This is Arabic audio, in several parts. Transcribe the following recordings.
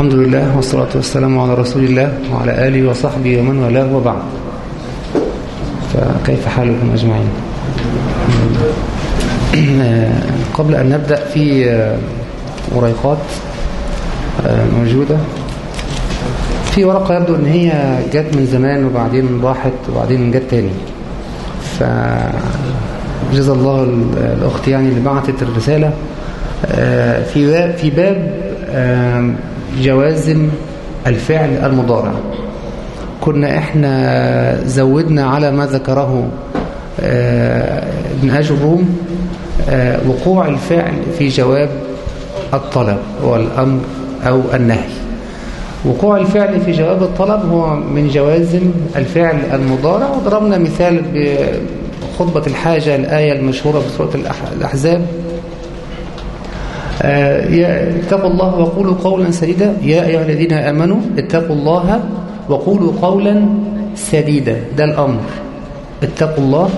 الحمد لله والصلاة والسلام على رسول الله وعلى آله وصحبه ومن والاه وبعد. فكيف حالكم أجمعين؟ قبل أن نبدأ في وريقات موجودة. في ورقة يبدو أن هي جت من زمان وبعدين راحت وبعدين جت تاني. فجزا الله الأخت يعني اللي بعتت الرسالة. في باب, في باب جوازم الفعل المضارع. كنا إحنا زودنا على ما ذكره ابن أجل الروم وقوع الفعل في جواب الطلب والأمر أو النهي. وقوع الفعل في جواب الطلب هو من جوازم الفعل المضارع. وضربنا مثال بخطبة الحاجة الآية المشهورة في سورة الأحزاب. اتقوا الله وقولوا قولا سديدا. يا أيها الذين آمنوا اتقوا الله وقولوا قولا سديدا. ده الأمر. اتقوا الله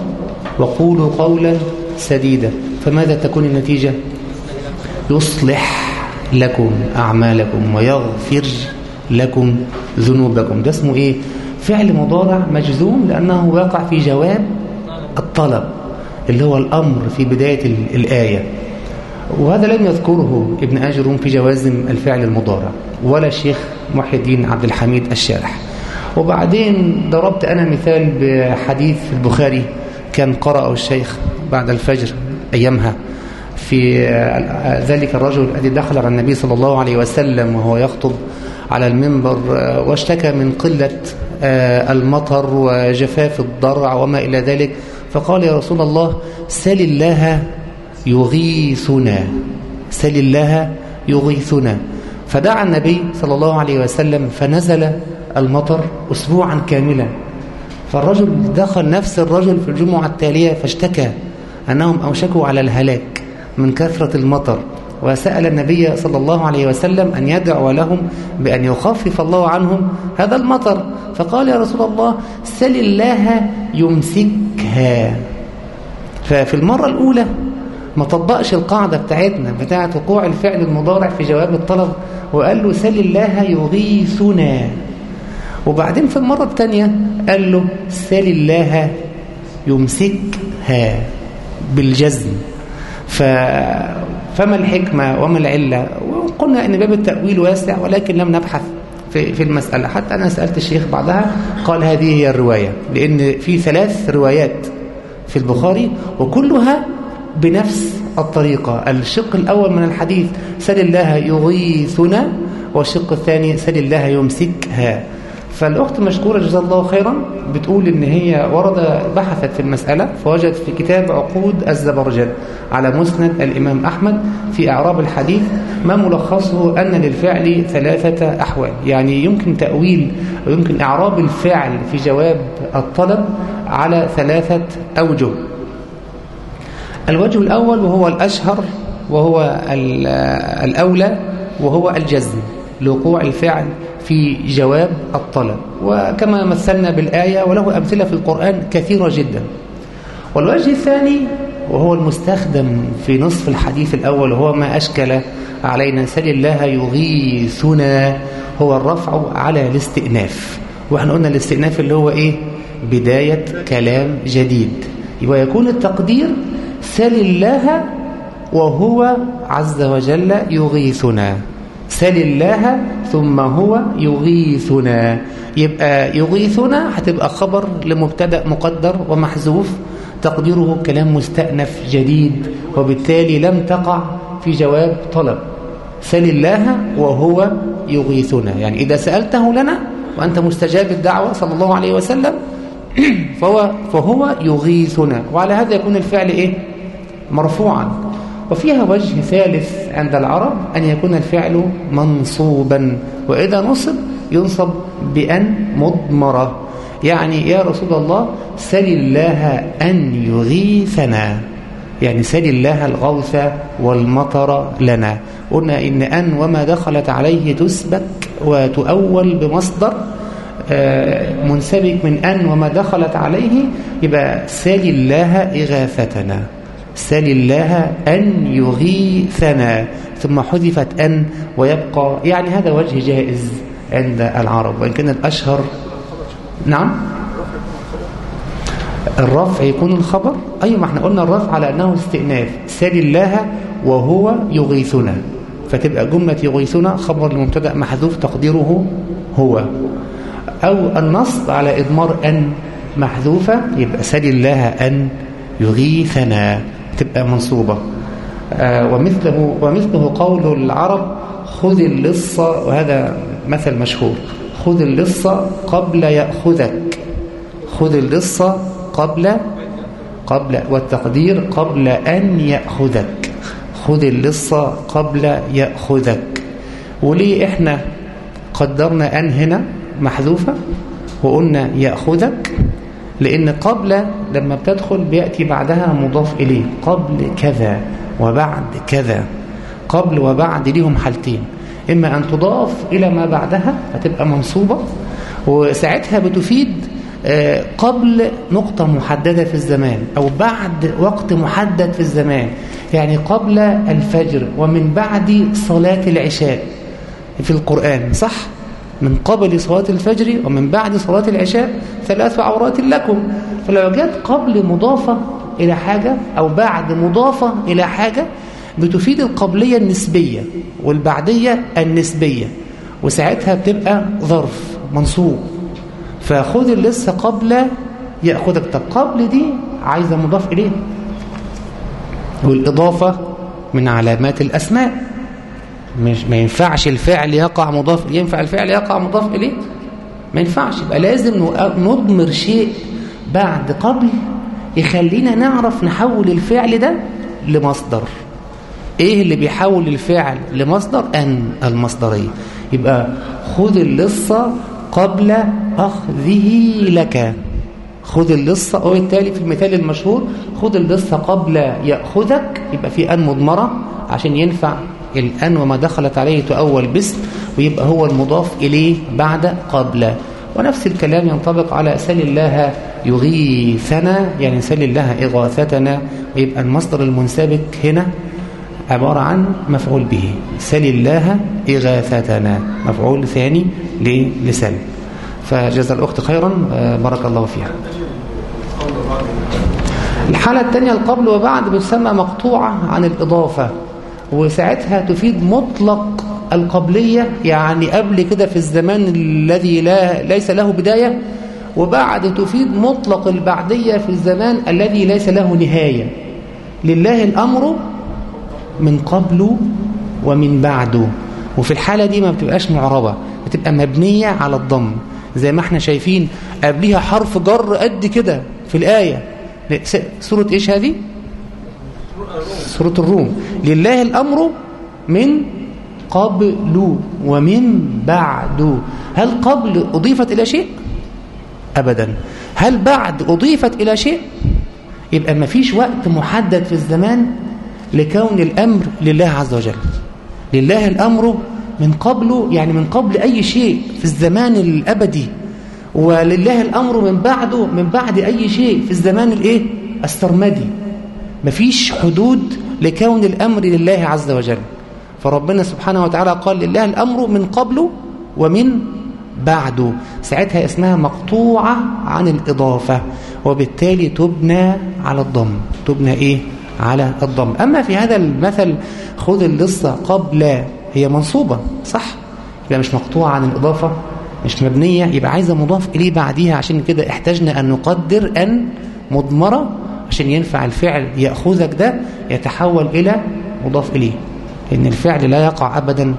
وقولوا قولا سديدا. فماذا تكون النتيجة؟ يصلح لكم أعمالكم ويغفر لكم ذنوبكم. ده اسمه إيه؟ فعل مضارع مجزوم لأنه واقع في جواب الطلب اللي هو الأمر في بداية الآية. وهذا لم يذكره ابن أجرم في جوازم الفعل المضارع ولا الشيخ محي الدين عبد الحميد الشارح. وبعدين ضربت أنا مثال بحديث البخاري كان قرأه الشيخ بعد الفجر أيامها في ذلك الرجل الذي دخل على النبي صلى الله عليه وسلم وهو يخطب على المنبر واشتكى من قلة المطر وجفاف الضرع وما إلى ذلك فقال يا رسول الله سل الله يغيثنا. سل الله يغيثنا. فدعا النبي صلى الله عليه وسلم فنزل المطر أسبوعا كاملا. فالرجل دخل نفس الرجل في الجمعة التالية فاشتكى أنهم أوشكوا على الهلاك من كثرة المطر. وسأل النبي صلى الله عليه وسلم أن يدعو لهم بأن يخفف الله عنهم هذا المطر. فقال يا رسول الله سل الله يمسكها. ففي المرة الأولى ما طبقش القاعدة بتاعتنا بتاعة وقوع الفعل المضارع في جواب الطلب. وقال له سل الله يغيثنا. وبعدين في المرة الثانية قال له سل الله يمسكها بالجزم. ف... فما الحكمة وما العلة؟ وقلنا أن باب التأويل واسع ولكن لم نبحث في, في المسألة. حتى أنا سألت الشيخ بعدها قال هذه هي الرواية. لأن في ثلاث روايات في البخاري وكلها بنفس الطريقة. الشق الأول من الحديث سل الله يغيثنا والشق الثاني سل الله يمسكها. فالأخت مشكورة جزا الله خيرا بتقول إن هي ورد بحثت في المسألة فوجدت في كتاب عقود الزبرجد على مسند الإمام أحمد في أعراب الحديث ما ملخصه أن للفعل ثلاثة أحوال. يعني يمكن تأويل ويمكن إعراب الفعل في جواب الطلب على ثلاثة أوجه. الوجه الأول وهو الأشهر وهو الأولى وهو الجزم لوقوع الفعل في جواب الطلب. وكما مثلنا بالآية وله أمثلة في القرآن كثيرة جدا. والوجه الثاني وهو المستخدم في نصف الحديث الأول وهو ما أشكل علينا سل الله يغيثنا. هو الرفع على الاستئناف. وإحنا قلنا الاستئناف اللي هو إيه؟ بداية كلام جديد. ويكون التقدير سل الله وهو عز وجل يغيثنا. سل الله ثم هو يغيثنا. يبقى يغيثنا هتبقى خبر لمبتدأ مقدر ومحذوف. تقديره كلام مستأنف جديد وبالتالي لم تقع في جواب طلب. سل الله وهو يغيثنا. يعني إذا سألته لنا وأنت مستجاب الدعوة صلى الله عليه وسلم فهو, فهو يغيثنا. وعلى هذا يكون الفعل إيه؟ مرفوعا. وفيها وجه ثالث عند العرب أن يكون الفعل منصوبا. وإذا نصب ينصب بأن مضمرة. يعني يا رسول الله سل الله أن يغيثنا. يعني سل الله الغوث والمطر لنا. قلنا إن أن وما دخلت عليه تسبك وتؤول بمصدر آه، منسبك من أن وما دخلت عليه يبقى سل الله إغاثتنا. سل الله أن يغيثنا ثم حذفت أن ويبقى. يعني هذا وجه جائز عند العرب وإن كان الأشهر. نعم؟ الرفع يكون الخبر؟ أيوة ما إحنا قلنا الرفع على أنه استئناف. سال الله وهو يغيثنا. فتبقى جملة يغيثنا خبر المبتدا محذوف تقديره هو. أو النصب على إضمار أن محذوفة يبقى سال الله أن يغيثنا. تبقى منصوبة. آه ومثله, ومثله قول العرب خذ اللص وهذا مثل مشهور. خذ اللص قبل يأخذك. خذ اللص قبل قبل والتقدير قبل أن يأخذك. خذ اللص قبل يأخذك. وليه إحنا قدرنا أن هنا محذوفة وقلنا يأخذك. لأن قبل لما بتدخل بيأتي بعدها مضاف إليه. قبل كذا وبعد كذا. قبل وبعد ليهم حالتين. إما أن تضاف إلى ما بعدها فتبقى منصوبة وساعتها بتفيد آه، قبل نقطة محددة في الزمان أو بعد وقت محدد في الزمان. يعني قبل الفجر ومن بعد صلاة العشاء في القرآن صح؟ من قبل صلاة الفجر ومن بعد صلاة العشاء ثلاث عورات لكم. فلو جت قبل مضافة إلى حاجة أو بعد مضافة إلى حاجة بتفيد القبلية النسبية والبعدية النسبية وساعتها بتبقى ظرف منصوب فخذ اللسه قبل يأخذك. طب قبل دي عايزة مضاف إليه والإضافة من علامات الأسماء. مش ما ينفعش الفعل يقع مضاف ينفع الفعل يقع مضاف إليه؟ ما ينفعش. يبقى لازم نضمر شيء بعد قبل يخلينا نعرف نحول الفعل ده لمصدر. إيه اللي بيحول الفعل لمصدر؟ أن المصدرية. يبقى خذ اللصة قبل أخذه لك. خذ اللصة. وبالتالي في المثال المشهور خذ اللصة قبل يأخذك. يبقى في أن مضمرة عشان ينفع الآن وما دخلت عليه تؤول باسم ويبقى هو المضاف إليه بعد قبل. ونفس الكلام ينطبق على سل الله يغيثنا يعني سل الله إغاثتنا ويبقى المصدر المنسبك هنا عبارة عن مفعول به. سل الله إغاثتنا مفعول ثاني لسل. فجزا الأخت خيرا آه، بارك الله فيها. الحالة الثانية القبل وبعد بتسمى مقطوعة عن الإضافة. وساعتها تفيد مطلق القبلية يعني قبل كده في الزمان الذي لا ليس له بداية وبعد تفيد مطلق البعدية في الزمان الذي ليس له نهاية. لله الأمر من قبل ومن بعده وفي الحالة دي ما بتبقاش معربة بتبقى مبنية على الضم. زي ما إحنا شايفين قبلها حرف جر قد كده في الآية. سورة إيش هذه؟ سورة الروم. لله الأمر من قبل ومن بعد. هل قبل أضيفت إلى شيء؟ أبدا. هل بعد أضيفت إلى شيء؟ يبقى ما فيش وقت محدد في الزمان لكون الأمر لله عز وجل. لله الأمر من قبله يعني من قبل أي شيء في الزمان الأبدي. ولله الأمر من بعده من بعد أي شيء في الزمان الإيه؟ السرمدي. مفيش حدود لكون الأمر لله عز وجل. فربنا سبحانه وتعالى قال لله الأمر من قبله ومن بعده ساعتها اسمها مقطوعة عن الإضافة وبالتالي تبنى على الضم. تبنى إيه؟ على الضم. أما في هذا المثل خذ اللصة قبل هي منصوبة صح؟ يبقى مش مقطوعة عن الإضافة مش مبنية يبقى عايزة مضاف إليه بعديها. عشان كده احتاجنا أن نقدر أن مضمرة عشان ينفع الفعل يأخذك ده يتحول إلى مضاف إليه إن الفعل لا يقع أبدا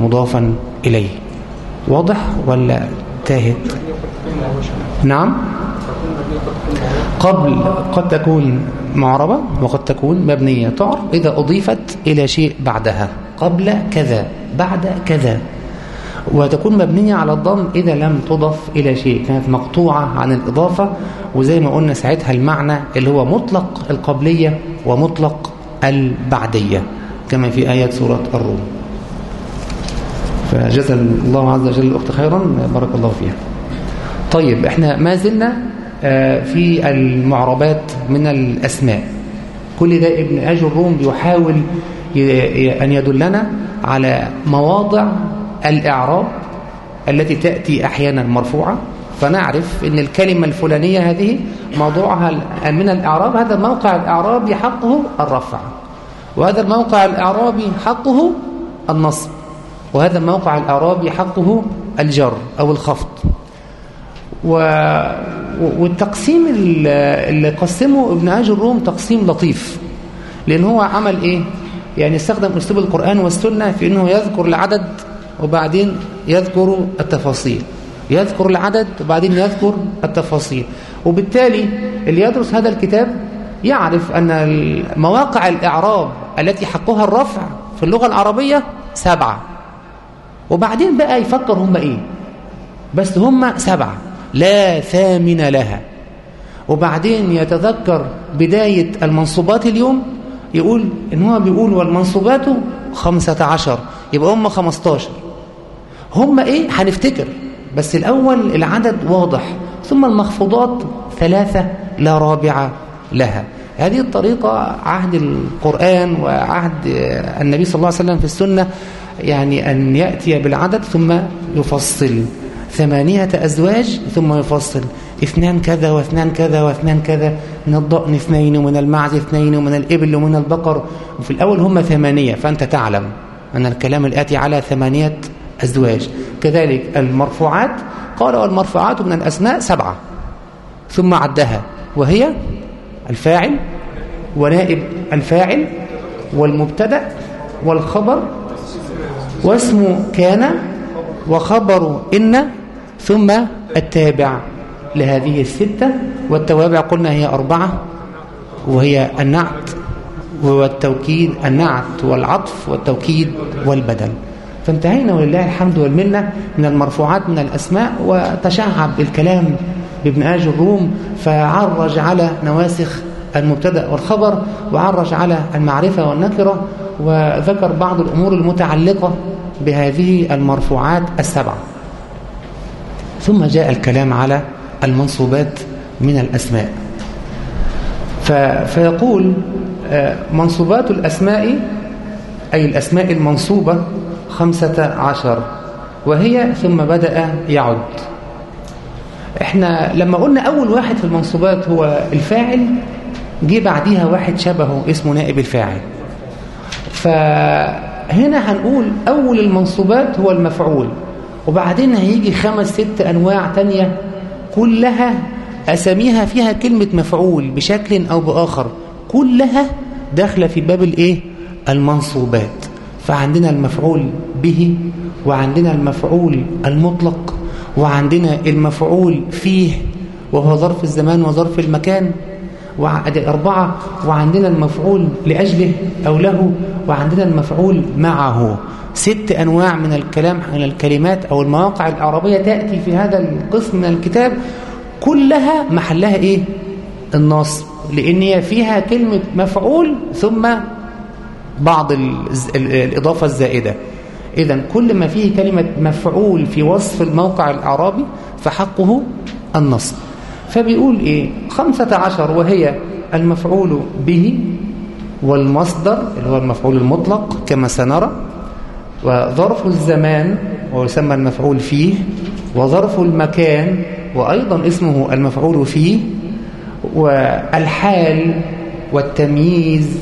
مضافا إليه. واضح ولا تاهت؟ نعم. قبل قد تكون معربة وقد تكون مبنية تعرف إذا أضيفت إلى شيء بعدها قبل كذا بعد كذا. وتكون مبنية على الضم إذا لم تضف إلى شيء. كانت مقطوعة عن الإضافة وزي ما قلنا ساعتها المعنى اللي هو مطلق القبلية ومطلق البعدية كما في آيات سورة الروم. فجزا الله عز وجل الأخت خيرا بارك الله فيها طيب إحنا ما زلنا في المعربات من الأسماء. كل ده ابن أجل الروم بيحاول أن يدلنا على مواضع الإعراب التي تأتي أحيانا مرفوعة فنعرف أن الكلمة الفلانية هذه موضوعها من الإعراب هذا موقع الإعراب حقه الرفع وهذا الموقع الإعرابي حقه النصب وهذا الموقع الإعرابي حقه الجر أو الخفض. و... والتقسيم اللي قسمه ابن آج الروم تقسيم لطيف لأن هو عمل إيه؟ يعني استخدم أسلوب القرآن والسنة في أنه يذكر العدد وبعدين يذكر التفاصيل. يذكر العدد وبعدين يذكر التفاصيل. وبالتالي اللي يدرس هذا الكتاب يعرف أن مواقع الإعراب التي حقها الرفع في اللغة العربية سبعة. وبعدين بقى يفكر هم إيه؟ بس هم سبعة. لا ثامن لها. وبعدين يتذكر بداية المنصوبات اليوم يقول إن هو بيقول والمنصوبات خمسة عشر يبقى هم خمستاشر. هم إيه؟ هنفتكر. بس الأول العدد واضح. ثم المخفوضات ثلاثة لا رابع لها. هذه الطريقة عهد القرآن وعهد النبي صلى الله عليه وسلم في السنة يعني أن يأتي بالعدد ثم يفصل. ثمانية أزواج ثم يفصل. اثنان كذا واثنان كذا واثنان كذا. من الضأن اثنين ومن المعز اثنين ومن الإبل ومن البقر. وفي الأول هم ثمانية فأنت تعلم أن الكلام الآتي على ثمانية أزواج. كذلك المرفوعات قال والمرفوعات من الأسماء سبعة. ثم عدها وهي الفاعل ونائب الفاعل والمبتدأ والخبر واسم كان وخبر إن ثم التابع لهذه الستة. والتوابع قلنا هي أربعة وهي النعت والتوكيد النعت والعطف والتوكيد والبدل. فانتهينا ولله الحمد والمنة من المرفوعات من الأسماء وتشعب الكلام بابن آج الروم فعرج على نواسخ المبتدأ والخبر وعرج على المعرفة والنكرة وذكر بعض الأمور المتعلقة بهذه المرفوعات السبعة. ثم جاء الكلام على المنصوبات من الأسماء. فيقول منصوبات الأسماء أي الأسماء المنصوبة خمسة عشر. وهي ثم بدأ يعد. إحنا لما قلنا أول واحد في المنصوبات هو الفاعل جه بعديها واحد شبهه اسمه نائب الفاعل. فهنا هنقول أول المنصوبات هو المفعول. وبعدين هيجي خمس ست أنواع تانية كلها أساميها فيها كلمة مفعول بشكل أو بآخر. كلها داخلة في باب الإيه؟ المنصوبات. فعندنا المفعول به وعندنا المفعول المطلق وعندنا المفعول فيه وهو ظرف الزمان وظرف المكان أربعة وعندنا المفعول لأجله أو له وعندنا المفعول معه ست أنواع من الكلام من الكلمات أو المواقع العربية تأتي في هذا القسم من الكتاب كلها محلها إيه؟ النصب لأن فيها كلمة مفعول ثم بعض الإضافة الزائدة. إذا كل ما فيه كلمة مفعول في وصف الموقع الأعرابي فحقه النصب فبيقول إيه؟ خمسة عشر وهي المفعول به والمصدر اللي هو المفعول المطلق كما سنرى وظرف الزمان ويسمى المفعول فيه وظرف المكان وأيضا اسمه المفعول فيه والحال والتمييز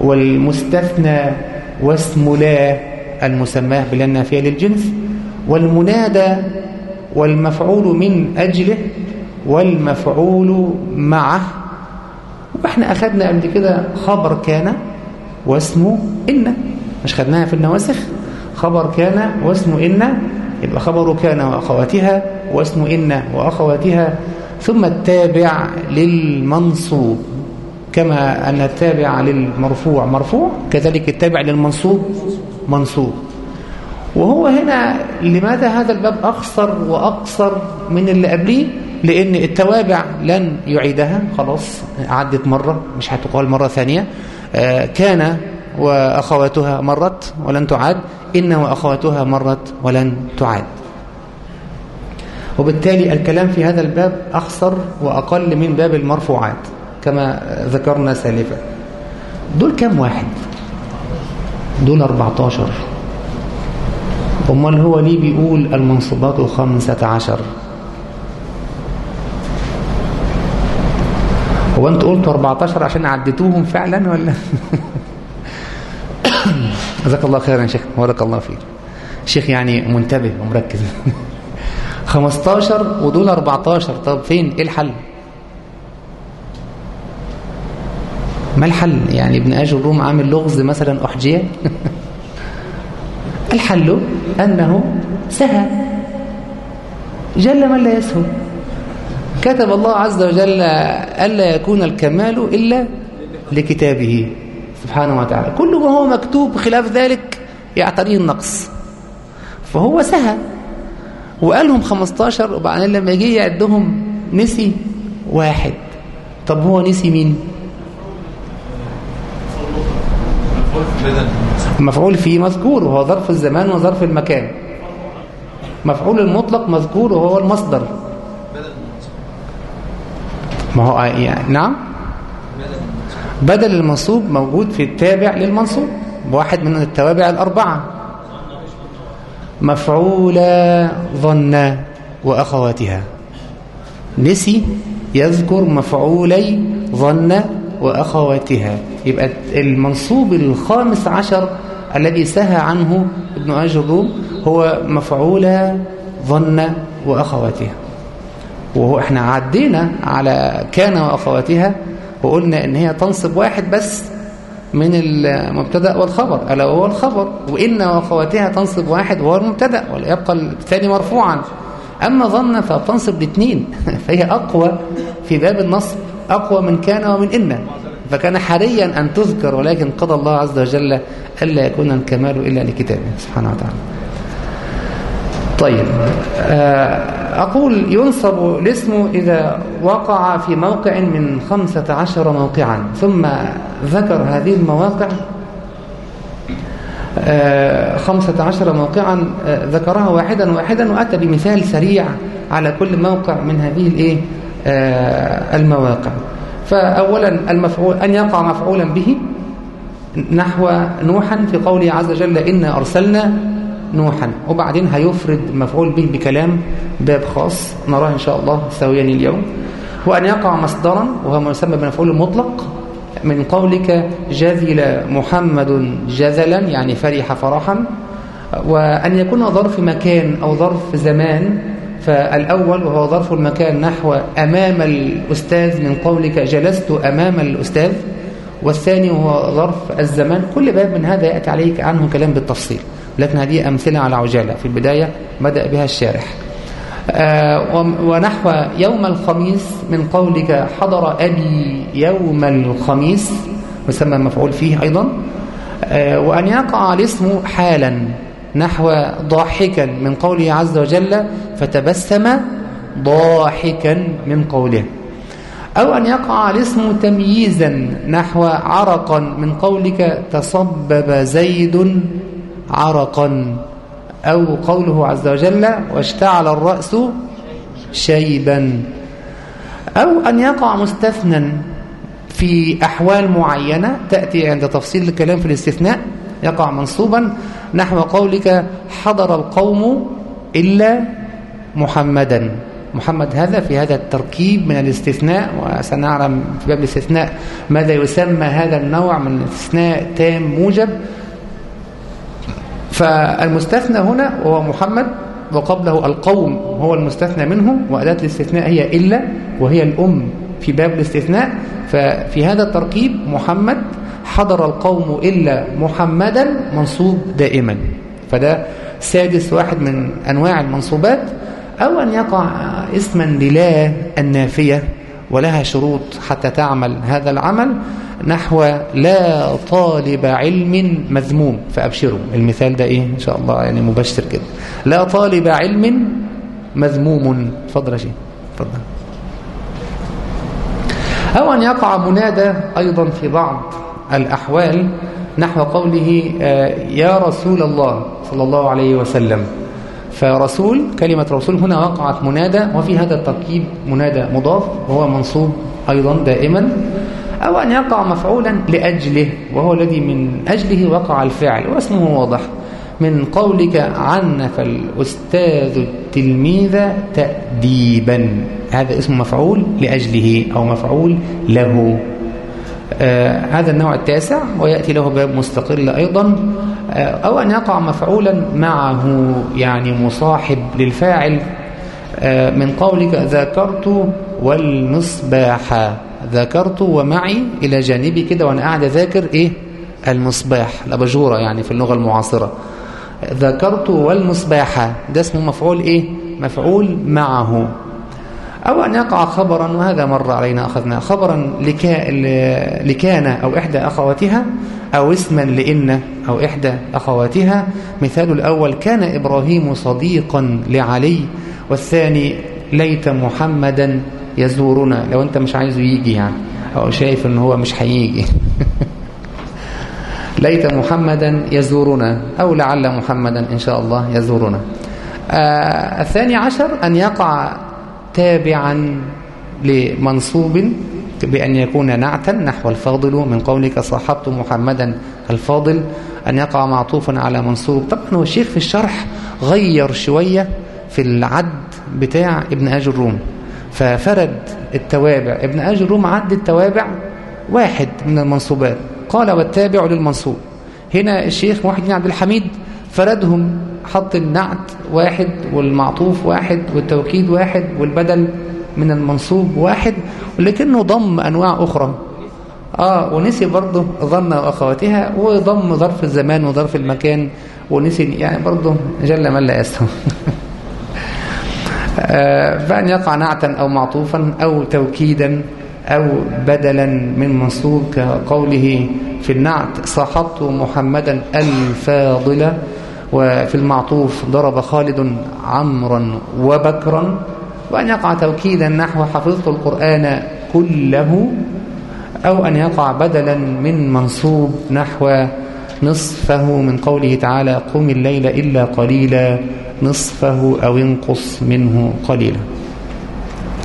والمستثنى واسم لا المسماه بلا النافية للجنس والمنادى والمفعول من أجله والمفعول معه. وإحنا أخذنا قبل كده خبر كان واسمه إن. مش خدناها في النواسخ. خبر كان واسمه إن. يبقى خبر كان وأخواتها واسم إن وأخواتها. ثم التابع للمنصوب. كما أن التابع للمرفوع مرفوع كذلك التابع للمنصوب منصوب. وهو هنا لماذا هذا الباب أخصر وأقصر من اللي قبليه؟ لأن التوابع لن يعيدها خلاص عدت مرة مش هتقال مرة ثانية. آه، كان وأخواتها مرت ولن تعاد إن وأخواتها مرت ولن تعاد. وبالتالي الكلام في هذا الباب أخصر وأقل من باب المرفوعات. كما ذكرنا سالفا. دول كم واحد؟ دول 14 أمال هو ليه بيقول المنصوبات الخمسة عشر؟ هو أنتوا قلتوا 14 عشان عديتوهم فعلا ولا؟ جزاك الله خيرا يا شيخ بارك الله فيك. شيخ يعني منتبه ومركز. 15 ودول 14 طب فين؟ إيه الحل؟ ما الحل؟ يعني ابن أجل الروم عامل لغز مثلا أحجية؟ الحل أنه سهى. جل من لا يسهو. كتب الله عز وجل ألا يكون الكمال إلا لكتابه سبحانه وتعالى. كل ما هو مكتوب خلاف ذلك يعتريه النقص. فهو سهى. وقالهم 15 وبعدين لما يجي يعدهم نسي واحد. طب هو نسي مين؟ مفعول فيه مذكور وهو ظرف الزمان وظرف المكان. مفعول المطلق مذكور وهو المصدر. ما هو يعني نعم؟ بدل المنصوب موجود في التابع للمنصوب واحد من التوابع الأربعة. مفعولة ظن وأخواتها. نسي يذكر مفعولي ظن وأخواتها. يبقى المنصوب الخامس عشر الذي سهى عنه ابن أجروم هو مفعولة ظن وأخواتها. وهو إحنا عدينا على كان وأخواتها وقلنا إن هي تنصب واحد بس من المبتدأ والخبر ألا وهو الخبر. وإن وأخواتها تنصب واحد وهو المبتدأ ويبقى الثاني مرفوعا. أما ظن فتنصب الاثنين فهي أقوى في باب النصب أقوى من كان ومن إن. فكان حريا أن تذكر ولكن قضى الله عز وجل ألا يكون الكمال إلا لكتابه سبحانه وتعالى. طيب أقول ينصب الاسم إذا وقع في موقع من خمسة عشر موقعا ثم ذكر هذه المواقع. خمسة عشر موقعا ذكرها واحدا واحدا وأتى بمثال سريع على كل موقع من هذه المواقع. فأولا المفعول أن يقع مفعولا به نحو نوحا في قوله عز وجل إنا أرسلنا نوحا. وبعدين هيفرد المفعول به بكلام باب خاص. نراه إن شاء الله سويا اليوم. وأن يقع مصدرا وهو ما يسمى بمفعول مطلق من قولك جذل محمد جذلا يعني فرح فرحا. وأن يكون ظرف مكان أو ظرف زمان فالأول وهو ظرف المكان نحو أمام الأستاذ من قولك جلست أمام الأستاذ والثاني وهو ظرف الزمان. كل باب من هذا يأتي عليك عنه كلام بالتفصيل. لكن هذه أمثلة على عجالة. في البداية بدأ بها الشارح. آه ونحو يوم الخميس من قولك حضر أبي يوم الخميس مسمى مفعول فيه أيضا. آه وأن يقع الاسم حالا. نحو ضاحكا من قوله عز وجل فتبسم ضاحكا من قوله. أو أن يقع الاسم تمييزا نحو عرقا من قولك تصبب زيد عرقا. أو قوله عز وجل واشتعل الرأس شيبا. أو أن يقع مستثنى في أحوال معينة تأتي عند تفصيل الكلام في الاستثناء يقع منصوبا نحو قولك حضر القوم إلا محمدا. محمد هذا في هذا التركيب من الاستثناء وسنعلم في باب الاستثناء ماذا يسمى هذا النوع من الاستثناء تام موجب. فالمستثنى هنا هو محمد وقبله القوم هو المستثنى منه وأداة الاستثناء هي إلا وهي الأم في باب الاستثناء. ففي هذا التركيب محمد حضر القوم إلا محمدا منصوب دائما. فده سادس واحد من أنواع المنصوبات. أو أن يقع اسما لله النافية ولها شروط حتى تعمل هذا العمل نحو لا طالب علم مذموم. فأبشروا. المثال ده إيه؟ إن شاء الله يعني مبشر كده. لا طالب علم مذموم. تفضل يا شيخ. تفضل. أو أن يقع منادى أيضا في بعض. الأحوال نحو قوله يا رسول الله صلى الله عليه وسلم. فرسول كلمة رسول هنا وقعت منادى وفي هذا التركيب منادى مضاف وهو منصوب أيضا دائما. أو أن يقع مفعولا لأجله وهو الذي من أجله وقع الفعل واسمه واضح. من قولك عنف الأستاذ التلميذ تأديبا. هذا اسم مفعول لأجله أو مفعول له. آه هذا النوع التاسع ويأتي له باب مستقل أيضا آه أو أن يقع مفعولا معه يعني مصاحب للفاعل آه من قولك ذكرت والمصباح. ذكرت ومعي إلى جانبي كده وأنا قاعد أذاكر إيه؟ المصباح. الأبجورة يعني في اللغة المعاصرة. ذكرت والمصباح. ده اسمه مفعول إيه؟ مفعول معه. أو أن يقع خبرا وهذا مر علينا أخذنا خبرا لكا لكان أو إحدى أخواتها أو اسما لإن أو إحدى أخواتها. مثال الأول كان إبراهيم صديقا لعلي والثاني ليت محمدا يزورنا. لو أنت مش عايزه يجي يعني أو شايف أنه هو مش هيجي. ليت محمدا يزورنا أو لعل محمدا إن شاء الله يزورنا. آه الثاني عشر أن يقع تابعا لمنصوب بأن يكون نعتا نحو الفاضل. من قولك صاحبت محمدا الفاضل. أن يقع معطوفا على منصوب. طبعا هو الشيخ في الشرح غير شوية في العد بتاع ابن آج الروم. ففرد التوابع. ابن آج الروم عد التوابع واحد من المنصوبات. قال والتابع للمنصوب. هنا الشيخ محي بن عبد الحميد فردهم حط النعت واحد والمعطوف واحد والتوكيد واحد والبدل من المنصوب واحد ولكنه ضم أنواع أخرى. آه ونسي برضه ظن وأخواتها وضم ظرف الزمان وظرف المكان ونسي يعني برضه جل من لا يستوى آه فأن يقع نعتا أو معطوفا أو توكيدا أو بدلا من منصوب كقوله في النعت صاحبت محمدا الفاضل وفي المعطوف ضرب خالد عمرا وبكرا وأن يقع توكيدا نحو حفظت القرآن كله أو أن يقع بدلا من منصوب نحو نصفه من قوله تعالى قم الليل إلا قليلا نصفه أو انقص منه قليلا.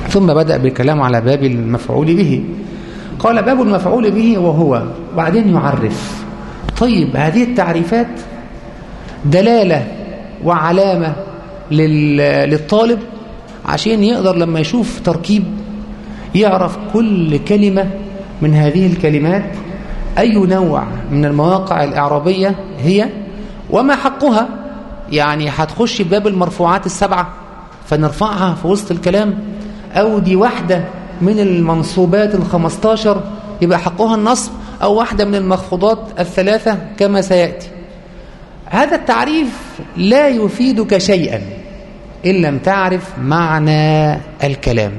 ثم بدأ بالكلام على باب المفعول به. قال باب المفعول به وهو بعدين يعرف. طيب هذه التعريفات دلالة وعلامة للطالب عشان يقدر لما يشوف تركيب يعرف كل كلمة من هذه الكلمات أي نوع من المواقع الإعرابية هي وما حقها. يعني هتخش باب المرفوعات السبعة فنرفعها في وسط الكلام. أو دي واحدة من المنصوبات الخمستاشر يبقى حقها النصب. أو واحدة من المخفوضات الثلاثة كما سيأتي. هذا التعريف لا يفيدك شيئا إن لم تعرف معنى الكلام.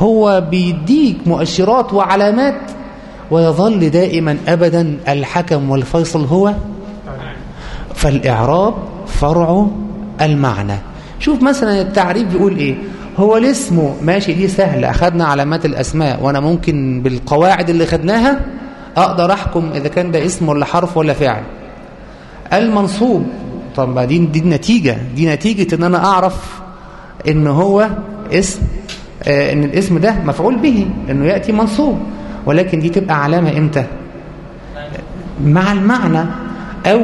هو بيديك مؤشرات وعلامات ويظل دائما أبدا الحكم والفيصل هو فالإعراب فرع المعنى. شوف مثلا التعريف بيقول إيه؟ هو الاسم ماشي دي سهلة. أخذنا علامات الأسماء وأنا ممكن بالقواعد اللي خدناها أقدر أحكم إذا كان ده اسم ولا حرف ولا فعل. المنصوب. طب دي دي النتيجة دي نتيجة إن أنا أعرف إن هو اسم آه إن الاسم ده مفعول به إنه يأتي منصوب. ولكن دي تبقى علامة إمتى؟ مع المعنى أو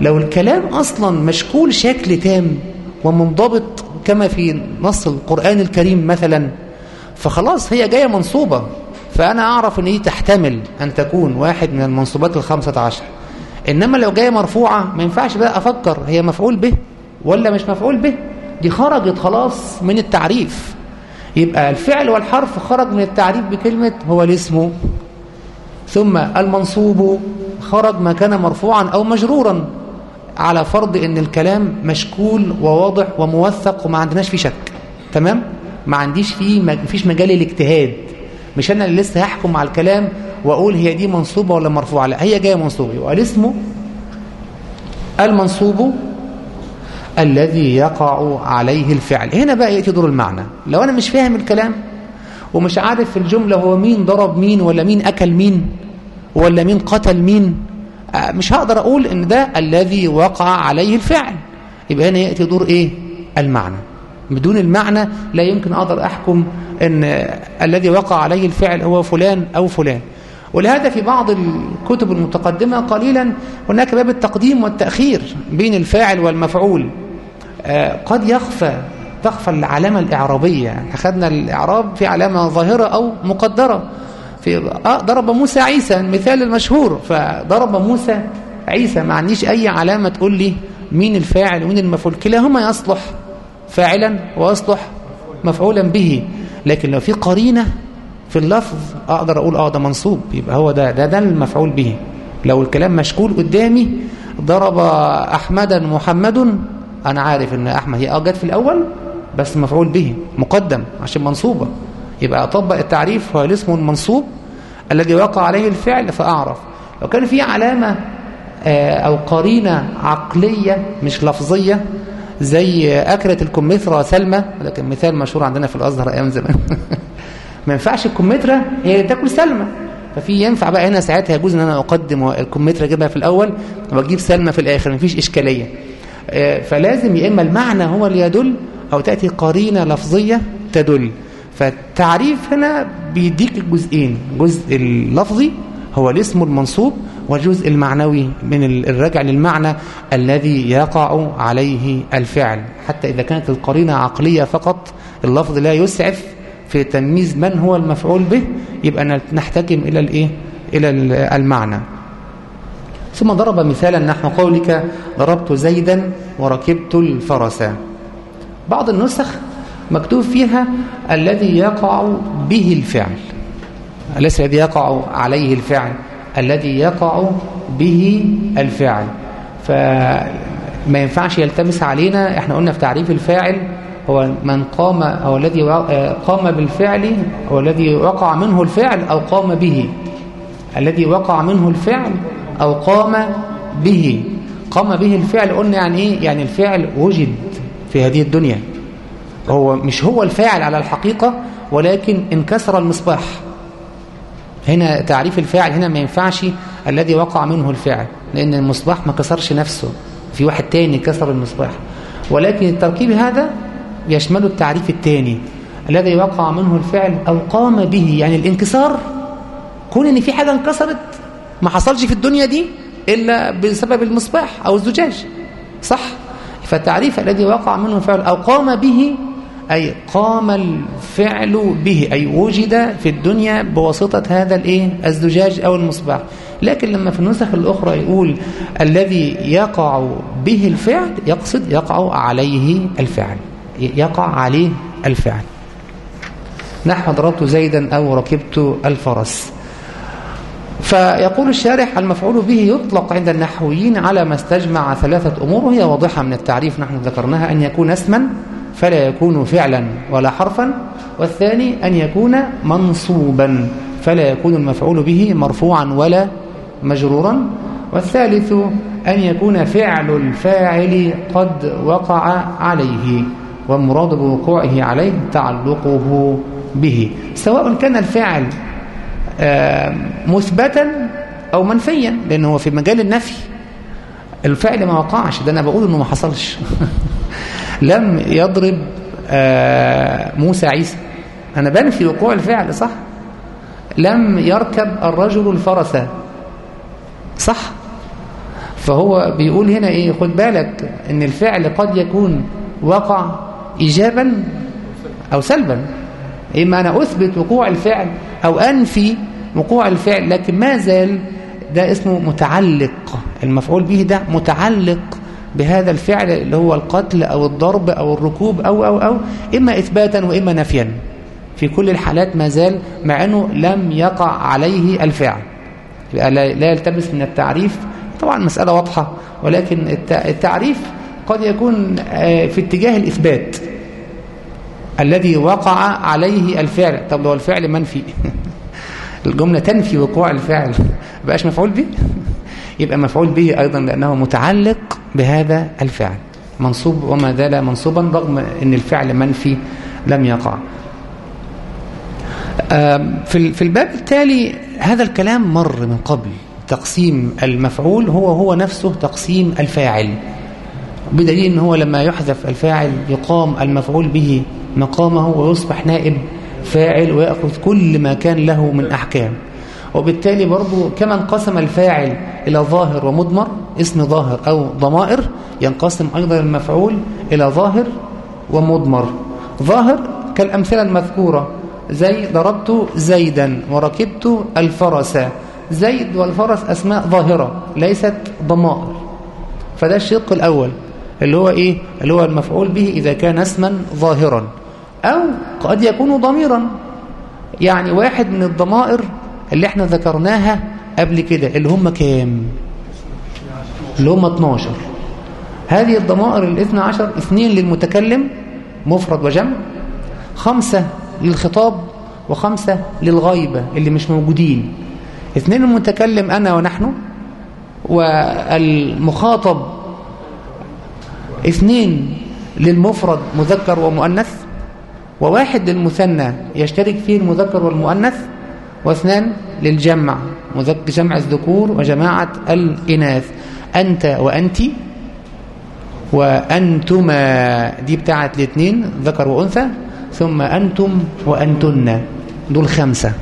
لو الكلام أصلا مشكول شكل تام ومنضبط كما في نص القرآن الكريم مثلا فخلاص هي جاية منصوبة. فأنا أعرف أن هي تحتمل أن تكون واحد من المنصوبات الخمسة عشر. إنما لو جاية مرفوعة ما ينفعش بقى أفكر هي مفعول به ولا مش مفعول به؟ دي خرجت خلاص من التعريف. يبقى الفعل والحرف خرج من التعريف بكلمة هو الاسم. ثم المنصوب خرج ما كان مرفوعا أو مجرورا على فرض إن الكلام مشكول وواضح وموثق وما عندناش فيه شك. تمام؟ ما عنديش فيه ما فيش مجال الاجتهاد مش أنا اللي لسه هحكم على الكلام وأقول هي دي منصوبة ولا مرفوعة؟ لا هي جاية منصوبة. يبقى الاسم المنصوب الذي يقع عليه الفعل. هنا بقى يأتي دور المعنى. لو أنا مش فاهم الكلام ومش عارف في الجملة هو مين ضرب مين ولا مين أكل مين ولا مين قتل مين مش هقدر أقول إن ده الذي وقع عليه الفعل. يبقى هنا يأتي دور إيه؟ المعنى. بدون المعنى لا يمكن أقدر أحكم إن الذي وقع عليه الفعل هو فلان أو فلان. ولهذا في بعض الكتب المتقدمة قليلا هناك باب التقديم والتأخير بين الفاعل والمفعول. قد يخفى تخفى العلامة الإعرابية. أخذنا الإعراب في علامة ظاهرة أو مقدرة. في آه ضرب موسى عيسى المثال المشهور. فضرب موسى عيسى ما عنديش أي علامة تقول لي مين الفاعل ومين المفعول. كلاهما يصلح فاعلا ويصلح مفعولا به. لكن لو في قرينة في اللفظ أقدر أقول آه ده منصوب يبقى هو ده ده, ده المفعول به. لو الكلام مشكول قدامي ضرب أحمدا محمد أنا عارف إن أحمد هي آه جت في الأول بس مفعول به مقدم عشان منصوبة. يبقى أطبق التعريف هو الاسم المنصوب الذي وقع عليه الفعل فأعرف. لو كان في علامة أو قرينة عقلية مش لفظية زي أكلة الكمثرى سلمى ده كان مثال مشهور عندنا في الأزهر أيام زمان. ما ينفعش الكمثرى هي اللي تاكل سلمى. ففي ينفع بقى هنا ساعتها يجوز إن أنا أقدم الكمثرى أجيبها في الأول وأجيب سلمى في الآخر مفيش إشكالية. فلازم يا إما المعنى هو اللي يدل أو تأتي قرينة لفظية تدل. فالتعريف هنا بيديك الجزئين جزء اللفظي هو الاسم المنصوب والجزء المعنوي من الرجع للمعنى الذي يقع عليه الفعل. حتى إذا كانت القرينة عقلية فقط اللفظ لا يسعف في تمييز من هو المفعول به يبقى نحتكم إلى الإيه؟ إلى المعنى. ثم ضرب مثالا نحو قولك ضربت زيدا وركبت الفرس بعض النسخ مكتوب فيها الذي يقع به الفعل ليس الذي يقع عليه الفعل؟ الذي يقع به الفعل فما ينفعش يلتمس علينا إحنا قلنا في تعريف الفاعل هو من قام أو الذي قام بالفعل هو الذي وقع منه الفعل أو قام به. الذي وقع منه الفعل أو قام به. قام به الفعل قلنا يعني إيه؟ يعني الفعل وجد في هذه الدنيا. هو مش هو الفاعل على الحقيقة ولكن انكسر المصباح. هنا تعريف الفاعل هنا ما ينفعش الذي وقع منه الفعل لأن المصباح ما كسرش نفسه. في واحد تاني كسر المصباح. ولكن التركيب هذا يشمل التعريف الثاني الذي وقع منه الفعل أو قام به يعني الانكسار. كون إن في حاجة انكسرت ما حصلش في الدنيا دي إلا بسبب المصباح أو الزجاج. صح؟ فالتعريف الذي وقع منه الفعل أو قام به أي قام الفعل به أي وجد في الدنيا بواسطة هذا الإيه؟ الزجاج أو المصباح. لكن لما في النسخ الأخرى يقول الذي يقع به الفعل يقصد يقع عليه الفعل. يقع عليه الفعل. نحو ضربت زيدا أو ركبت الفرس. فيقول الشارح المفعول به يطلق عند النحويين على ما استجمع ثلاثة أمور وهي واضحة من التعريف نحن ذكرناها أن يكون اسما فلا يكون فعلا ولا حرفا والثاني أن يكون منصوبا فلا يكون المفعول به مرفوعا ولا مجرورا والثالث أن يكون فعل الفاعل قد وقع عليه. والمراد بوقوعه عليه تعلقه به سواء كان الفعل مثبتا أو منفيا لأنه هو في مجال النفي. الفعل ما وقعش ده أنا بقول أنه ما حصلش. لم يضرب موسى عيسى. أنا بنفي وقوع الفعل صح؟ لم يركب الرجل الفرس. صح؟ فهو بيقول هنا إيه؟ خد بالك إن الفعل قد يكون وقع ايجابا أو سلبا. اما أنا أثبت وقوع الفعل أو أنفي وقوع الفعل؟ لكن ما زال ده اسمه متعلق. المفعول به ده متعلق بهذا الفعل اللي هو القتل أو الضرب أو الركوب أو أو أو إما اثباتا وإما نفيا. في كل الحالات ما زال مع إنه لم يقع عليه الفعل. لا يلتبس من التعريف. طبعا مسألة واضحة ولكن التعريف قد يكون في اتجاه الإثبات. الذي وقع عليه الفعل. طب لو الفعل منفي؟ الجملة تنفي وقوع الفعل. بقاش مفعول به؟ يبقى مفعول به أيضا لأنه متعلق بهذا الفعل. منصوب وما زال منصوبا رغم أن الفعل منفي لم يقع. في الباب التالي هذا الكلام مر من قبل. تقسيم المفعول هو هو نفسه تقسيم الفاعل. بدليل إن هو لما يحذف الفاعل يقام المفعول به مقامه ويصبح نائب فاعل ويأخذ كل ما كان له من أحكام. وبالتالي برضو كما انقسم الفاعل إلى ظاهر ومضمر اسم ظاهر أو ضمائر ينقسم أيضا المفعول إلى ظاهر ومضمر. ظاهر كالأمثلة المذكورة زي ضربت زيدا وركبت الفرس. زيد والفرس أسماء ظاهرة ليست ضمائر. فده الشق الأول. اللي هو إيه؟ اللي هو المفعول به إذا كان اسما ظاهرا أو قد يكون ضميرا. يعني واحد من الضمائر اللي إحنا ذكرناها قبل كده اللي هم كام؟ اللي هم 12 هذه الضمائر الاثنى عشر اثنين للمتكلم مفرد وجمع خمسة للخطاب وخمسة للغيبة اللي مش موجودين. اثنين المتكلم أنا ونحن والمخاطب اثنين للمفرد مذكر ومؤنث وواحد للمثنى يشترك فيه المذكر والمؤنث واثنان للجمع جمع الذكور وجماعة الإناث أنت وأنت وأنتما. دي بتاعت الاثنين ذكر وأنثى ثم أنتم وأنتن. دول خمسة.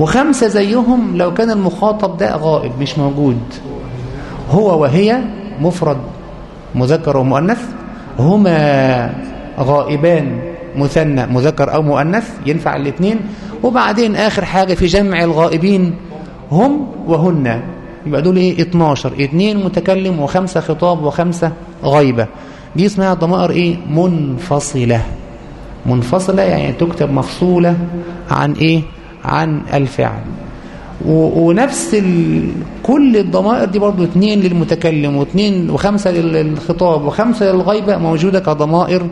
وخمسة زيهم لو كان المخاطب ده غائب مش موجود. هو وهي مفرد مذكر ومؤنث هما غائبان مثنى مذكر أو مؤنث ينفع الاثنين. وبعدين آخر حاجة في جمع الغائبين هم وهن. يبقى دول إيه؟ 12 اثنين متكلم وخمسة خطاب وخمسة غيبة. دي اسمها ضمائر إيه؟ منفصلة. منفصلة يعني تكتب مفصولة عن إيه؟ عن الفعل. ونفس ال... كل الضمائر دي برضو اثنين للمتكلم واثنين وخمسة للخطاب وخمسة للغيبة موجودة كضمائر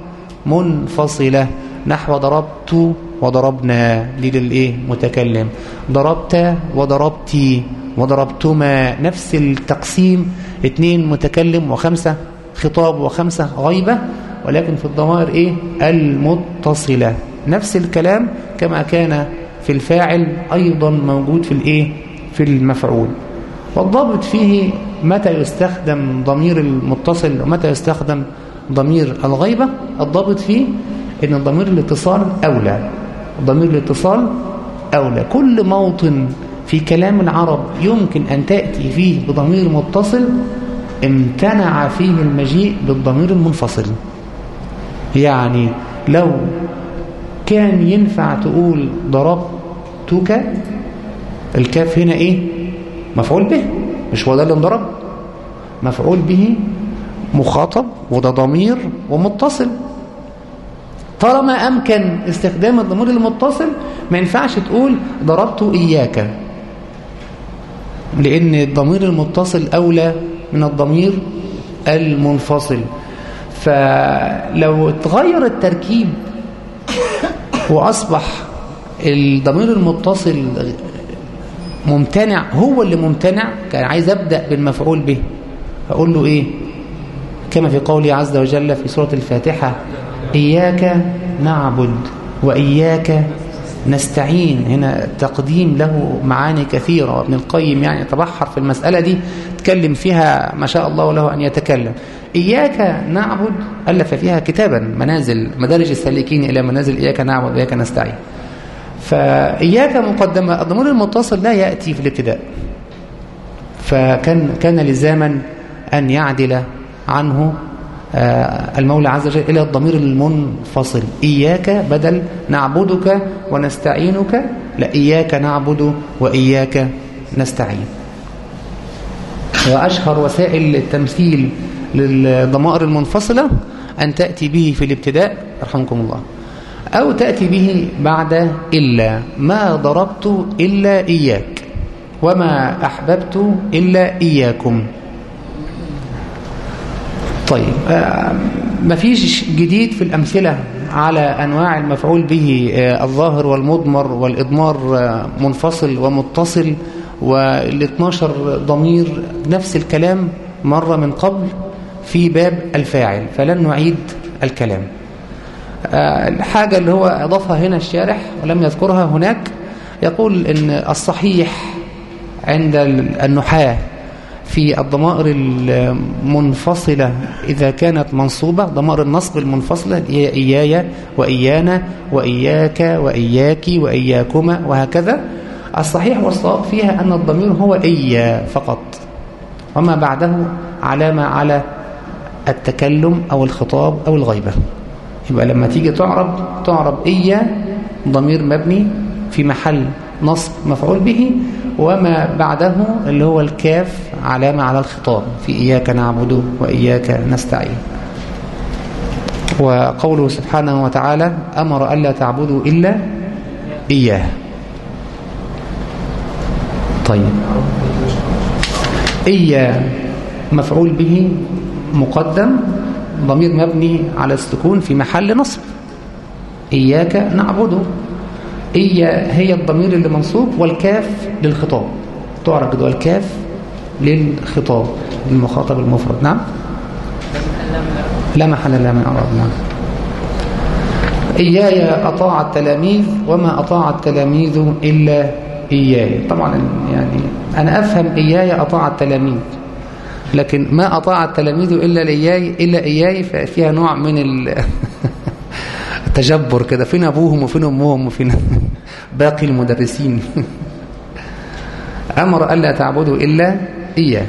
منفصلة. نحو ضربت وضربنا دي للإيه؟ متكلم. ضربت وضربتي وضربتما. نفس التقسيم. اثنين متكلم وخمسة خطاب وخمسة غيبة. ولكن في الضمائر إيه؟ المتصلة. نفس الكلام كما كان في الفاعل أيضا موجود في الإيه؟ في المفعول. والضابط فيه متى يستخدم ضمير المتصل ومتى يستخدم ضمير الغيبة. الضابط فيه إن ضمير الاتصال أولى. ضمير الاتصال أولى. كل موطن في كلام العرب يمكن أن تأتي فيه بضمير متصل امتنع فيه المجيء بالضمير المنفصل. يعني لو كان ينفع تقول ضربتك الكاف هنا إيه؟ مفعول به مش هو ده اللي انضرب؟ مفعول به مخاطب وده ضمير ومتصل. طالما أمكن استخدام الضمير المتصل ما ينفعش تقول ضربت إياك. لأن الضمير المتصل أولى من الضمير المنفصل. فلو اتغير التركيب وأصبح الضمير المتصل ممتنع هو اللي ممتنع. كان عايز أبدأ بالمفعول به. أقول له إيه؟ كما في قوله عز وجل في سورة الفاتحة إياك نعبد وإياك نستعين. هنا تقديم له معاني كثيرة. وابن القيم يعني تبحر في المسألة دي تكلم فيها ما شاء الله له أن يتكلم. إياك نعبد ألف فيها كتابا منازل مدارج السالكين إلى منازل إياك نعبد وإياك نستعين. فإياك مقدمة الضمير المتصل لا يأتي في الابتداء. فكان كان لزاما أن يعدل عنه المولى عز وجل إلى الضمير المنفصل. إياك بدل نعبدك ونستعينك لا إياك نعبد وإياك نستعين. وأشهر وسائل التمثيل للضمائر المنفصلة أن تأتي به في الابتداء رحمكم الله. أو تأتي به بعد إلا ما ضربت إلا إياك وما أحببت إلا إياكم. طيب آه مفيش جديد في الأمثلة على أنواع المفعول به الظاهر والمضمر والإضمار منفصل ومتصل وال 12 ضمير نفس الكلام مرة من قبل؟ في باب الفاعل فلن نعيد الكلام. الحاجة اللي هو أضافها هنا الشارح ولم يذكرها هناك يقول أن الصحيح عند النحاة في الضمائر المنفصلة إذا كانت منصوبة ضمائر النصب المنفصلة إياي وإيانا وإياك وإياك وإياكما وهكذا. الصحيح والصواب فيها أن الضمير هو إيا فقط وما بعده علامة على التكلم أو الخطاب أو الغيبة. يبقى لما تيجي تعرب تعرب إيا ضمير مبني في محل نصب مفعول به وما بعده اللي هو الكاف علامة على الخطاب في إياك نعبد وإياك نستعين. وقوله سبحانه وتعالى أمر ألا تعبدوا إلا إياه. طيب. إيا مفعول به مقدم ضمير مبني على السكون في محل نصب. إياك نعبده إيا هي الضمير اللي منصوب والكاف للخطاب. تعرف كده الكاف للخطاب المخاطب المفرد. نعم. لا محل لها من أعراب. نعم. إياي أطاع التلاميذ وما أطاع التلاميذ إلا إياي. طبعا يعني أنا أفهم إياي أطاع التلاميذ لكن ما أطاع التلاميذ إلا إياي إلا إياي فيها نوع من التجبر كده. فين أبوهم وفين أمهم وفين باقي المدرسين؟ أمر ألا تعبدوا إلا إياه.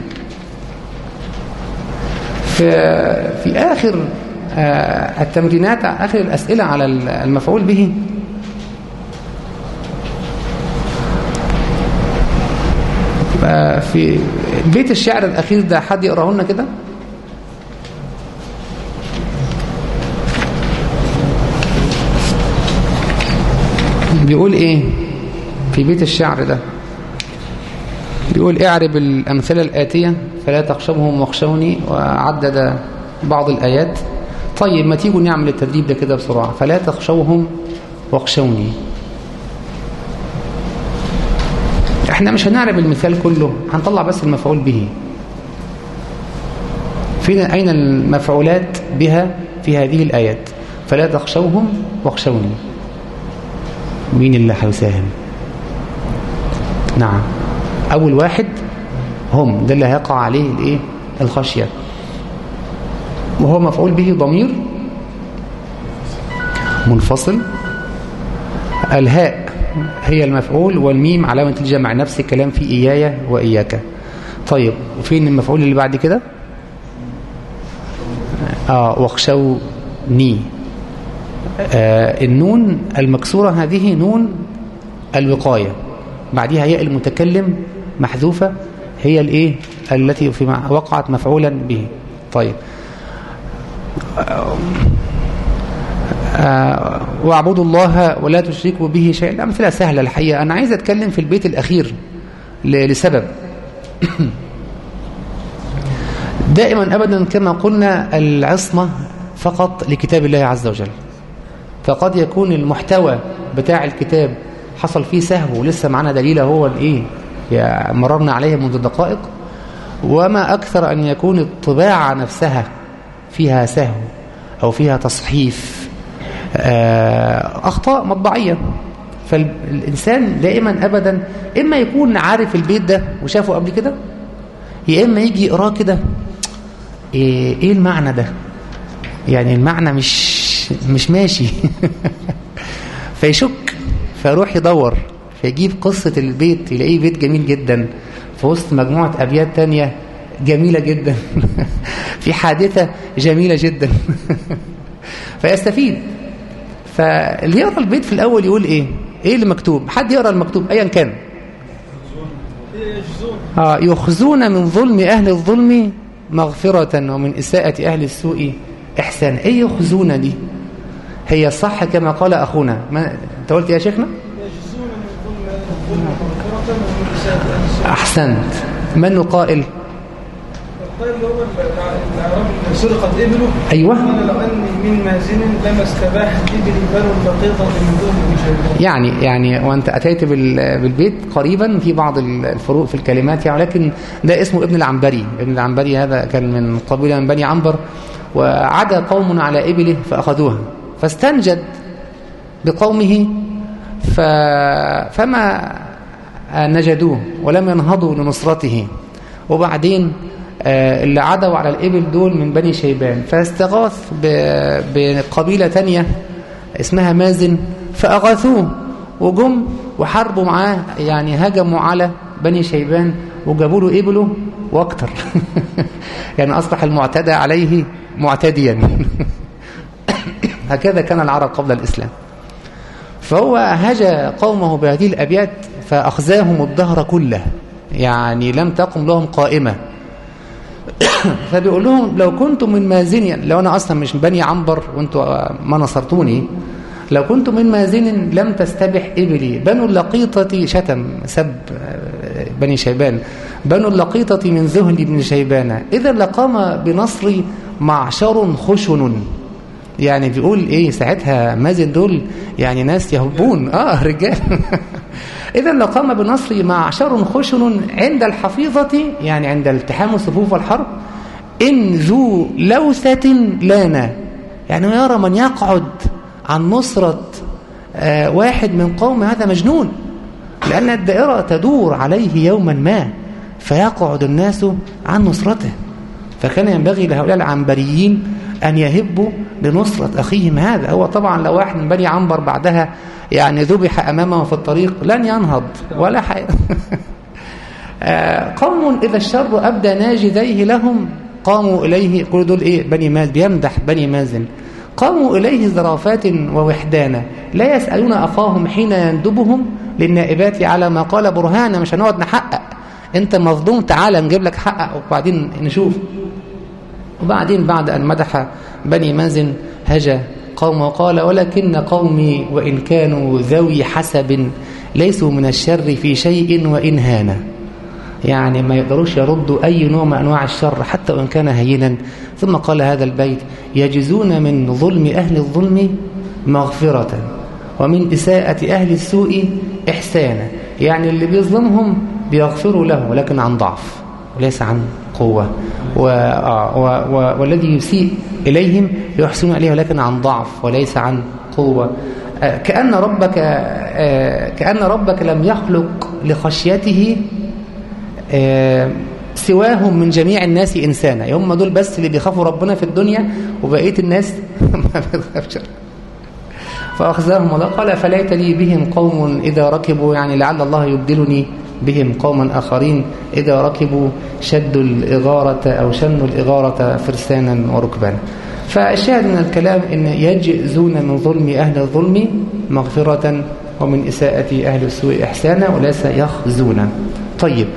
في, آخر التمرينات آخر الأسئلة على المفعول به في بيت الشعر الأخير ده حد يقراه لنا كده؟ بيقول إيه في بيت الشعر ده؟ بيقول اعرب الأمثلة الآتية فلا تخشوهم واخشوني وعدد بعض الآيات. طيب ما تيجوا نعمل التدريب ده كده بسرعة. فلا تخشوهم واخشوني. إحنا مش هنعرف المثال كله هنطلع بس المفعول به. فين أين المفعولات بها في هذه الآيات؟ فلا تخشوهم واخشوني. مين اللي هيساهم نعم. أول واحد هم ده اللي هيقع عليه الإيه؟ الخشية. وهو مفعول به ضمير منفصل. الهاء هي المفعول والميم علامة الجمع نفس الكلام في إيايا وإياك. طيب وفين المفعول اللي بعد كده؟ آه واخشوني. آه النون المكسورة هذه نون الوقاية. بعدها ياء المتكلم محذوفة هي الإيه؟ التي في وقعت مفعولا به. طيب. آه واعبدوا الله ولا تشركوا به شيئا. الأمثلة سهلة الحقيقة. أنا عايز أتكلم في البيت الأخير لسبب. دائما أبدا كما قلنا العصمة فقط لكتاب الله عز وجل. فقد يكون المحتوى بتاع الكتاب حصل فيه سهو ولسه معنا دليل هو الايه مررنا عليه منذ دقائق. وما أكثر أن يكون الطباعة نفسها فيها سهو أو فيها تصحيف. أخطاء مطبعية. فالإنسان دائما أبدا إما يكون عارف البيت ده وشافه قبل كده يا إما يجي يقراه كده إيه المعنى ده؟ يعني المعنى مش مش ماشي. فيشك فيروح يدور فيجيب قصة البيت يلاقيه بيت جميل جدا. في وسط مجموعة أبيات تانية جميلة جدا. في حادثة جميلة جدا. فيستفيد. فاللي يقرأ البيت في الأول يقول إيه؟ إيه اللي مكتوب؟ حد يقرأ المكتوب؟ أيا كان. آه يخزون من ظلم أهل الظلم مغفرة ومن إساءة أهل السوء إحسان. إيه يخزون دي؟ هي صح كما قال أخونا. ما أنت قلت يا شيخنا؟ أحسنت. من القائل؟ العرب سرقت إبله. أيوة. قال لو أني من مازن لما استباحت ابلي بنو اللقيطه من دون مشاهدين يعني يعني وأنت أتيت بال- بالبيت قريبا في بعض الفروق في الكلمات يعني ولكن ده اسمه ابن العنبري. ابن العنبري هذا كان من قبيلة من بني عنبر وعدا قوم على إبله فأخذوها. فاستنجد بقومه ف... فما نجدوه ولم ينهضوا لنصرته. وبعدين اللي عدوا على الإبل دول من بني شيبان. فاستغاث بقبيلة تانية اسمها مازن فأغاثوه وجم وحاربوا معاه يعني هجموا على بني شيبان وجابوا له إبله وأكتر. يعني أصبح المعتدى عليه معتديا. هكذا كان العرب قبل الإسلام. فهو هجى قومه بهذه الأبيات فأخزاهم الدهر كله. يعني لم تقم لهم قائمة. فبيقول لهم لو كنتم من مازن لو أنا أصلا مش بني عنبر وأنتوا ما نصرتوني. لو كنتم من مازن لم تستبح إبلي. بنو اللقيطة شتم سب بني شيبان. بنو اللقيطة من ذهل بن شيبان. إذا لقام بنصري معشر خشن. يعني بيقول إيه ساعتها مازن دول يعني ناس يهبون. آه رجال. اذا لقام بنصر معشر خشن عند الحفيظة يعني عند التحام الصفوف والحرب إن ذو لوثة لانا. يعني يرى من يقعد عن نصرة آه واحد من قوم هذا مجنون. لأن الدائرة تدور عليه يوما ما فيقعد الناس عن نصرته. فكان ينبغي لهؤلاء العنبريين أن يهبوا لنصرة أخيهم هذا. هو طبعا لو واحد من بني عنبر بعدها يعني ذبح أمامه في الطريق لن ينهض ولا حي... قوم إذا الشر أبدى ناجذيه لهم قاموا إليه كل دول إيه؟ بني مازن بيمدح بني مازن. قاموا إليه زرافات ووحدانا لا يسألون أخاهم حين يندبهم للنائبات على ما قال برهانا مش هنقعد نحقق. أنت مظلوم تعالى نجيب لك حقق. وبعدين نشوف. وبعدين بعد أن مدح بني مازن هجى قوم وقال ولكن قومي وإن كانوا ذوي حسب ليسوا من الشر في شيء وإن هانا يعني ما يقدروش يردوا أي نوع من أنواع الشر حتى وإن كان هينا. ثم قال هذا البيت يجزون من ظلم أهل الظلم مغفرة ومن إساءة أهل السوء إحسانا. يعني اللي بيظلمهم بيغفروا له ولكن عن ضعف. وليس عن قوة. و... و... و... والذي يسيء إليهم يحسنون إليه ولكن عن ضعف وليس عن قوة. كأن ربك كأن ربك لم يخلق لخشيته سواهم من جميع الناس إنسانا. هم دول بس اللي بيخافوا ربنا في الدنيا وبقية الناس ما بيخافش. فأخذهم الله. قال فليت لي بهم قوم إذا ركبوا يعني لعل الله يبدلني. بهم قوما آخرين إذا ركبوا شدوا الإغارة أو شنوا الإغارة فرسانا وركبانا. فالشاهد من الكلام إن يجزون من ظلم أهل الظلم مغفرة ومن إساءة أهل السوء إحسانا وليس يخزون. طيب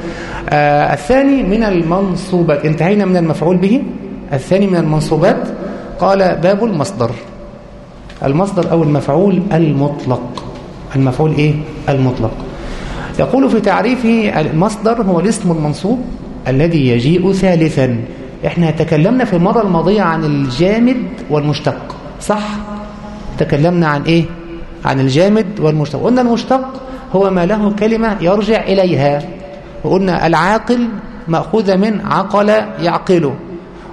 آه الثاني من المنصوبات انتهينا من المفعول به؟ الثاني من المنصوبات قال باب المصدر. المصدر أو المفعول المطلق. المفعول إيه؟ المطلق. يقول في تعريفه المصدر هو الاسم المنصوب الذي يجيء ثالثا. إحنا تكلمنا في المرة الماضية عن الجامد والمشتق صح؟ تكلمنا عن إيه؟ عن الجامد والمشتق. قلنا المشتق هو ما له كلمة يرجع إليها وقلنا العاقل مأخوذة من عقل يعقل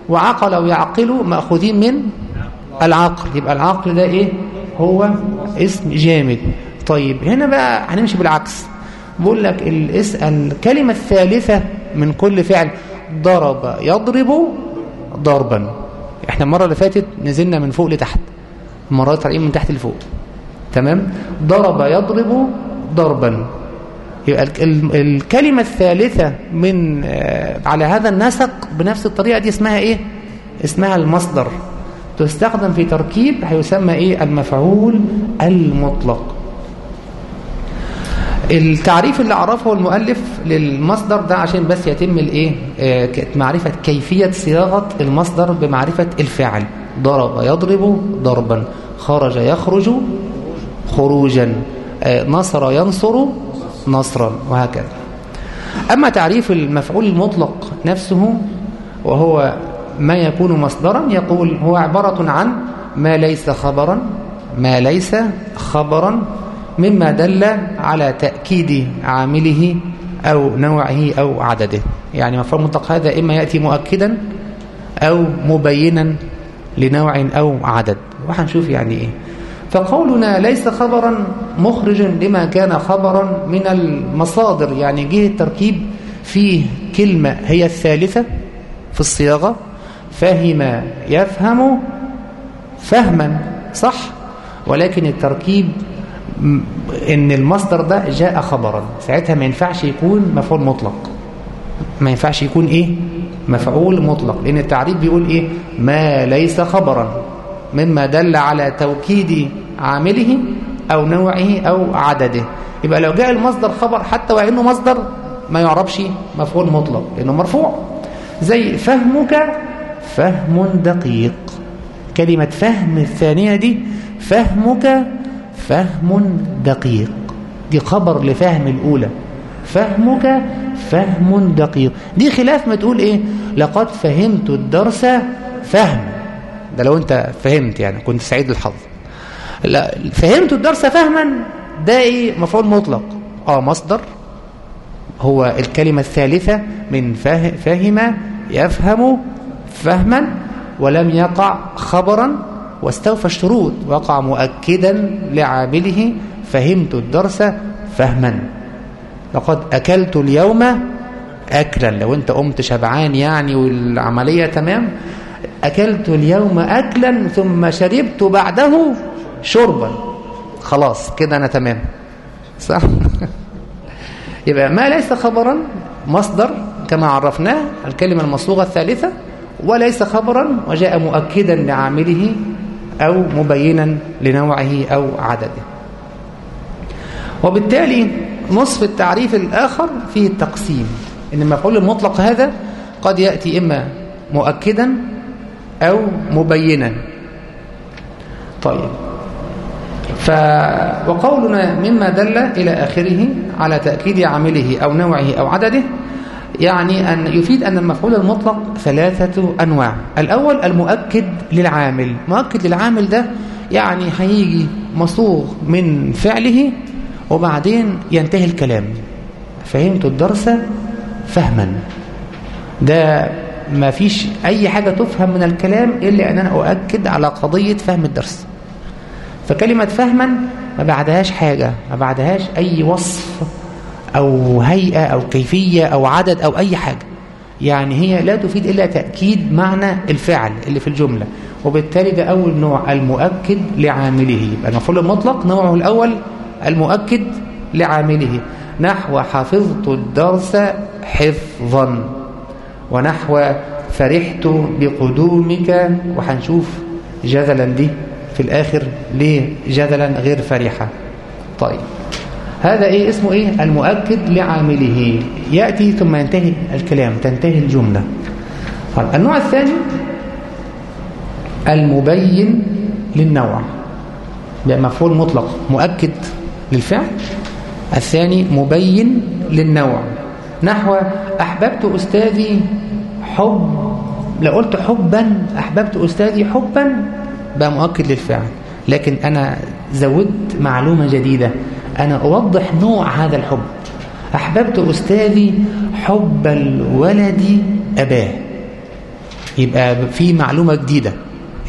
وعقل ويعقل مأخوذين من العقل. يبقى العقل ده إيه؟ هو اسم جامد. طيب هنا بقى هنمشي بالعكس. بقول لك الكلمة الثالثة من كل فعل. ضرب يضرب ضربا. إحنا المرة اللي فاتت نزلنا من فوق لتحت. المرة طالعين من تحت لفوق. تمام؟ ضرب يضرب ضربا. يبقى الكلمة الثالثة من على هذا النسق بنفس الطريقة دي اسمها إيه؟ اسمها المصدر. تستخدم في تركيب هيسمى إيه؟ المفعول المطلق. التعريف اللي عرفه المؤلف للمصدر ده عشان بس يتم الإيه؟ معرفة كيفية صياغة المصدر بمعرفة الفعل ضرب يضرب ضربا. خرج يخرج خروجا. نصر ينصر نصرا. وهكذا. أما تعريف المفعول المطلق نفسه وهو ما يكون مصدرا يقول هو عبارة عن ما ليس خبرا ما ليس خبرا مما دل على تأكيد عامله أو نوعه أو عدده. يعني مفهوم المطلق هذا إما يأتي مؤكدا أو مبينا لنوع أو عدد. وهنشوف يعني إيه. فقولنا ليس خبرا مخرج لما كان خبرا من المصادر يعني جه التركيب فيه كلمة هي الثالثة في الصياغة فهم يفهم فهما صح ولكن التركيب إن المصدر ده جاء خبرا. ساعتها ما ينفعش يكون مفعول مطلق. ما ينفعش يكون إيه؟ مفعول مطلق. لأن التعريف بيقول إيه؟ ما ليس خبرا. مما دل على توكيد عامله أو نوعه أو عدده. يبقى لو جاء المصدر خبر حتى وإنه مصدر ما يعرفش مفعول مطلق. لأنه مرفوع. زي فهمك فهم دقيق. كلمة فهم الثانية دي فهمك فهم دقيق. دي خبر لفهم الأولى. فهمك فهم دقيق. دي خلاف ما تقول إيه؟ لقد فهمت الدرس فهم. ده لو أنت فهمت يعني كنت سعيد الحظ لا فهمت الدرس فهما ده إيه؟ مفعول مطلق. آه مصدر. هو الكلمة الثالثة من فهم يفهم فهما ولم يقع خبرا واستوفى الشروط وقع مؤكدا لعامله فهمت الدرس فهما. لقد أكلت اليوم أكلا. لو أنت قمت شبعان يعني والعملية تمام أكلت اليوم أكلا ثم شربت بعده شربا. خلاص كده أنا تمام. صح؟ يبقى ما ليس خبرا مصدر كما عرفناه الكلمة المصوغة الثالثة وليس خبرا وجاء مؤكدا لعامله أو مبينا لنوعه أو عدده. وبالتالي نصف التعريف الآخر فيه التقسيم. إن المفعول المطلق هذا قد يأتي إما مؤكدا أو مبينا. طيب. ف وقولنا مما دل إلى آخره على تأكيد عامله أو نوعه أو عدده يعني أن يفيد أن المفعول المطلق ثلاثة أنواع. الأول المؤكد للعامل. مؤكد للعامل ده يعني هيجي مصوغ من فعله وبعدين ينتهي الكلام. فهمت الدرس؟ فهما. ده ما فيش أي حاجة تفهم من الكلام إلا أن أنا أؤكد على قضية فهم الدرس. فكلمة فهما ما بعدهاش حاجة ما بعدهاش أي وصف أو هيئة أو كيفية أو عدد أو أي حاجة. يعني هي لا تفيد إلا تأكيد معنى الفعل اللي في الجملة. وبالتالي ده أول نوع المؤكد لعامله. يبقى المفعول المطلق نوعه الأول المؤكد لعامله. نحو حفظت الدرس حفظا. ونحو فرحت بقدومك. وهنشوف جذلا دي في الآخر ليه جذلا غير فرحة. طيب. هذا إيه؟ اسمه إيه؟ المؤكد لعامله. يأتي ثم ينتهي الكلام تنتهي الجملة. طيب النوع الثاني المبين للنوع. مفعول مطلق مؤكد للفعل. الثاني مبين للنوع. نحو أحببت أستاذي حب لو قلت حبا أحببت أستاذي حبا بقى مؤكد للفعل. لكن أنا زودت معلومة جديدة. أنا أوضح نوع هذا الحب. أحببت أستاذي حب الولد أباه. يبقى في معلومة جديدة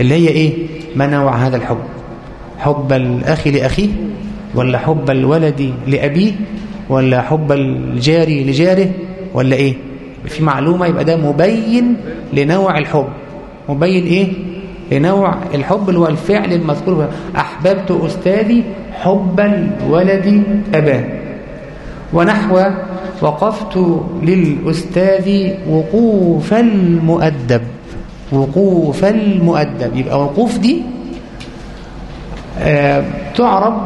اللي هي إيه؟ ما نوع هذا الحب؟ حب الأخ لأخيه ولا حب الولد لأبيه ولا حب الجاري لجاره ولا إيه؟ في معلومة يبقى ده مبين لنوع الحب. مبين إيه؟ لنوع الحب اللي هو الفعل المذكور. أحببت أستاذي حب الولد أباه. ونحو وقفت للأستاذ وقوف المؤدب. وقوف المؤدب. يبقى وقوف دي آه تعرب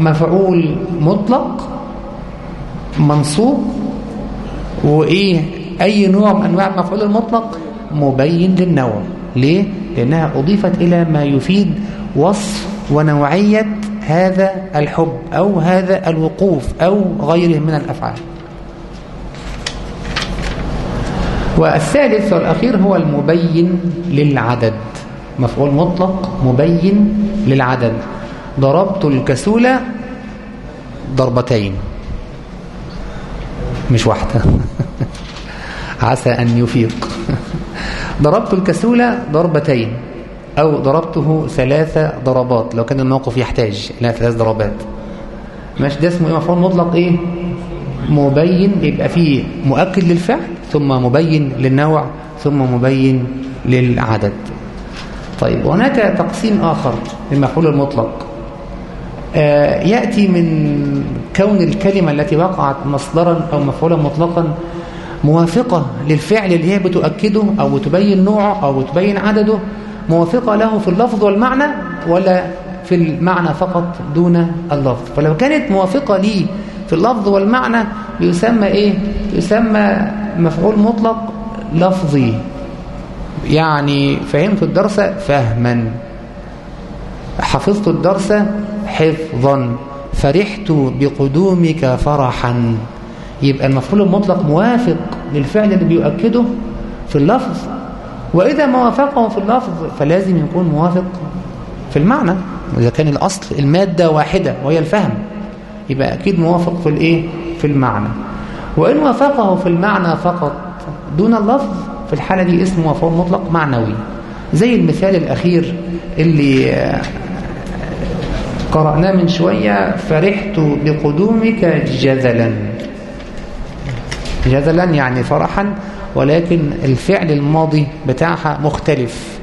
مفعول مطلق منصوب وإيه أي نوع من أنواع المفعول المطلق؟ مبين للنوع. ليه؟ لأنها أضيفت إلى ما يفيد وصف ونوعية هذا الحب أو هذا الوقوف أو غيره من الأفعال. والثالث والأخير هو المبين للعدد. مفعول مطلق مبين للعدد. ضربت الكسول ضربتين. مش واحدة. عسى أن يفيق. ضربت الكسول ضربتين. أو ضربته ثلاث ضربات لو كان الموقف يحتاج إلى ثلاث ضربات. ماشي ده اسمه إيه؟ مفعول مطلق إيه؟ مبين يبقى فيه مؤكد للفعل ثم مبين للنوع ثم مبين للعدد. طيب هناك تقسيم آخر للمفعول المطلق. آه يأتي من كون الكلمة التي وقعت مصدرا أو مفعولا مطلقا موافقة للفعل اللي هي بتؤكده أو بتبين نوعه أو بتبين عدده موافقة له في اللفظ والمعنى ولا في المعنى فقط دون اللفظ. فلو كانت موافقة لي في اللفظ والمعنى يسمى إيه؟ يسمى مفعول مطلق لفظي. يعني فهمت الدرس فهما. حفظت الدرس حفظا. فرحت بقدومك فرحا. يبقى المفعول المطلق موافق للفعل اللي بيؤكده في اللفظ وإذا ما وافقه في اللفظ فلازم يكون موافق في المعنى. إذا كان الأصل المادة واحدة وهي الفهم يبقى أكيد موافق في الإيه؟ في المعنى. وإن وافقه في المعنى فقط دون اللفظ في الحالة دي اسمه مفعول مطلق معنوي. زي المثال الأخير اللي قرأناه من شوية فرحت بقدومك جذلا جذلا يعني فرحا. ولكن الفعل الماضي بتاعها مختلف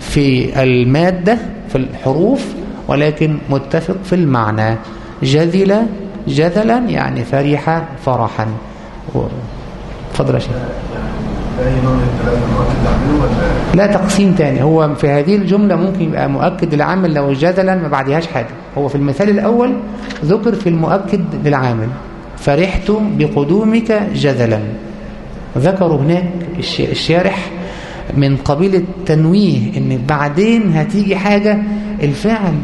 في المادة في الحروف ولكن متفق في المعنى. جذل جذلا يعني فرح فرحا. تفضل يا شيخ. لا تقسيم تاني. هو في هذه الجملة ممكن يبقى مؤكد للعامل لو جدلا ما بعدهاش حاجة. هو في المثال الأول ذكر في المؤكد للعامل. فرحت بقدومك جذلا. ذكروا هناك الشارح من قبيل التنويه إن بعدين هتيجي حاجة الفعل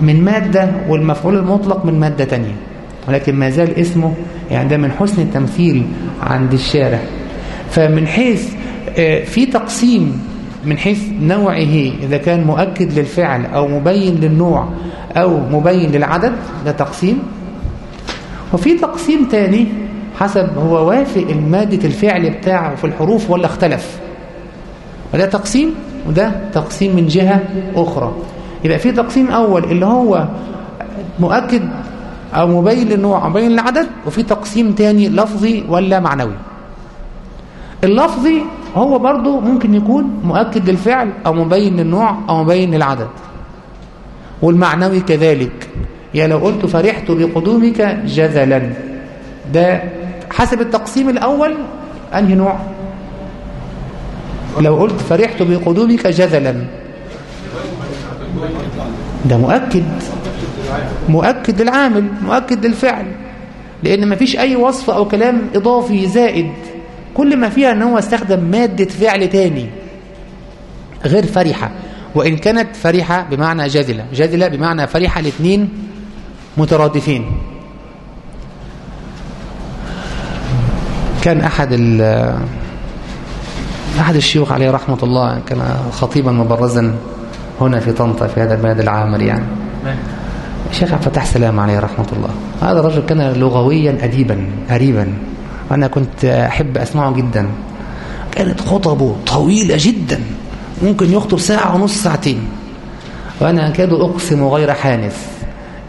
من مادة والمفعول المطلق من مادة تانية. ولكن ما زال اسمه يعني ده من حسن التمثيل عند الشارح. فمن حيث في تقسيم من حيث نوعه إذا كان مؤكد للفعل أو مبين للنوع أو مبين للعدد ده تقسيم. وفي تقسيم تاني حسب هو وافق المادة الفعل بتاعه في الحروف ولا اختلف؟ وده تقسيم وده تقسيم من جهة أخرى. يبقى في تقسيم أول اللي هو مؤكد أو مبين للنوع مبين للعدد وفي تقسيم تاني لفظي ولا معنوي. اللفظي هو برضو ممكن يكون مؤكد للفعل أو مبين للنوع أو مبين للعدد. والمعنوي كذلك. يعني لو قلت فرحت بقدومك جذلا ده حسب التقسيم الأول أنهي نوع؟ لو قلت فرحت بقدومك جذلا ده مؤكد. مؤكد للعامل مؤكد للفعل. لأن ما فيش أي وصف أو كلام إضافي زائد. كل ما فيها أنه استخدم مادة فعل تاني غير فرحة. وإن كانت فرحة بمعنى جذلة جذلة بمعنى فرحة الاثنين مترادفين. كان أحد أحد الشيوخ عليه رحمة الله كان خطيبا مبرزا هنا في طنطا في هذا البلد العامر يعني. الشيخ عبد الفتاح سلام عليه رحمة الله. هذا الرجل كان لغويا أديبا أريبا وأنا كنت أحب أسمعه جدا. كانت خطبه طويلة جدا. ممكن يخطب ساعة ونص ساعتين. وأنا أكاد أقسم غير حانث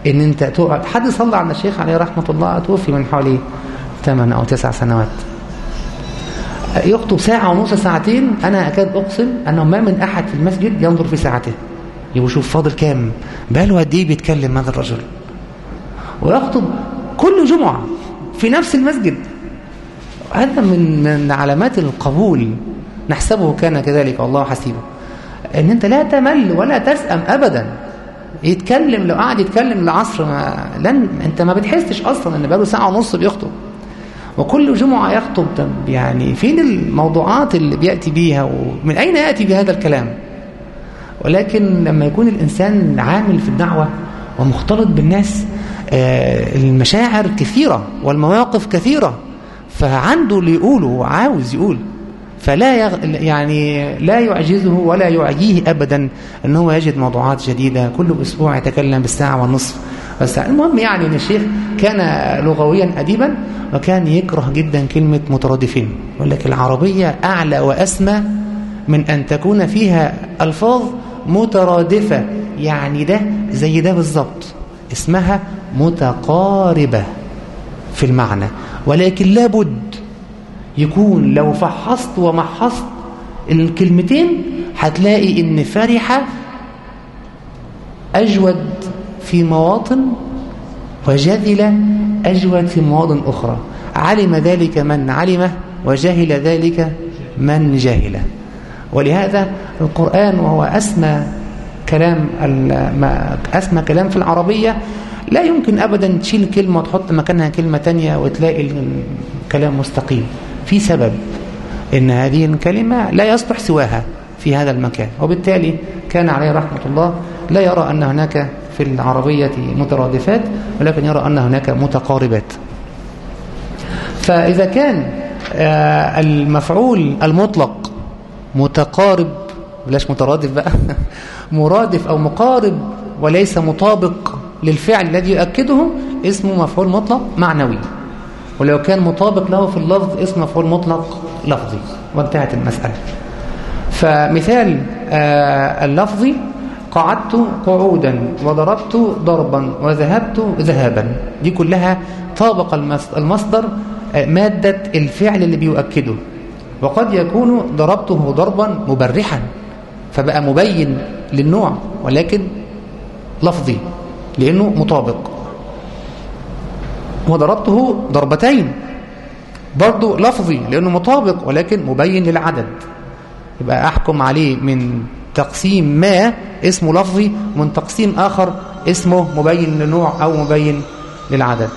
إن أنت تقعد. حد صلى على الشيخ عليه رحمة الله توفي من حوالي 8 أو 9 سنوات. يخطب ساعة ونص ساعتين أنا أكاد أقسم أنه ما من أحد في المسجد ينظر في ساعته. يبقى شوف فاضل كام؟ بقاله قد إيه بيتكلم هذا الرجل. ويخطب كل جمعة في نفس المسجد. هذا من من علامات القبول. نحسبه كان كذلك والله حسيبه. إن أنت لا تمل ولا تسأم ابدا. يتكلم لو قعد يتكلم العصر ما لن أنت ما بتحسش أصلا إن بقاله ساعة ونص بيخطب. وكل جمعة يخطب. طب يعني فين الموضوعات اللي بيأتي بيها ومن أين يأتي بهذا الكلام؟ ولكن لما يكون الإنسان عامل في الدعوة ومختلط بالناس المشاعر كثيرة والمواقف كثيرة فعنده اللي يقوله وعاوز يقول. فلا يغ... يعني لا يعجزه ولا يعجيه أبدا أن هو يجد موضوعات جديدة. كل أسبوع يتكلم بالساعة والنصف بس المهم يعني أن الشيخ كان لغويا أديبا وكان يكره جدا كلمة مترادفين. يقول لك العربية أعلى وأسمى من أن تكون فيها ألفاظ مترادفة. يعني ده زي ده بالظبط اسمها متقاربة في المعنى. ولكن لابد يكون لو فحصت ومحصت الكلمتين هتلاقي إن فرحة أجود في مواطن وجذل أجود في مواطن أخرى. علم ذلك من علمه وجهل ذلك من جهله ولهذا القرآن وهو أسمى كلام أسمى كلام في العربية لا يمكن أبدا تشيل كلمة وتحط مكانها كلمة تانية وتلاقي الكلام مستقيم. في سبب إن هذه الكلمة لا يصلح سواها في هذا المكان. وبالتالي كان عليه رحمة الله لا يرى أن هناك في العربية مترادفات ولكن يرى أن هناك متقاربات. فإذا كان المفعول المطلق متقارب بلاش مترادف بقى مرادف أو مقارب وليس مطابق للفعل الذي يؤكده اسمه مفعول مطلق معنوي. ولو كان مطابق له في اللفظ اسمه مفعول مطلق لفظي وانتهت المسألة. فمثال اللفظي قعدت قعودا وضربت ضربا وذهبت ذهابا. دي كلها طابق المصدر مادة الفعل اللي بيؤكده. وقد يكون ضربته ضربا مبرحا فبقى مبين للنوع ولكن لفظي لأنه مطابق. وضربته ضربتين. برضه لفظي لأنه مطابق ولكن مبين للعدد. يبقى أحكم عليه من تقسيم ما اسمه لفظي ومن تقسيم آخر اسمه مبين للنوع أو مبين للعدد.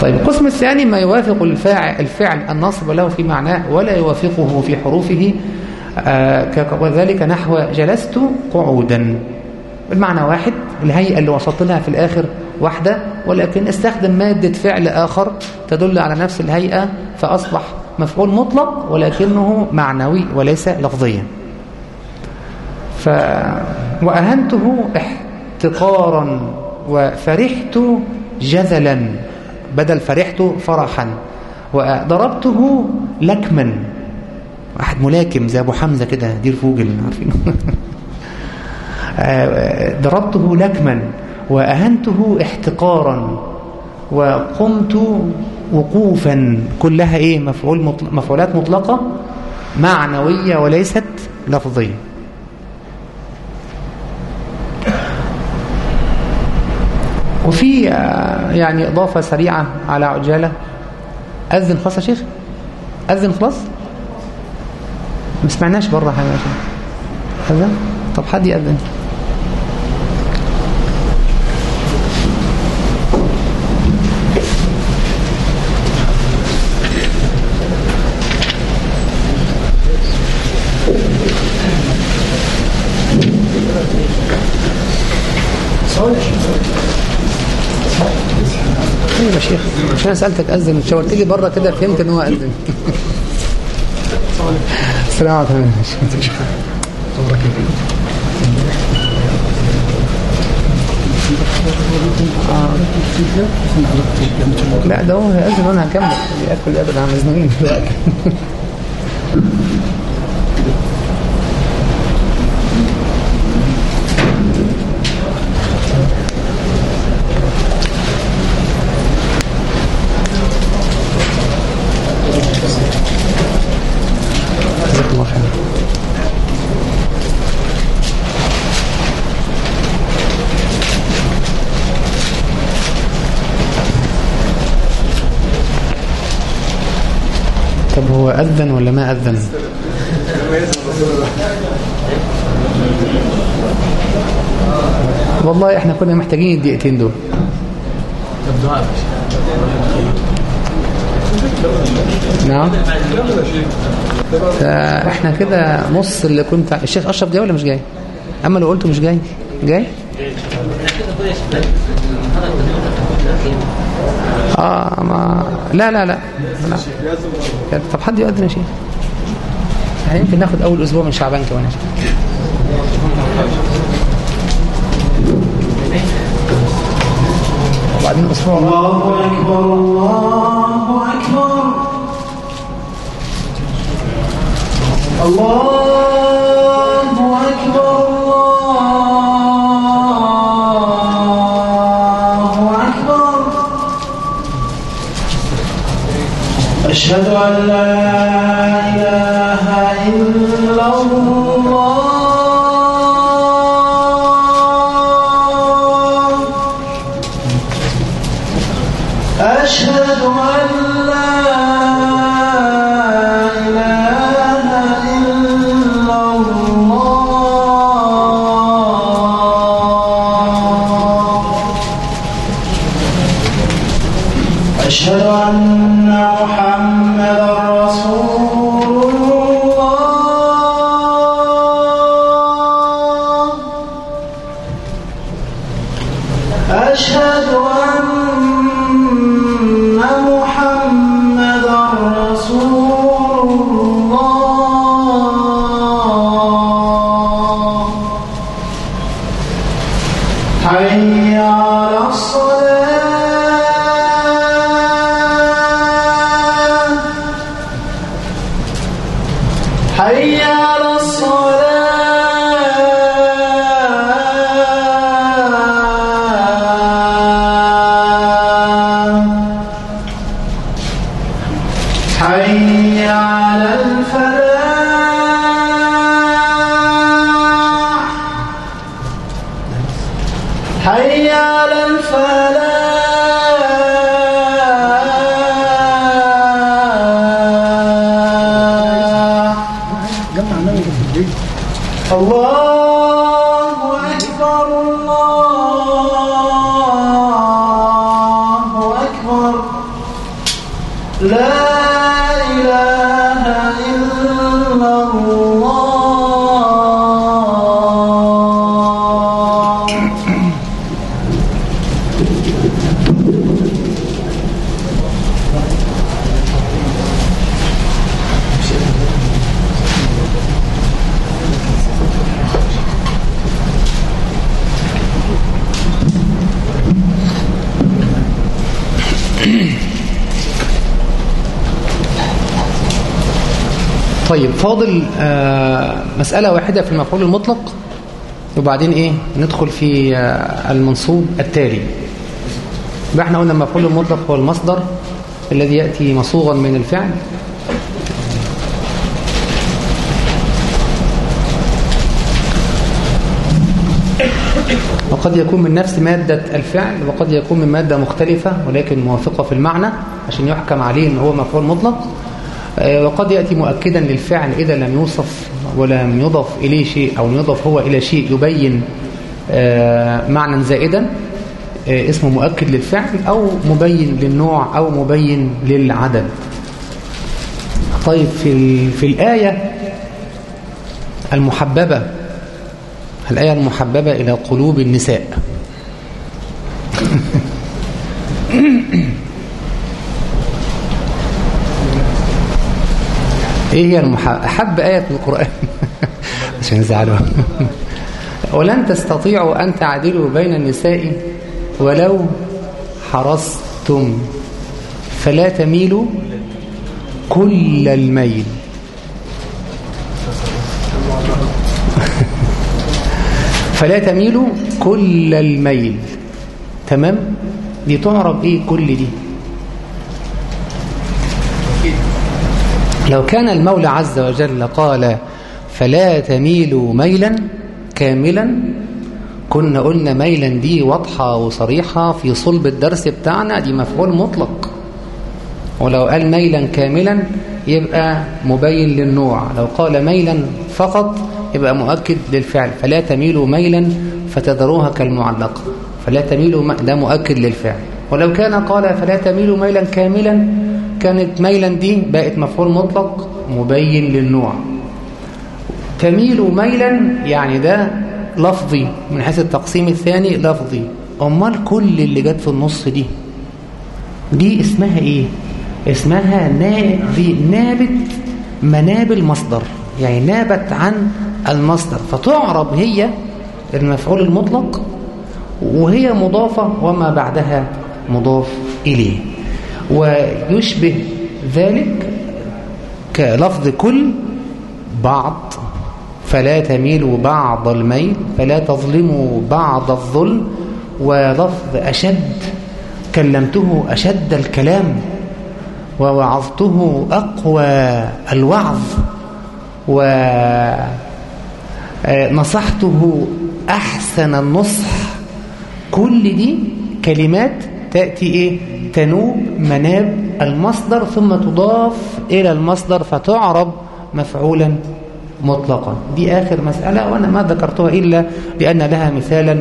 طيب القسم الثاني ما يوافق الفاعل الفعل النصب له في معناه ولا يوافقه في حروفه آه وذلك نحو جلست قعودا. المعنى واحد الهيئة اللي وصلت لها في الآخر واحدة ولكن استخدم مادة فعل آخر تدل على نفس الهيئة فأصبح مفعول مطلق ولكنه معنوي وليس لفظيا. ف... وأهنته احتقارا وفرحت جذلا بدل فرحت فرحا وضربته لكما. واحد ملاكم زي أبو حمزة كده دير فوجل عارفين ضربته لكما وأهنته احتقارا وقمت وقوفا كلها إيه؟ مفعول مطلق مفعولات مطلقة معنوية وليست لفظية. وفي يعني إضافة سريعة على عجالة. أذن خلاص يا شيخ؟ أذن خلاص؟ ما سمعناش بره حاجة أذن؟ طب حد يأذن أيوه يا شيخ مش أنا سألتك أذن شاورت لي بره كده فهمت إن هو أذن. السلام عليكم لا ده هو هيأذن وأنا هكمل. ياكل ابدا عم مزنوقين طب هو أذن ولا ما أذن؟ والله إحنا كنا محتاجين الدقيقتين دول. نعم. إحنا كده نص اللي كنت الشيخ أشرف جاي ولا مش جاي؟ أما لو قلته مش جاي؟ جاي؟ آه ما لا لا لا, لا. طب حد يؤذن يا شيخ؟ يعني يمكن ناخد أول أسبوع من شعبان كمان وبعدين أسبوع. الله أكبر الله أكبر. الله أكبر. أشهد أن لا فاضل آه مسألة واحدة في المفعول المطلق وبعدين إيه ندخل في آه المنصوب التالي. يبقى إحنا قلنا المفعول المطلق هو المصدر الذي يأتي مصوغا من الفعل. وقد يكون من نفس مادة الفعل وقد يكون من مادة مختلفة ولكن موافقة في المعنى عشان يحكم عليه إن هو مفعول مطلق. وقد يأتي مؤكدا للفعل إذا لم يوصف ولم يضف إليه شيء أو يضف هو إلى شيء يبين آه، معنى زائدا آه، اسمه مؤكد للفعل أو مبين للنوع أو مبين للعدد. طيب في, في الآية المحببة الآية المحببة إلى قلوب النساء. إيه هي. أحب آية في القرآن. عشان يزعلوا. ولن تستطيعوا أن تعدلوا بين النساء ولو حرصتم فلا تميلوا كل الميل. فلا تميلوا كل الميل. تمام؟ دي تعرف إيه كل دي؟ لو كان المولى عز وجل قال فلا تميلوا ميلا كاملا كنا قلنا ميلا دي واضحة وصريحة في صلب الدرس بتاعنا دي مفعول مطلق. ولو قال ميلا كاملا يبقى مبين للنوع لو قال ميلا فقط يبقى مؤكد للفعل. فلا تميلوا ميلا فتذروها كالمعلقة فلا تميلوا ده مؤكد للفعل. ولو كان قال فلا تميلوا ميلا كاملا كانت ميلا دي بقت مفعول مطلق مبين للنوع. تميل ميلا يعني ده لفظي من حيث التقسيم الثاني لفظي. أمال كل اللي جت في النص دي دي اسمها إيه؟ اسمها نابي نابت مناب المصدر. يعني نابت عن المصدر. فتعرب هي المفعول المطلق وهي مضافة وما بعدها مضاف إليه. ويشبه ذلك كلفظ كل بعض فلا تميلوا بعض الميل فلا تظلموا بعض الظلم ولفظ أشد كلمته أشد الكلام ووعظته أقوى الوعظ ونصحته أحسن النصح كل دي كلمات تأتي إيه؟ تنوب مناب المصدر ثم تضاف إلى المصدر فتعرب مفعولا مطلقا دي آخر مسألة وأنا ما ذكرتها إلا لأن لها مثالا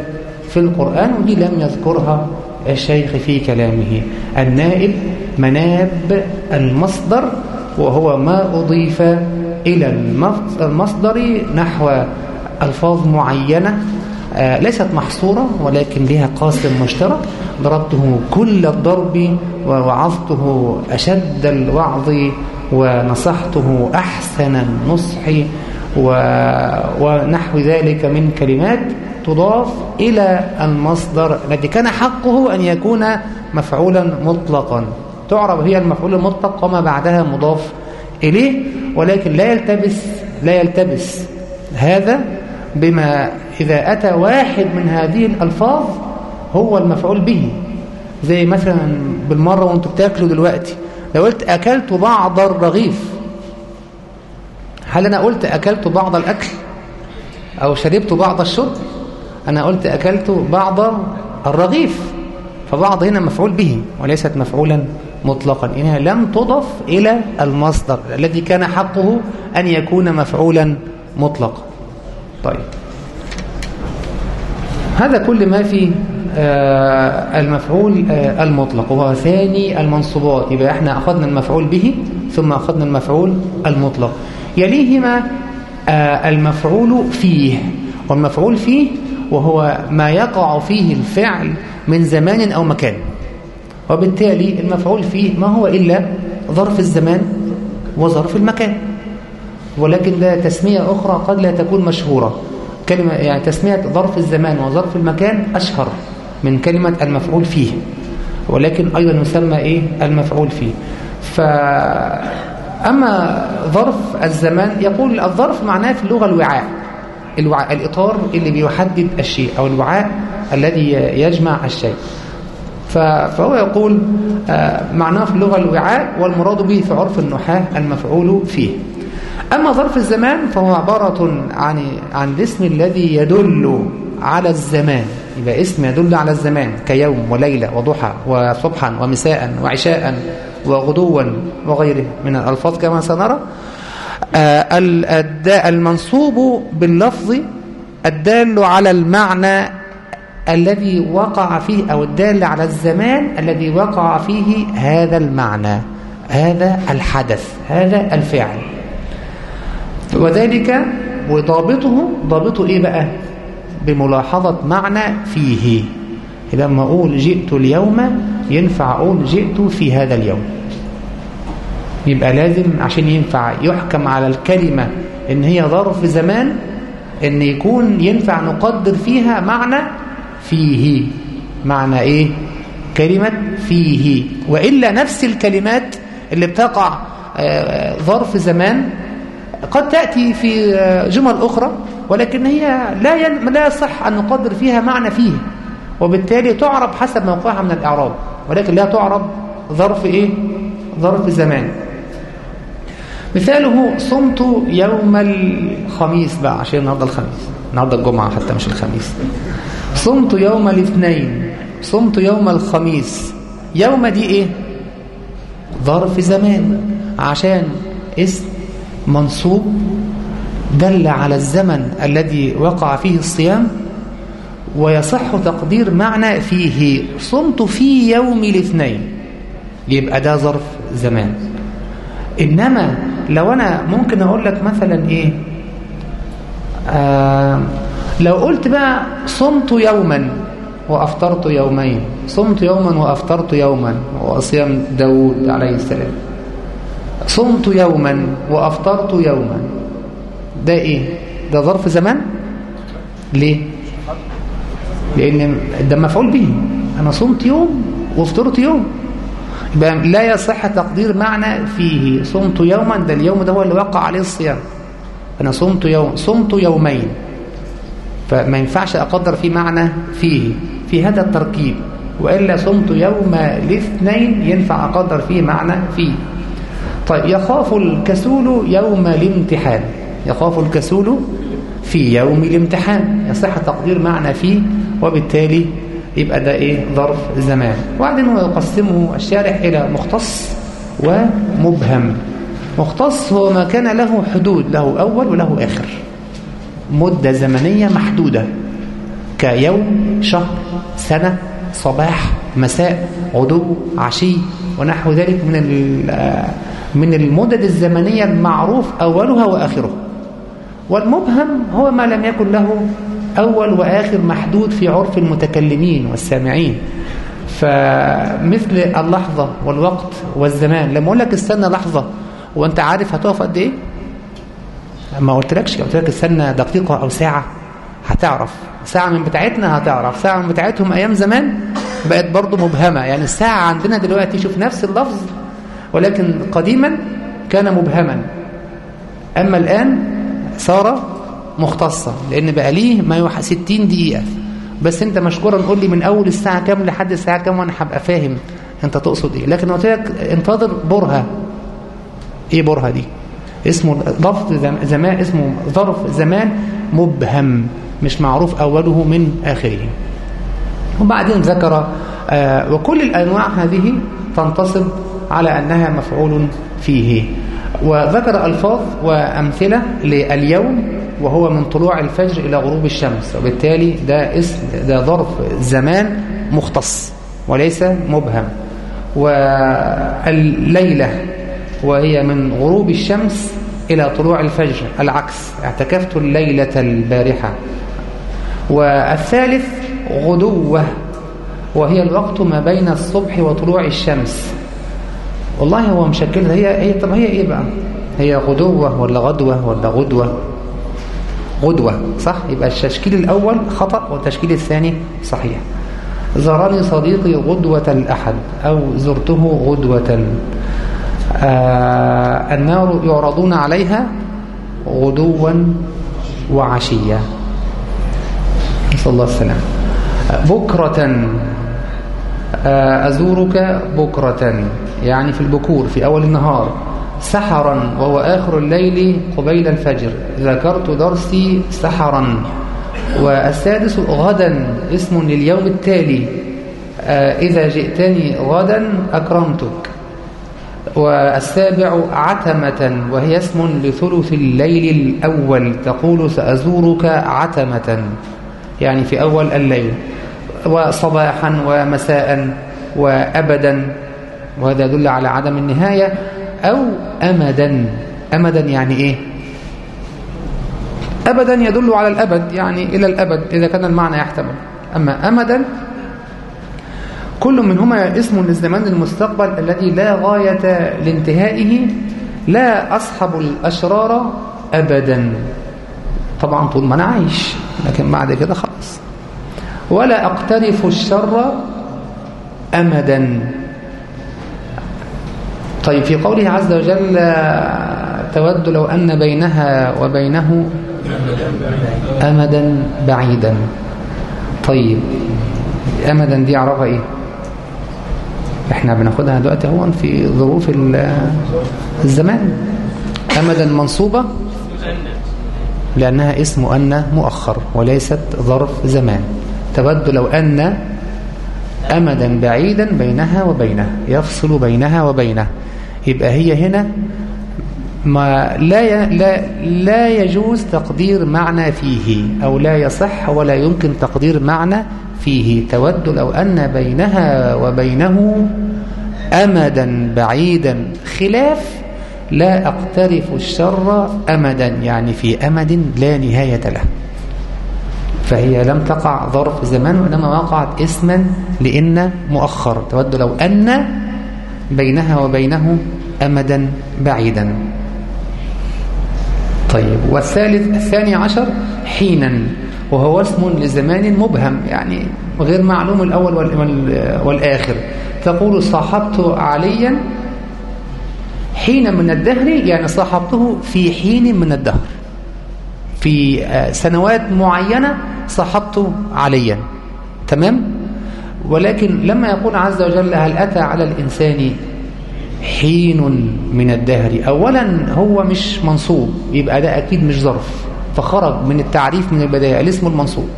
في القرآن ودي لم يذكرها الشيخ في كلامه النائب مناب المصدر وهو ما أضيف إلى المصدر نحو ألفاظ معينة ليست محصورة ولكن لها قاسم مشترك. ضربته كل الضرب ووعظته أشد الوعظ ونصحته أحسن النصح ونحو ذلك من كلمات تضاف إلى المصدر الذي كان حقه أن يكون مفعولا مطلقا. تعرب هي المفعول المطلق وما بعدها مضاف إليه ولكن لا يلتبس لا يلتبس هذا بما إذا أتى واحد من هذه الألفاظ هو المفعول به. زي مثلا بالمرة وأنتوا بتاكلوا دلوقتي لو قلت أكلت بعض الرغيف هل أنا قلت أكلت بعض الأكل؟ أو شربت بعض الشرب؟ أنا قلت أكلت بعض الرغيف. فبعض هنا مفعول به وليست مفعولا مطلقا. إنها لم تضف إلى المصدر الذي كان حقه أن يكون مفعولا مطلقا. طيب. هذا كل ما في المفعول المطلق وهو ثاني المنصوبات. يبقى إحنا أخذنا المفعول به ثم أخذنا المفعول المطلق. يليهما المفعول فيه. والمفعول فيه وهو ما يقع فيه الفعل من زمان أو مكان. وبالتالي المفعول فيه ما هو إلا ظرف الزمان وظرف المكان. ولكن ده تسمية أخرى قد لا تكون مشهورة. كلمة يعني تسمية ظرف الزمان وظرف المكان أشهر من كلمة المفعول فيه ولكن أيضا يسمى إيه؟ المفعول فيه. فأما ظرف الزمان يقول الظرف معناه في اللغة الوعاء الوعاء الإطار اللي بيحدد الشيء أو الوعاء الذي يجمع الشيء. فهو يقول معناه في اللغة الوعاء والمراد به في عرف النحاة المفعول فيه. أما ظرف الزمان فهو عبارة عن عن الاسم الذي يدل على الزمان. يبقى اسم يدل على الزمان كيوم وليلة وضحى وصبحا ومساء وعشاء وغدوا وغيره من الألفاظ كما سنرى. المنصوب باللفظ الدال على المعنى الذي وقع فيه أو الدال على الزمان الذي وقع فيه هذا المعنى هذا الحدث هذا الفعل. وذلك وضابطه ضابطه إيه بقى؟ بملاحظة معنى فيه. لما أقول جئت اليوم ينفع أقول جئت في هذا اليوم. يبقى لازم عشان ينفع يحكم على الكلمة إن هي ظرف زمان إن يكون ينفع نقدر فيها معنى فيه. معنى إيه؟ كلمة فيه. وإلا نفس الكلمات اللي بتقع ظرف زمان قد تأتي في جمل أخرى ولكن هي لا لا يصح أن نقدر فيها معنى فيه. وبالتالي تعرب حسب موقعها من الإعراب ولكن لا تعرب ظرف إيه؟ ظرف زمان مثاله صمت يوم الخميس بقى عشان النهارده الخميس. النهارده الجمعة حتى مش الخميس. صمت يوم الاثنين صمت يوم الخميس. يوم دي إيه؟ ظرف زمان عشان اسم منصوب دل على الزمن الذي وقع فيه الصيام ويصح تقدير معنى فيه صمت في يوم الاثنين يبقى ده ظرف زمان. إنما لو أنا ممكن أقول لك مثلا إيه؟ آه لو قلت بقى صمت يوما وأفطرت يومين صمت يوما وأفطرت يوما وصيام داود عليه السلام. صمت يوما وأفطرت يوما. ده إيه؟ ده ظرف زمان؟ ليه؟ لأن ده مفعول به. أنا صمت يوم وافطرت يوم. يبقى لا يصح تقدير معنى فيه. صمت يوما ده اليوم ده هو اللي وقع عليه الصيام. أنا صمت يوم صمت يومين. فما ينفعش أقدر فيه معنى فيه. في هذا التركيب. وإلا صمت يوم الاثنين ينفع أقدر فيه معنى فيه. طيب يخاف الكسول يوم الامتحان. يخاف الكسول في يوم الامتحان. يصح تقدير معنى فيه وبالتالي يبقى ده إيه؟ ظرف زمان. وبعدين هو يقسمه الشارح إلى مختص ومبهم. مختص هو ما كان له حدود له أول وله آخر. مدة زمنية محدودة. كيوم شهر سنة صباح مساء غدو عشي ونحو ذلك من من المدد الزمنية المعروف أولها وآخرها. والمبهم هو ما لم يكن له أول وآخر محدود في عرف المتكلمين والسامعين. فمثل اللحظة والوقت والزمان لما أقول لك استنى لحظة وأنت عارف هتقف قد إيه؟ ما قلتلكش قلت لك استنى دقيقة أو ساعة هتعرف. ساعة من بتاعتنا هتعرف. ساعة من بتاعتهم أيام زمان بقت برضو مبهمة. يعني الساعة عندنا دلوقتي شوف نفس اللفظ ولكن قديما كان مبهما. أما الآن صار مختصة لأن بقى ليه ما يوحى 60 دقيقة. بس أنت مشكورا قول لي من أول الساعة كام لحد الساعة كام وأنا هبقى فاهم أنت تقصد إيه. لكن قلت لك انتظر برهة. إيه برهة دي؟ اسمه لفظ زمان اسمه ظرف زمان مبهم مش معروف أوله من آخره. وبعدين ذكر آه وكل الأنواع هذه تنتصب على أنها مفعول فيه. وذكر ألفاظ وأمثلة لليوم وهو من طلوع الفجر إلى غروب الشمس وبالتالي ده اسم ده ظرف زمان مختص وليس مبهم. والليلة وهي من غروب الشمس إلى طلوع الفجر العكس اعتكفت الليلة البارحة. والثالث غدوة وهي الوقت ما بين الصبح وطلوع الشمس. والله هو مشكل هي هي طب هي إيه بقى؟ هي غدوة ولا غدوة ولا غدوة؟ غدوة صح؟ يبقى التشكيل الأول خطأ والتشكيل الثاني صحيح. زارني صديقي غدوة الأحد أو زرته غدوة آه النار يعرضون عليها غدوا وعشيا. نسأل الله السلام بكرة آه أزورك بكرة يعني في البكور في أول النهار سحرا وهو آخر الليل قبيل الفجر. ذكرت درسي سحرا. والسادس غدا اسم لليوم التالي آه إذا جئتني غدا أكرمتك. والسابع عتمة وهي اسم لثلث الليل الأول تقول سأزورك عتمة يعني في أول الليل. وصباحا ومساء وأبدا وهذا يدل على عدم النهاية أو أمدا. أمدا يعني إيه؟ أبدا يدل على الأبد يعني إلى الأبد إذا كان المعنى يحتمل. أما أمدا كل منهما اسم للزمان المستقبل الذي لا غاية لانتهائه لا أصحب الأشرار أبدا. طبعا طول ما أنا عايش لكن بعد كده خلاص. ولا أقترف الشر أمدا. طيب في قوله عز وجل تود لو أن بينها وبينه أمدا بعيدا. طيب أمدا دي عرفها إيه؟ إحنا بناخدها دلوقتي هو في ظروف الزمان. أمدا منصوبة لأنها اسم أن مؤخر وليست ظرف زمان. تود لو أن أمدا بعيدا بينها وبينه يفصل بينها وبينه. يبقى هي هنا ما لا لا لا يجوز تقدير معنى فيه أو لا يصح ولا يمكن تقدير معنى فيه. تود لو أن بينها وبينه أمدا بعيدا خلاف لا أقترف الشر أمدا يعني في أمد لا نهاية له. فهي لم تقع ظرف زمان وإنما وقعت اسما لإن مؤخر. تود لو أن بينها وبينه أمدا بعيدا. طيب والثالث الثاني عشر حينا وهو اسم لزمان مبهم يعني غير معلوم الأول والآخر. تقول صاحبت عليا حين من الدهر يعني صاحبته في حين من الدهر. في سنوات معينة صاحبته عليا. تمام؟ ولكن لما يقول عز وجل هل أتى على الإنسان حين من الدهر؟ أولا هو مش منصوب يبقى ده أكيد مش ظرف فخرج من التعريف من البداية الاسم المنصوب.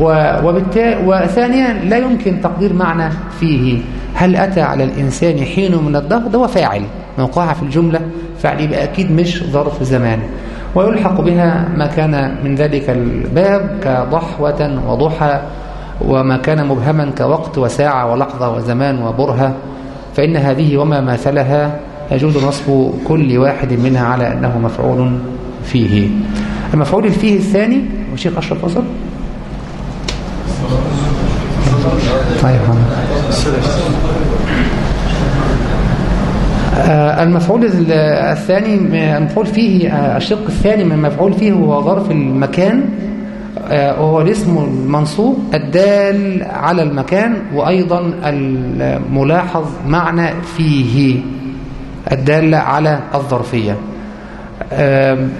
وبالتالي وثانيا لا يمكن تقدير معنى فيه. هل أتى على الإنسان حين من الدهر؟ ده فاعل موقعها في الجملة فاعل يبقى أكيد مش ظرف زمان. ويلحق بها ما كان من ذلك الباب كضحوة وضحى وما كان مبهما كوقت وساعة ولحظة وزمان وبرهة فإن هذه وما مثلها يجوز نصب كل واحد منها على أنه مفعول فيه. المفعول فيه الثاني وشيخ أشرف وصل؟ طيب المفعول الثاني المفعول فيه الشق الثاني من المفعول فيه هو ظرف المكان وهو الاسم المنصوب الدال على المكان وأيضا الملاحظ معنى فيه الدال على الظرفية.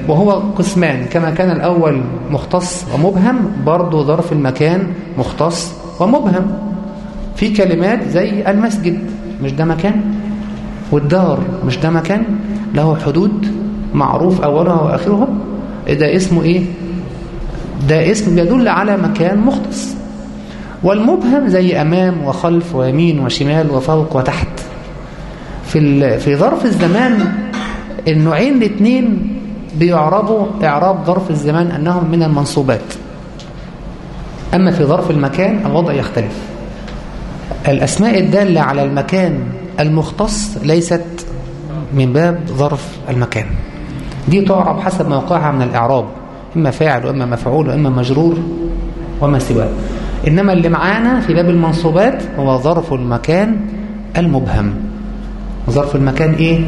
وهو قسمان كما كان الأول مختص ومبهم برضو ظرف المكان مختص ومبهم. في كلمات زي المسجد مش ده مكان؟ والدار مش ده مكان له حدود معروف أولها وآخرها؟ ده اسمه إيه؟ ده اسم بيدل على مكان مختص. والمبهم زي أمام وخلف ويمين وشمال وفوق وتحت. في في ظرف الزمان النوعين الاثنين بيعربوا إعراب ظرف الزمان أنهم من المنصوبات. أما في ظرف المكان الوضع يختلف. الأسماء الدالة على المكان المختص ليست من باب ظرف المكان. دي تعرب حسب موقعها من الإعراب إما فاعل وإما مفعول وإما مجرور وما سواه. إنما اللي معانا في باب المنصوبات هو ظرف المكان المبهم. ظرف المكان إيه؟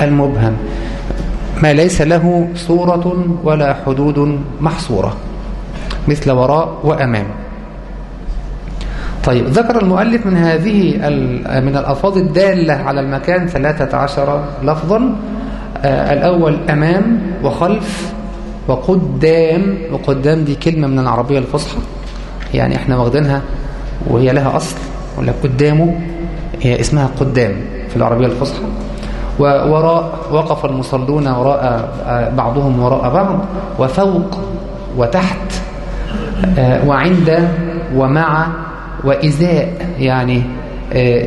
المبهم. ما ليس له صورة ولا حدود محصورة مثل وراء وأمام. طيب ذكر المؤلف من هذه من الألفاظ الدالة على المكان 13 لفظا آه الأول أمام وخلف وقدام وقدام دي كلمة من العربية الفصحى يعني إحنا واخدينها وهي لها أصل ولا قدامه هي اسمها قدام في العربية الفصحى. ووراء وقف المصلون وراء بعضهم وراء بعض وفوق وتحت وعند ومع وإزاء يعني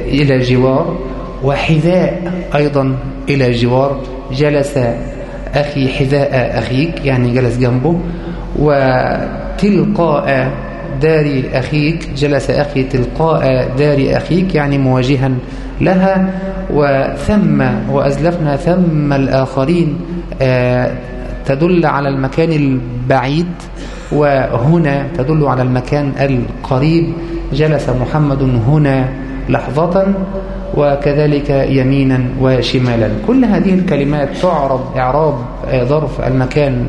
إلى جوار وحذاء أيضا إلى جوار جلس أخي حذاء أخيك يعني جلس جنبه. وتلقاء دار أخيك جلس أخي تلقاء دار أخيك يعني مواجها لها. وثم وأزلفنا ثم الآخرين تدل على المكان البعيد. وهنا تدل على المكان القريب. جلس محمد هنا لحظة وكذلك يمينا وشمالا. كل هذه الكلمات تعرب إعراب ظرف المكان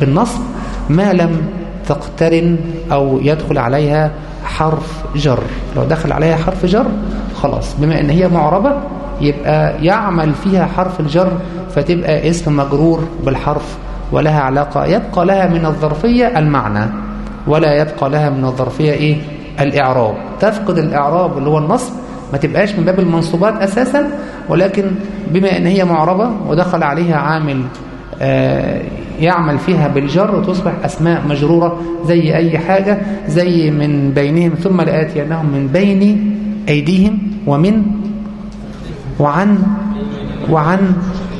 بالنصب. ما لم تقترن أو يدخل عليها حرف جر. لو دخل عليها حرف جر خلاص. بما أن هي معربة يبقى يعمل فيها حرف الجر فتبقى اسم مجرور بالحرف ولها علاقة. يبقى لها من الظرفية المعنى ولا يبقى لها من الظرفية إيه؟ الإعراب. تفقد الإعراب اللي هو النصب ما تبقاش من باب المنصوبات أساسا ولكن بما أن هي معربة ودخل عليها عامل آه يعمل فيها بالجر وتصبح أسماء مجرورة زي أي حاجة زي من بينهم ثم لآتينهم من بين أيديهم ومن وعن وعن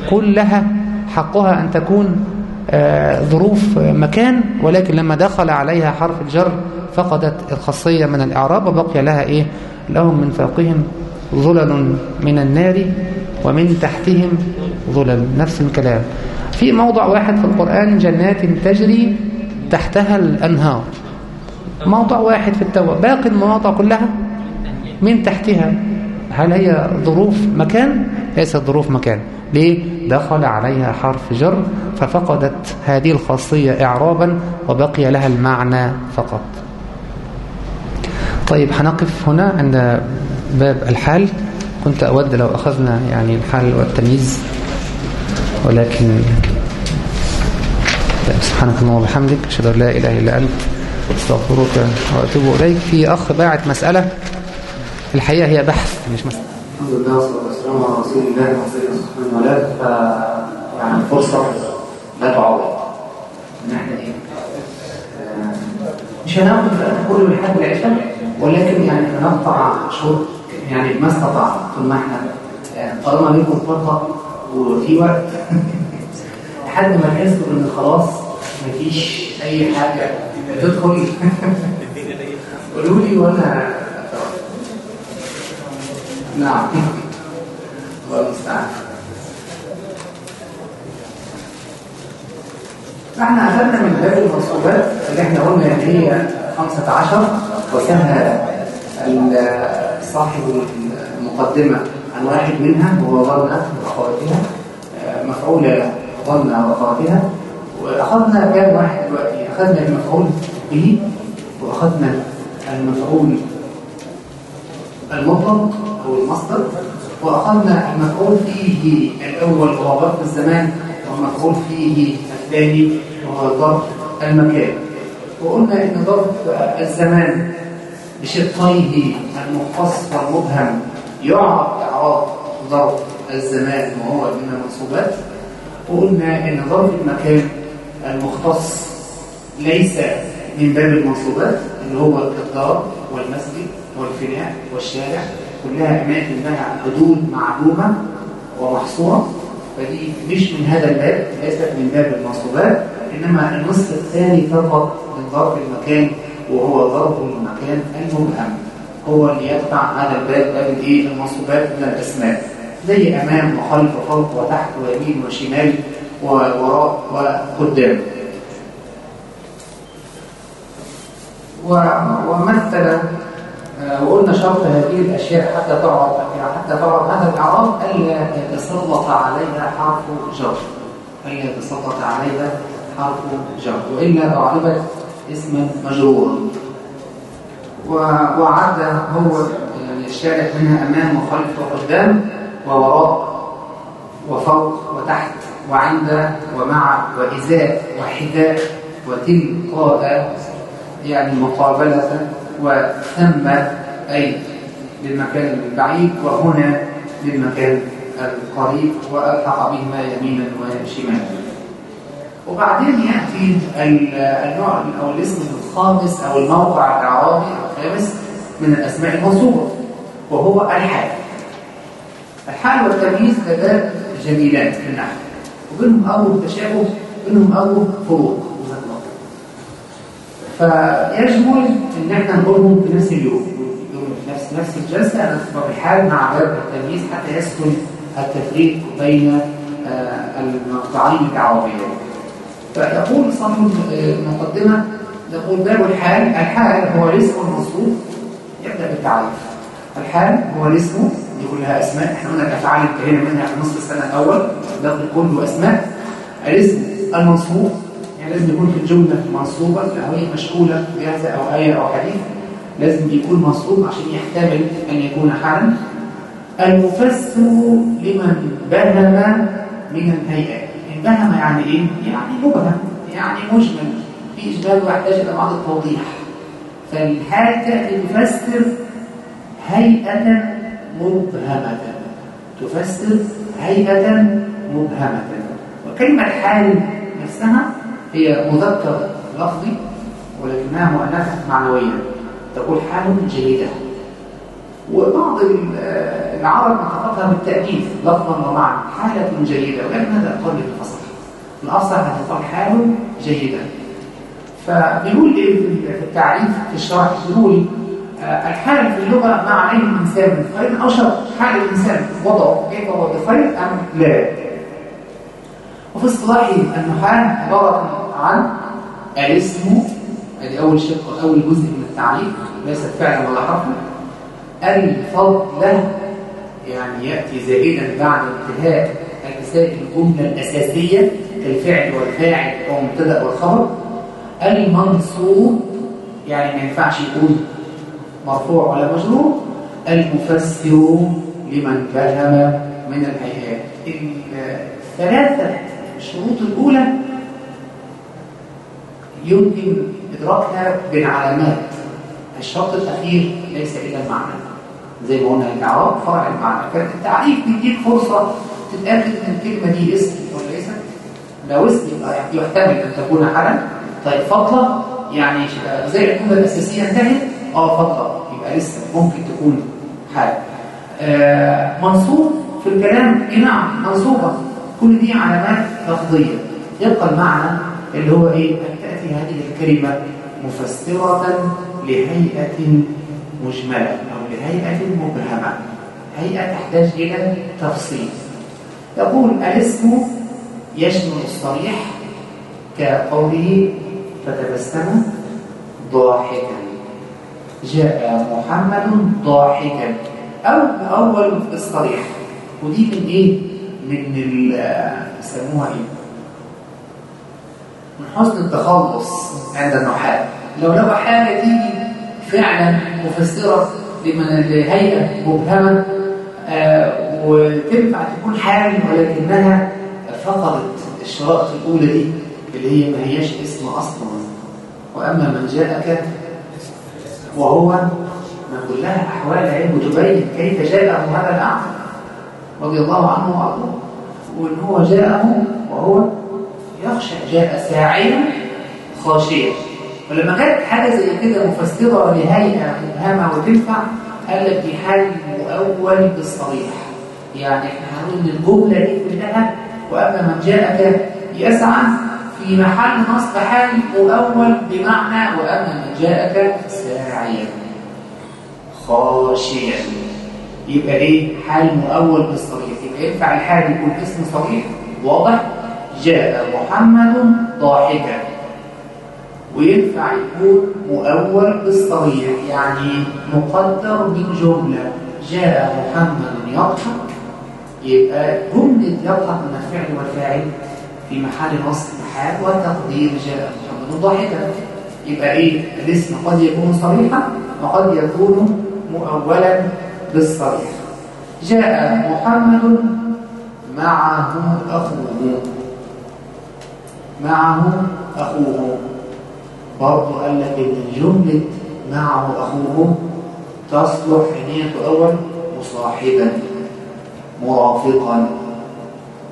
كلها. حقها أن تكون آه ظروف مكان ولكن لما دخل عليها حرف الجر فقدت الخاصية من الإعراب وبقي لها إيه؟ لهم من فوقهم ظلل من النار ومن تحتهم ظلل. نفس الكلام. في موضع واحد في القرآن جنات تجري تحتها الأنهار. موضع واحد في التوبة باقي المواضع كلها من تحتها. هل هي ظروف مكان؟ ليست ظروف مكان. ليه؟ دخل عليها حرف جر ففقدت هذه الخاصية إعرابا وبقي لها المعنى فقط. طيب هنقف هنا عند باب الحال. كنت أود لو أخذنا يعني الحال والتمييز ولكن سبحانك اللهم وبحمدك أشهد أن لا إله إلا أنت أستغفرك وأتوب إليك. في أخ باعت مسألة الحقيقة هي بحث مش مسألة. الحمد لله والصلاة والسلام على رسول الله وعلى وصحبه وله ف يعني فرصة لا تعوض. إن إحنا إيه مش هناخد كل لحد العشاء؟ ولكن يعني هنقطع شوط يعني ما استطعنا طول ما إحنا آه، طالما لكم فرصة وفي وقت. لحد ما تحسوا إن خلاص مفيش أي حاجة تدخل. قولوا لي وأنا نعم. الله المستعان. فاحنا أخذنا من باب المصروفات اللي إحنا قلنا إن هي 15 وكان ال- صاحب المقدمة عن واحد منها وهو ظن واخواتها آه، مفعول ظن واخواتها وأخذنا كام واحد دلوقتي أخذنا المفعول به وأخذنا المفعول المطلق أو المصدر وأخذنا المفعول فيه الأول وهو ظرف الزمان والمفعول فيه الثاني وهو ظرف المكان. وقلنا إن ظرف الزمان بشقيه المختص والمبهم يعرف إعراب ظرف الزمان وهو من المنصوبات وقلنا إن ظرف المكان المختص ليس من باب المنصوبات اللي هو الدار والمسجد والفناء والشارع كلها أماكن لها حدود معلومة ومحصورة. فدي مش من هذا الباب ليست من باب المنصوبات إنما النصف الثاني فقط ظرف المكان وهو ظرف المكان المبهم. هو اللي يتبع هذا الباب باب الإيه؟ المنصوبات من الأسماء. زي أمام وخلف وفوق وتحت ويمين وشمال ووراء وقدام. ومثل آه، وقلنا شرط هذه الأشياء حتى تعرف حتى تعرف هذا الإعراب ألا يتسلط عليها حرف جر. ألا يتسلط عليها حرف جر. وإلا اعربت اسما مجرورا و- وعد هو يعني الشارع منها أمام وخلف وقدام ووراء وفوق وتحت وعند ومع وإزاء وحذاء وتلقاء يعني مقابلة وثم أي للمكان البعيد وهنا للمكان القريب وألحق بهما يمينا وشمالا. وبعدين يأتي ال- النوع أو الاسم الخامس أو الموقع الإعرابي الخامس من الأسماء المنصوبة وهو الحال الحال والتمييز لذات جميلات في النحو وبينهم أول تشابه بينهم أول فروق. فيجمل إن إحنا نقولهم في نفس اليوم نفس نفس الجلسة نذكر الحال مع باب التمييز حتى يسهل التفريق بين آه، المقطعين الإعرابيين فيقول صاحب المقدمة يقول باب الحال الحال هو الاسم المنصوب يبدأ بالتعريف. الحال هو الاسم دي كلها أسماء إحنا قلنا الافعال انتهينا منها في نصف السنة الأول ده كله أسماء. الاسم المنصوب يعني لازم يكون في الجملة منصوبة أو هي مشغولة بهذا أو آية أو حديث لازم يكون منصوب عشان يحتمل أن يكون حالا. المفسر لمن بهم من الهيئات البهم يعني إيه؟ يعني مبهم يعني مجمل. في إجمال ويحتاج إلى بعض التوضيح. فالحال تأتي تفسر هيئة مبهمة. تفسر هيئة مبهمة. وكلمة حال نفسها هي مذكر لفظي ولكنها مؤنثه معنويه تقول حال جيدة. وبعض ال- العرب نطقتها بالتأكيد لفظا ومعنى حالة جيدة ولكن هذا أقل الفصل الأصل هتقال حال جيدة. فبيقول إيه في التعريف في الشرح بيقول آه، الحال في اللغة ما عليه الإنسان من خير أو شر حال الإنسان وضعه كيف هو بخير أم لا؟ وفي اصطلاح النحاة عبارة عن الاسم ادي أول شق أول جزء من التعريف ليست فعلا ولا حرفا. الفضل يعني يأتي زائدا بعد انتهاء أجزاء الجملة الأساسية كالفعل والفاعل أو المبتدا والخبر. المنصوب يعني ما ينفعش يكون مرفوع ولا مجرور المفسر لمن فهم من الهيئات الثلاثة الشروط الأولى يمكن إدراكها بالعلامات. الشرط الأخير ليس إلا المعنى. زي ما قلنا الإعراب فرع المعنى. فالتعريف بيديك فرصة تتأكد إن الكلمة دي اسم ولا ليست. لو اسم يبقى يحتمل أن تكون حالا طيب فضلة يعني زي الجملة الأساسية انتهت. آه فضلة يبقى لسه ممكن تكون حال آه منصوب في الكلام. إيه نعم منصوبة. كل دي علامات لفظية. يبقى المعنى اللي هو إيه؟ أن تأتي هذه الكلمة مفسرة لهيئة مجملة. أو لهيئه مبهمه هيئة تحتاج إلى تفصيل. يقول الاسم يشمل الصريح كقوله فتبسم ضاحكا جاء محمد ضاحكا. أو اول الصريح. ودي من إيه؟ من يسموها إيه؟ من حسن التخلص عند النحاة. لو لو حاجة تيجي فعلا مفسرة لهيئة مبهمة آه وتنفع تكون حال ولكنها فقدت الشرائط الأولى دي اللي هي ما هياش اسم أصلا. وأما من جاءك وهو ما كلها أحوال علم تبين كيف جاءه هذا الأعمى؟ رضي الله عنه وأرضاه. وإن هو جاءه وهو يخشى جاء ساعيا خاشيا ولما كانت حاجة زي كده مفسرة لهيئة مبهمة وتنفع قال لك دي حال مؤول بالصريح. يعني إحنا هنقول الجملة دي كلها وأما من جاءك يسعى في محل نصب حال مؤول بمعنى وأما من جاءك ساعيا. خاشيا يبقى إيه؟ حال مؤول بالصريح. يبقى ينفع الحال يكون اسم صريح. واضح؟ جاء محمد ضاحكا. وينفع يكون مؤول بالصريح يعني مقدر من جملة. جاء محمد يضحك يبقى جملة يضحك من الفعل والفاعل في محل نصب حال والتقدير جاء محمد ضاحكا يبقى إيه؟ الاسم قد يكون صريحا وقد يكون مؤولا بالصريح. جاء محمد معه أخوه معه أخوه. برضه قال لك إن جملة معه أخوه تصلح إن هي تؤول مصاحبا مرافقا.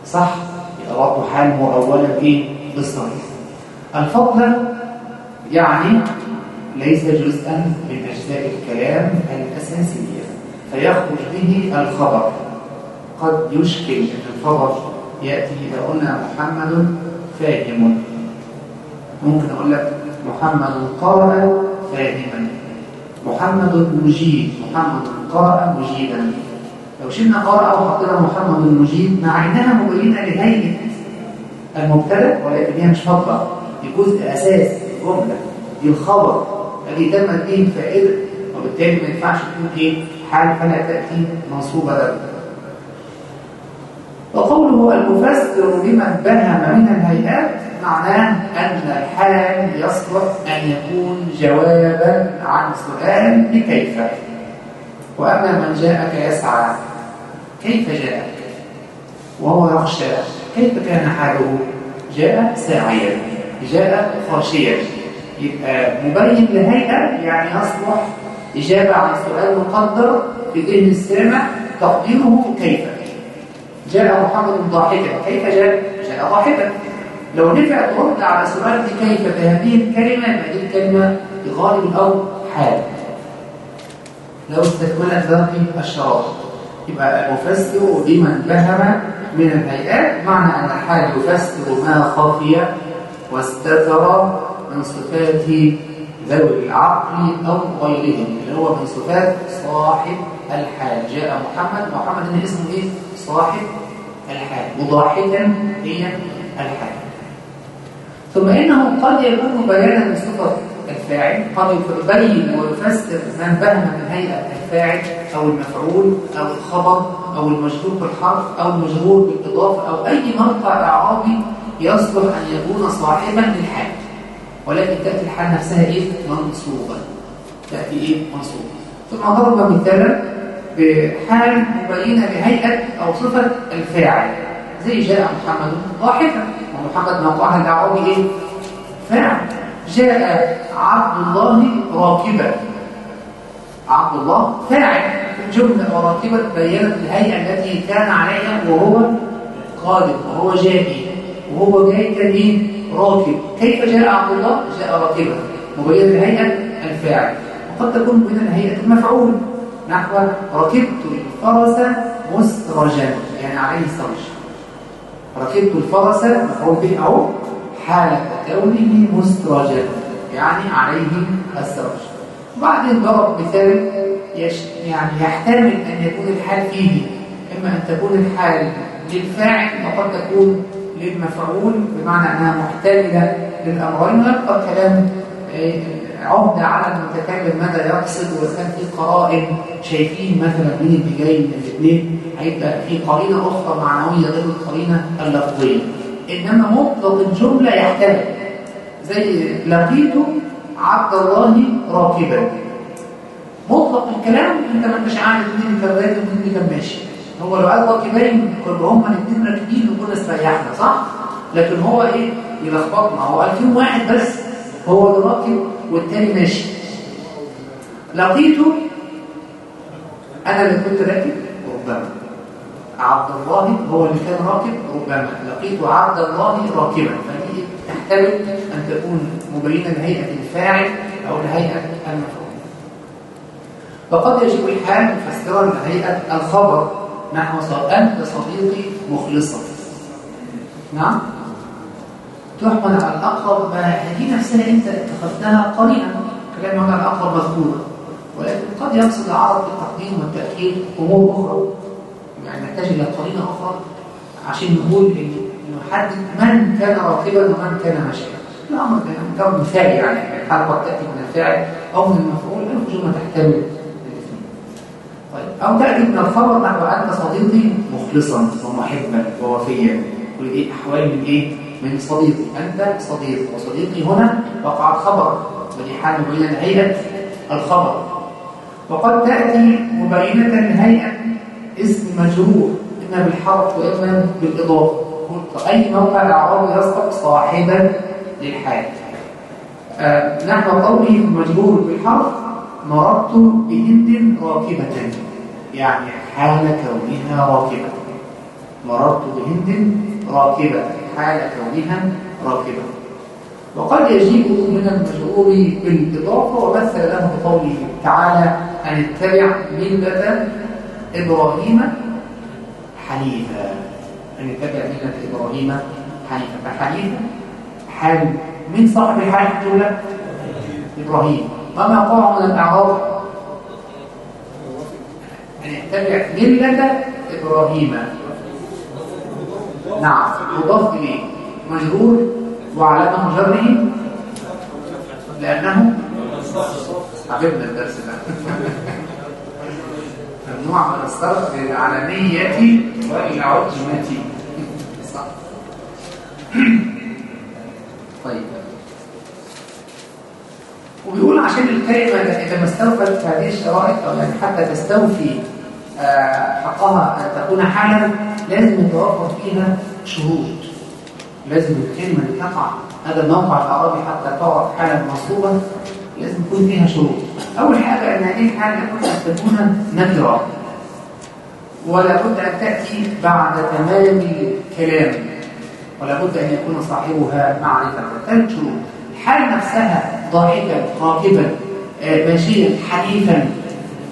صح؟ يبقى برضه حال مؤولا إيه بالصريح الفضل يعني ليس جزءا من أجزاء الكلام الأساسية فيخرج به الخبر. قد يشكل أن الخبر يأتي إذا قلنا محمد فاهم. ممكن أقول لك محمد قرأ فاهما. محمد مجيب محمد قرأ مجيبا لو شلنا قرأ وحطينا محمد مجيب مع إنها مبينة لهيئة المبتدأ ولكن هي مش فضلة دي جزء أساس الجملة. دي الخبر الذي تمت به الفائدة وبالتالي ما ينفعش تكون إيه؟ حال فلا تأتي منصوبة له. وقوله المفسر لمن بهم من الهيئات معناه أن الحال يصلح أن يكون جوابا عن سؤال بكيف؟ وأما من جاءك يسعى كيف جاءك؟ وهو يخشى كيف كان حاله؟ جاء ساعيا جاء خاشيا. يبقى مبين لهيئة يعني يصلح إجابة عن سؤال مقدر في ذهن السامع تقديره كيف؟ جاء محمد ضاحكا كيف جاء؟ جاء ضاحكا. لو نفع ترد على سؤال كيف بهذه الكلمة هذه الكلمة بغالب الأمر حال لو استكملت باقي الشرائط يبقى المفسر لمن فهم من الهيئات معنى أن الحال يفسر ما خفي واستتر من صفات ذوي العقل أو غيرهم اللي هو من صفات صاحب الحال جاء محمد محمد اسمه إيه؟ صاحب الحال وضاحكا هي الحال ثم إنه قد يكون بيانا لصفة الفاعل. قد يبين ويفسر من فهم من هيئة الفاعل أو المفعول أو الخبر أو المجرور بالحرف أو المجرور بالإضافة أو أي موقع إعرابي يصلح أن يكون صاحبا للحال. ولكن تأتي الحال نفسها إيه؟ منصوبة تأتي إيه؟ منصوبة ثم ضرب مثالا بحال مبينة بهيئة أو صفة الفاعل. زي جاء محمد ضاحكا ومحمد موقعها الإعرابي إيه؟ فاعل جاء عبد الله راكبا. عبد الله فاعل. جملة وراكبا بينت الهيئة التي كان عليها وهو قادم وهو جائي وهو جاي كان إيه راكب. كيف جاء عبد الله؟ جاء راكبا. مبين الهيئة الفاعل. وقد تكون من الهيئة المفعول. نحو ركبت الفرس مسرجا يعني عليه سرج ركبت الفرس مفعول به اهو حالة كونه مسرجا يعني عليه السرج وبعدين ضرب مثال يعني يحتمل أن يكون الحال فيه إما أن تكون الحال للفاعل وقد تكون للمفعول بمعنى أنها محتملة للأمرين ويبقى كلام عهدة على المتكلم ماذا يقصد؟ وكان في قرائن شايفين مثلا مين اللي جاي من الاثنين هيبقى في قرينة أخرى معنوية غير القرينة اللفظية. إنما مطلق الجملة يحتمل. زي لقيت عبد الله راكبا. مطلق الكلام أنت ما أنتش عارف مين اللي كان راكب ومين اللي كان ماشي. هو لو قال راكبين كل هم الاثنين راكبين وكنا استريحنا صح؟ لكن هو إيه؟ يلخبطنا. هو قال فيهم واحد بس. هو اللي راكب والتاني ماشي. لقيته أنا اللي كنت راكب ربما عبد الله هو اللي كان راكب ربما لقيت عبد الله راكبا. فدي تحتمل أن تكون مبينه لهيئة الفاعل أو لهيئة المفعول. وقد يجب الحال مفسرا لهيئة الخبر نحو أنت صديقي مخلصا. نعم؟ تحمل على الأقرب ما هذه نفسها. إنت اتخذتها قرينة كلام هنا الأقرب مذكورا ولكن قد يقصد العرب بالتقديم والتاخير امور أخرى. يعني نحتاج إلى قرينة أخرى عشان نقول نحدد من كان راكبا ومن كان ماشيا. الأمر ده مثال يعني الحال قد تأتي من الفاعل أو من المفعول الجمله تحتمل الإثنين. طيب أو تأتي من الخبر نحو أنت صديقي مخلصا ومحبا ووفيا كل دي أحوال من إيه؟ من صديقي. أنت صديق. وصديقي هنا وقع الخبر ودي حال مبينه لهيئه الخبر. وقد تأتي مبينة لهيئه اسم مجرور. إما بالحرف وإما بالإضافة. قلت أي موقع الأعراب يصدق صاحبا للحال آه نحو قوله مجرور بالحرف. مررت بهند راكبة. يعني حال كونها راكبة. مررت بهند راكبة. حال كونها راكبة. وقد يجيء من المجرور بالإضافة ومثل له بقوله تعالى أن اتبع ملة إبراهيم حنيفا. أن يتبع ملة إبراهيم حنيفا. فحنيفا حال من صاحب الحال الجملة إبراهيم. وما قرأ من الأعراب؟ أن يتبع ملة إبراهيم. نعم. مضاف إليه مجرور وعلامة جره لأنه حبيبنا الدرس ده. ممنوع من الصرف للعلمية والعجمة صح. طيب. وبيقول عشان الكلمة إذا ما استوفت هذه الشرائط أو يعني حتى تستوفي حقها أن تكون حالا لازم يتوفر فيها شروط لازم الكلمة اللي تقع هذا الموقع العربي حتى تعرف حالا مصروبة لازم يكون فيها شروط أول حاجة أن هذه الحالة لابد أن تكون نكرة. ولا بد أن تأتي بعد تمام الكلام. ولا بد أن يكون صاحبها معرفة. ثلاث شروط الحالة نفسها ضاحكا راكبا ماشيا حديثا.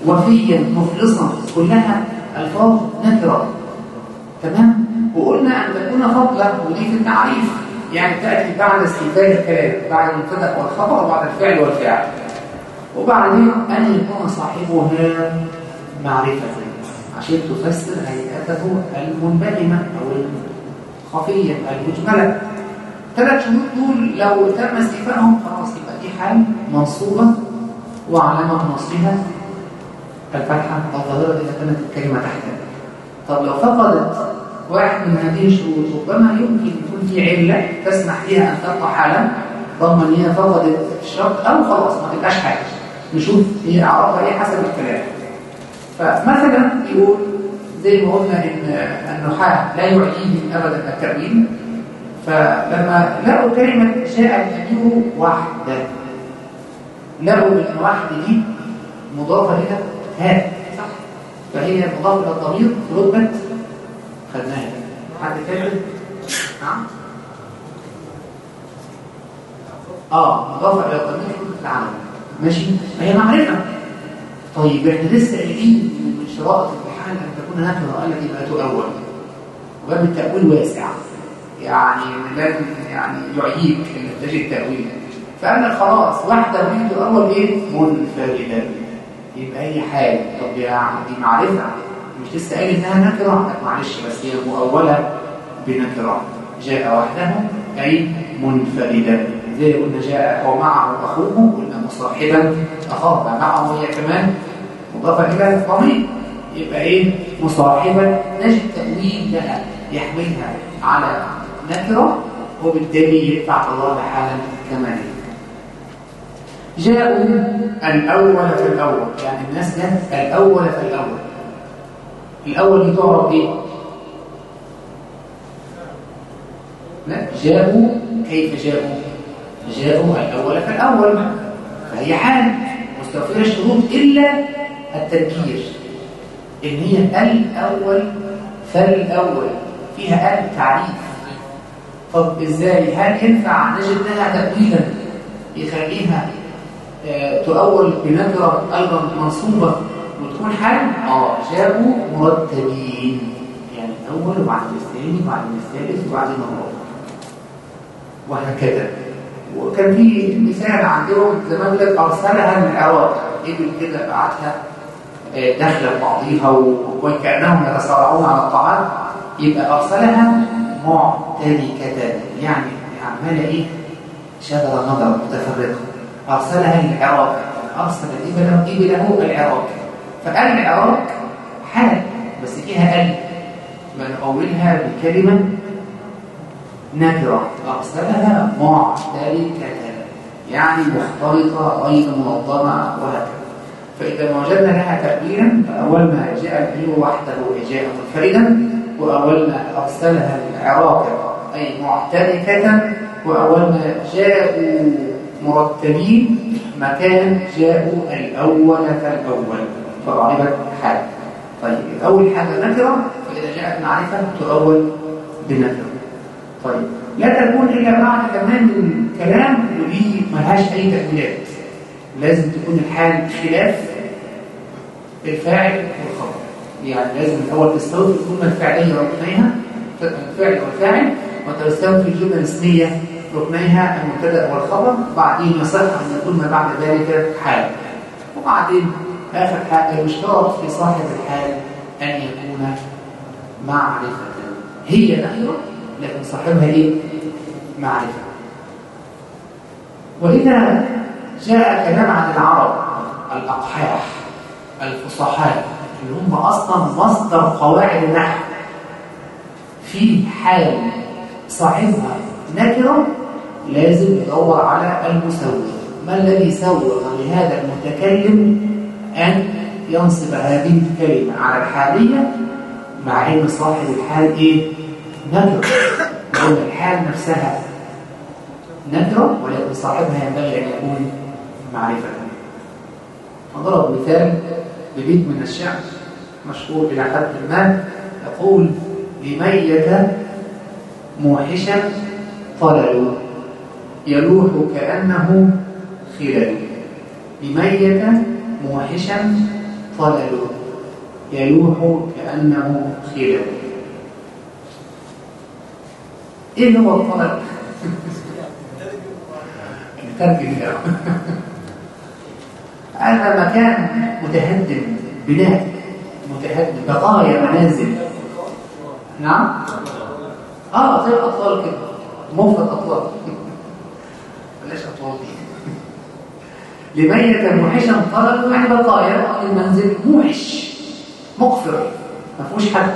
وفيا مخلصا كلها ألفاظ نكرة تمام؟ وقلنا أن تكون فضلا ودي في التعريف. يعني تأتي بعد استيفاء الكلام بعد المبتدا والخبر وبعد الفعل والفاعل وبعدين أن يكون صاحبها معرفة. عشان تفسر هيئته المنبهمة أو الخفية المجملة. الثلاث شروط دول لو تم استيفائهم خلاص يبقى دي حال منصوبة وعلامة نصبها الفتحة الظاهرة إذا كانت الكلمة تحتها. طب لو فقدت واحد من هذه الشروط ربما يمكن يكون في علة تسمح لها أن تبقى حالا ضمن أن هي فقدت الشرط أو خلاص ما تبقاش حاجة. نشوف هي أعرفها إيه حسب الكلام. فمثلا يقول زي ما قلنا إن النحاة لا يعيد أبدا التأويل فلما لقوا كلمة جاء الأمير وحده. لقوا إن وحده دي مضافة إلى هاء صح. فهي مضافة إلى الضمير في رتبة خدناها. حد فاكر؟ نعم. آه مضافة إلى الضمير في رتبة العمل. ماشي؟ هي معرفة. طيب إحنا لسه قايلين من شرائط الامتحان أن تكون نكره التي لا تؤول وباب التأويل واسع. يعني لازم يعني يعييك ان تجد فقال لك خلاص واحدة من الأول إيه؟ منفردة يبقى هي حال طب دي معرفة. مش لسه قايل إنها نكرة؟ معلش بس هي مؤولة بنكرة. جاء وحده أي منفردة زي قلنا جاء ومعه أخوه قلنا مصاحبا أخاه معه هي كمان. مضافة إلى الضمير يبقى إيه؟ مصاحبا. نجد تأويل لها يحملها على نكرة وبالتالي يدفع الله حالا كمان جاءوا الأول في الأول. يعني الناس جت الأول في الأول. الأول دي تعرف إيه؟ لا جاءوا كيف جاءوا؟ جاءوا الأول في الأول. فهي حال مستوفرة الشروط إلا التذكير. إن هي الأول فالأول. فيها آل تعريف. طب إزاي؟ هل ينفع نجد لها تأويلا يخليها تؤول بنكرة أيضا منصوبة وتكون حال آه جاءوا مرتبين. يعني الأول وبعدين الثاني وبعدين الثالث وبعدين الرابع وهكذا. وكان في مثال عندهم زمان يقول لك أرسلها من العراق ابن كده بعتها داخله بعضيها وكأنهم يتصارعون على الطعام. يبقى أرسلها معتركة. يعني عمالة إيه؟ شجره نظر متفرقة. أرسلها للعراق أرسل ابله إبلة العراق. فالعراق حال بس فيها ال من أولها بكلمة نكرة أرسلها معتركة. يعني مختلطة غير منظمة وهكذا. فإذا ما وجدنا لها تأويلا فأول ما جاء الأمير وحده جاء منفردا وأول ما أرسلها العراق أي معتركة وأول ما جاءوا مرتبين مكان جاءوا الأول فالأول. فضربت حال. طيب أول حاجة نكرة فإذا جاءت معرفة تؤول بنكرة. طيب لا تكون إلا بعد كمان الكلام ودي ملهاش أي تأويلات. لازم تكون الحال خلاف الفاعل والخبر يعني لازم الأول تستوفي الجملة الفعلية ركنيها الفعل والفاعل وتستوفي الجملة الاسمية ركنيها المبتدأ والخبر بعدين يصح أن يكون ما بعد ذلك حال. وبعدين آخر حاجة يشترط في صاحب الحال أن يكون معرفة. هي نكرة لكن صاحبها إيه؟ معرفة. وإذا جاء كلام عن العرب الأقحاح الفصحاء اللي هم أصلا مصدر قواعد النحو في حال صاحبها نكرة لازم يدور على المسوغ. ما الذي سوغ لهذا المتكلم أن ينصب هذه الكلمة على الحالية مع أن صاحب الحال إيه؟ نكرة وقلنا الحال نفسها نكرة ولكن صاحبها ينبغي أن يكون معرفة. فضرب مثال ببيت من الشعر مشهور إلى حد ما يقول لميت موحشا طلل يلوح كأنه خلل. لميت موحشا طلل. يلوح كأنه خلل. إيه هو الطلب الترجم ده هذا مكان متهدم بناء متهدم بقايا منازل. نعم؟ آه زي الاطفال كده. مفرد أطلال بلاش أطلال دي لميت موحشا طلب يعني بقايا المنزل موحش مقفر ما فيهوش حد.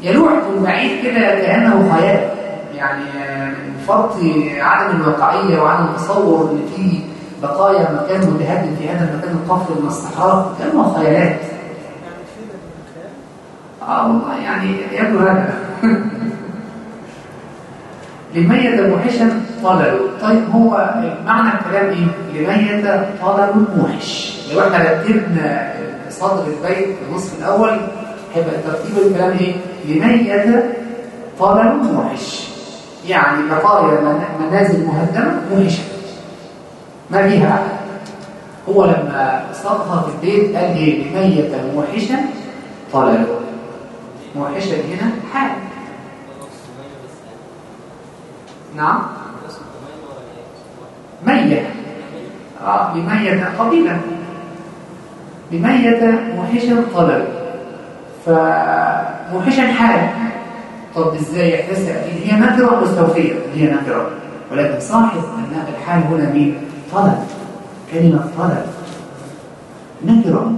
يلوح من بعيد كده كأنه خيال. يعني من فرط عدم الواقعية وعدم التصور إن في بقايا مكان متهدم في هذا المكان القفر من الصحراء كأنه خيالات آه والله يعني يبدو هذا. لميت موحشا طلل طيب هو معنى الكلام إيه؟ لميت طلل موحش. لو إحنا رتبنا صدر البيت النصف الأول. هيبقى ترتيب الكلام إيه؟ لميت طلل موحش. يعني بقايا من- منازل مهدمة موحشة. ما فيها هو لما صدها في البيت قال إيه؟ لميت موحشا طلل موحشا هنا حال. نعم. ميت. آه لميت قبيلة لميت موحشا طلب فموحشا حال. طب إزاي يحدث هي نكره مستوفية؟ هي نكره ولكن صاحب النا- الحال هنا مين؟ طلب. كلمة طلب. نكره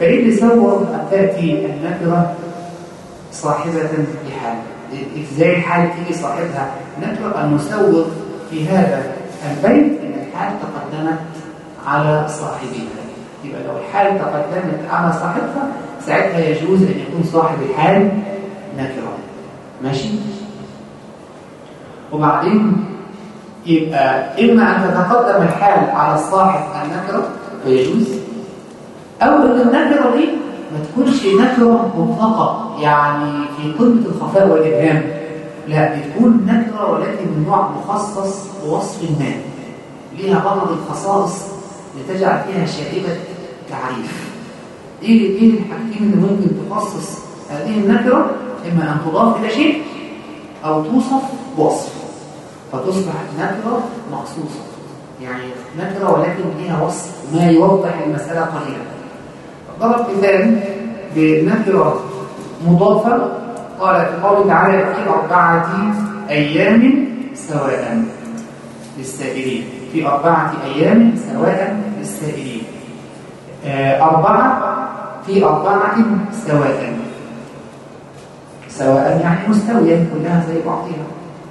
فإيه اللي سوى أن تأتي النكره صاحبة لحال إزاي الحال تيجي صاحبها؟ نقرأ المسوغ في هذا البيت إن الحال تقدمت على صاحبها. يبقى لو الحال تقدمت على صاحبها ساعتها يجوز أن يكون صاحب الحال نكرة. ماشي؟ وبعدين يبقى إما أن تتقدم الحال على الصاحب النكرة فيجوز. أو إن النكرة دي ما تكونش نكرة مطلقة يعني في قمة الخفاء والإبهام. لا بتكون نكرة ولكن من نوع مخصص بوصف ما. ليها بعض الخصائص لتجعل فيها شائبة تعريف. إيه إيه الحاجتين اللي ممكن تخصص هذه النكرة؟ إما أن تضاف إلى شيء أو توصف بوصف فتصبح نكرة مخصوصة. يعني نكرة ولكن ليها وصف ما يوضح المسألة قليلا. ضرب مثال بنكرة مضافة قال قوله تعالى في أربعة أيام سواء للسائلين. في أربعة أيام سواء للسائلين. آه، أربعة في أربعة سواء. سواء يعني مستوية كلها زي بعضها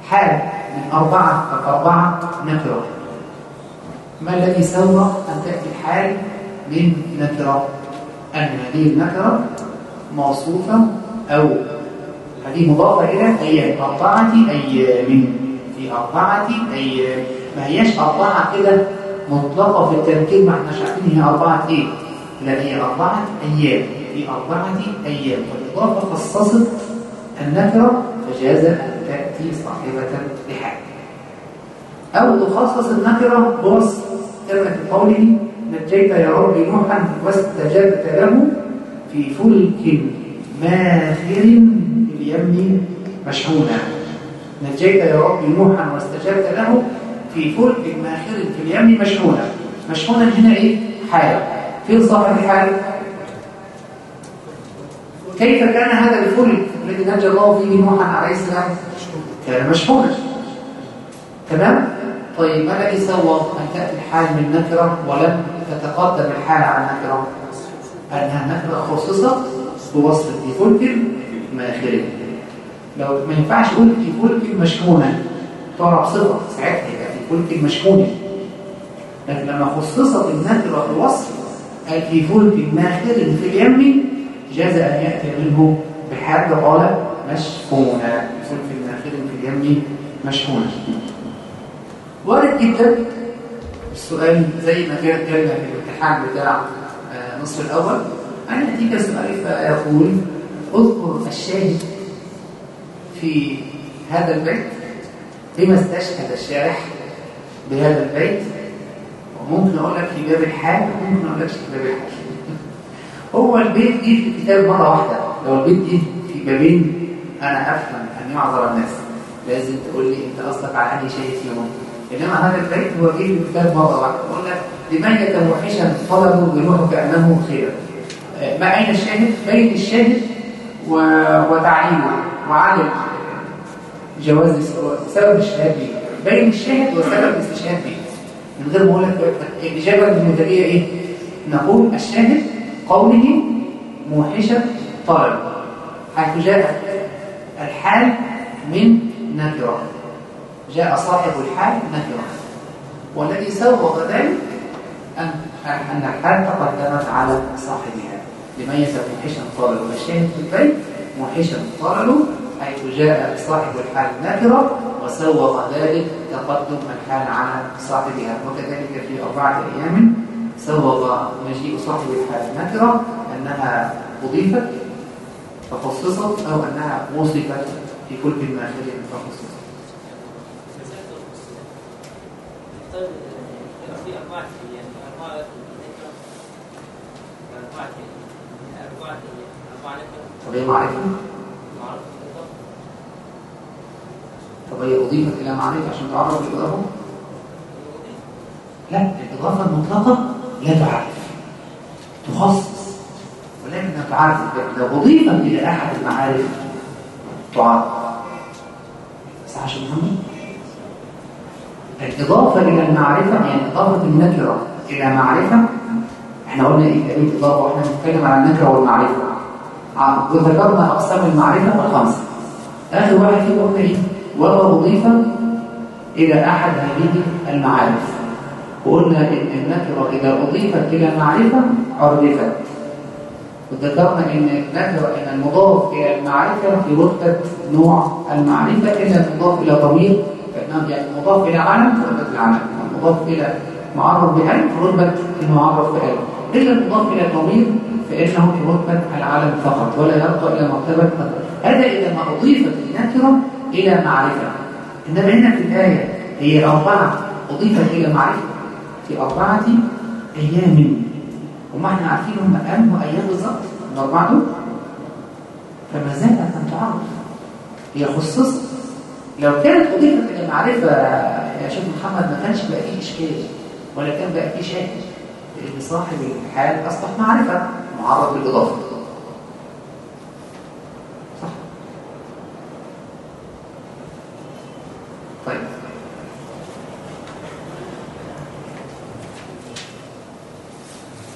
حال من أربعة فأربعة نكرة ما الذي سوى أن تأتي الحال من نكرة أن هذه النكرة موصوفة أو هذه مضافة إلى أيام أربعة أيام. في أربعة أيام. ما هياش أربعة كده مطلقة في التركيب ما إحناش عارفين هي أربعة إيه. لا هي أربعة أيام. في أربعة أيام. فالإضافة خصصت النكرة فجاز أن تأتي صاحبة لحال أو تخصص النكرة بوصف في قوله نجيت يا رب نوحا واستجبت له في فلك ماخر في اليم مشحونا نجيت يا رب نوحا واستجبت له في فلك ماخر في اليم مشحونا مشحونا هنا إيه؟ حال. فين صاحب الحال؟ كيف كان هذا الفلك الذي نجى الله فيه نوحا عليه السلام؟ كان مشحونا تمام؟ طيب ما الذي سوى أن تأتي الحال من نكرة ولم تتقدم الحال عن نكره أنها نكره خصصت بوصف فلك ماخر لو ما ينفعش أقول في فلك مشحونة تعرف صفه ساعتها يبقى في فلك مشحونة. لكن لما خصصت قال في فلك ماخر في اليم جاز أن يأتي منه بحال قال مشحونة. فلك ماخر في اليم مشحونة. وارد جدا السؤال زي ما في الامتحان بتاع آه، نصف الأول. ان ياتيك سؤال فيقول اذكر الشاهد في هذا البيت بما استشهد الشارح بهذا البيت؟ وممكن أقول لك في باب الحال وممكن أقول لك في باب الحال. هو البيت جه في الكتاب مرة واحدة. لو البيت جه في بابين أنا أفهم أن يعذر الناس. لازم تقول لي أنت قصدك على انهي شيء فيهم؟ إنما هذا البيت هو جه في الكتاب مرة واحدة. لك لمن وحشا طلبوا بنوح كأنه خير. آه، ما أين الشاهد؟ بين الشاهد و... وتعليمه وعدم جواز سبب الاستشهاد به بين الشاهد وسبب الاستشهاد به من غير ما أقول لك الاجابه المثاليه إيه؟ نقول الشاهد قوله موحشة طلب حيث جاء الحال من نكرة جاء صاحب الحال نكرة والذي سوغ ذلك أن أن الحال تقدمت على صاحبها. لميز موحشا طلب والشاهد في البيت موحشا طلب حيث جاء صاحب الحال نكرة وسوغ ذلك تقدم الحال على صاحبها. وكذلك في أربعة أيام سوغ مجيء صاحب الحال نكرة أنها أضيفت فخصصت أو أنها وصفت في كل ماخذ فخصصت. طيب في أربعة أيام أربعة أربعة أربعة أربعة طب هي معرفة. بالضبط. طب هي أضيفت إلى معرفة عشان تعرف الإضافة؟ لا الإضافة المطلقة لا تعرف. تخصص ولكنها تعرف. لو أضيفت إلى أحد المعارف تعرف. يا شيخ محمد؟ الإضافة إلى المعرفة يعني إضافة النكرة إلى معرفة إحنا قلنا إيه؟ إضافة وإحنا بنتكلم على النكرة والمعرفة. ع- وذكرنا أقسام المعرفة الخمسة آخر واحد فيه قلنا إيه؟ وما أضيف إلى أحد هذه المعارف. وقلنا إن النكرة إذا أضيفت إلى معرفة عرفت. وذكرنا إن النكرة إن المضاف إلى المعرفة في رتبة نوع المعرفة إلا المضاف إلى ضمير فإنه يعني المضاف إلى علم في رتبة العلم إلى معرف بألف في المعرف بألف إلا المضاف إلى الضمير فإنه في رتبة العلم فقط ولا يرقى إلى مرتبة هذا إذا ما أضيفت النكرة إلى معرفة. إنما هنا في الآية هي أربعة أضيفت إلى معرفة. في أربعة أيام. وما إحنا عارفين هم أنه أيام بالظبط؟ الأربعة دول فما زالت أن تعرف. هي خصصت لو كانت أضيفت إلى معرفة يا شيخ محمد ما كانش بقى فيه إشكال ولا كان بقى فيه شاهد لأن صاحب الحال أصبح معرفة. معرض بالإضافة. صح. طيب.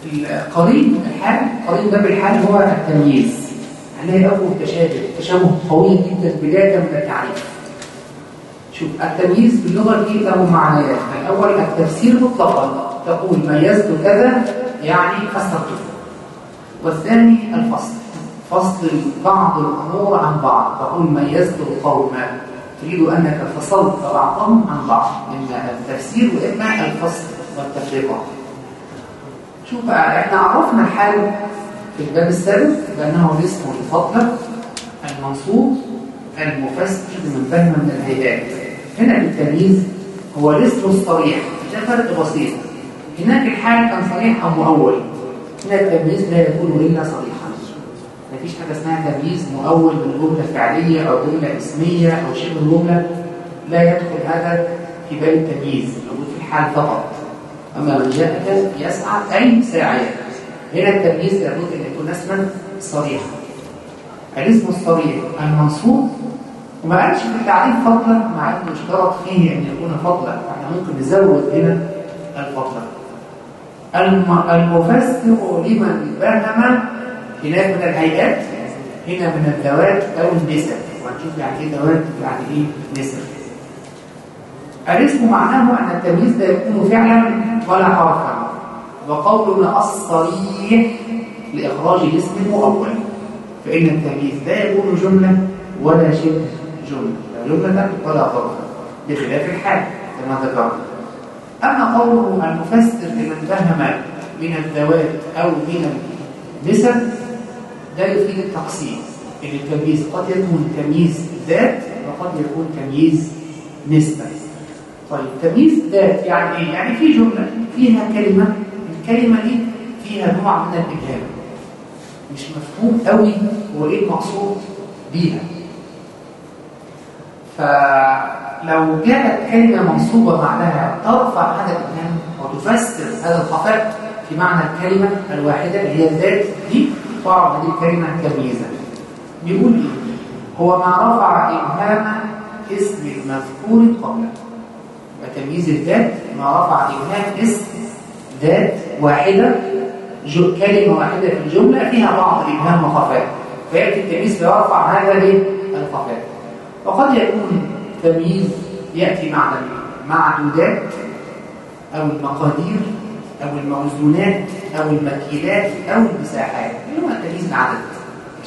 القريب الحال قريب ده بالحال هو التمييز هنلاقي أول تشابه تشابه قوي جدا بداية من التعريف شوف التمييز باللغة دي له معنيات الأول التفسير مطلقا. تقول ميزت كذا يعني فسرته والثاني الفصل. فصل بعض الأمور عن بعض. تقول ميزت القوم تريد أنك فصلت بعضهم عن بعض. إما التفسير وإما الفصل والتفرقة. شوف إحنا عرفنا الحال في الباب السابق بأنه الاسم الفضل المنصوب المفسر من فهم من الهيئات هنا التمييز هو الاسم الصريح. ده فرق بسيط. هناك الحال كان صريح أو مؤول؟ هنا التمييز لا يكون إلا صريحا. مفيش حاجة اسمها تمييز مؤول من جملة فعلية أو جملة اسمية أو شبه جملة. لا يدخل هذا في باب التمييز موجود في الحال فقط. أما من جاءك يسعى أي ساعية هنا التمييز لابد أن يكون اسما صريحا. الاسم الصريح المنصوب وما قالش في التعريف فضلا مع إنه اشترط فيه أن يكون فضلا. إحنا ممكن نزود هنا الفضل. الم- المفسر لمن فهم هناك من الهيئات هنا من الذوات أو النسب. وهنشوف يعني إيه ذوات يعني إيه نسب. الاسم معناه أن التمييز لا يكون فعلا ولا حرفا. وقولنا الصريح لإخراج الاسم المؤول فإن التمييز لا يكون جملة ولا شبه. جملة. لا جمله ولا حرفا بخلاف الحال كما ذكرنا أما قوله المفسر لمن فهم من الذوات أو من النسب ده يفيد التقسيم. إن التمييز قد يكون تمييز ذات وقد يكون تمييز نسبة. طيب تمييز ذات يعني إيه؟ يعني في جملة فيها كلمة الكلمة دي فيها نوع من الإبهام. مش مفهوم قوي هو إيه المقصود بيها. فلو جاءت كلمة منصوبة بعدها ترفع هذا الإبهام وتفسر هذا الخفاء في معنى الكلمة الواحدة اللي هي الذات دي تعرف هذه الكلمة تمييزا بيقول إيه؟ هو ما رفع إبهاما اسم المذكور قبله يبقى تمييز الذات ما رفع إبهام اسم ذات واحدة كلمة واحدة في الجملة فيها بعض إبهام وخفاء فيأتي التمييز فيرفع هذا؟ الخفاء وقد يكون تمييز يأتي مع معدودات أو المقادير أو الموزونات أو المكيلات أو المساحات. اللي هو تمييز العدد.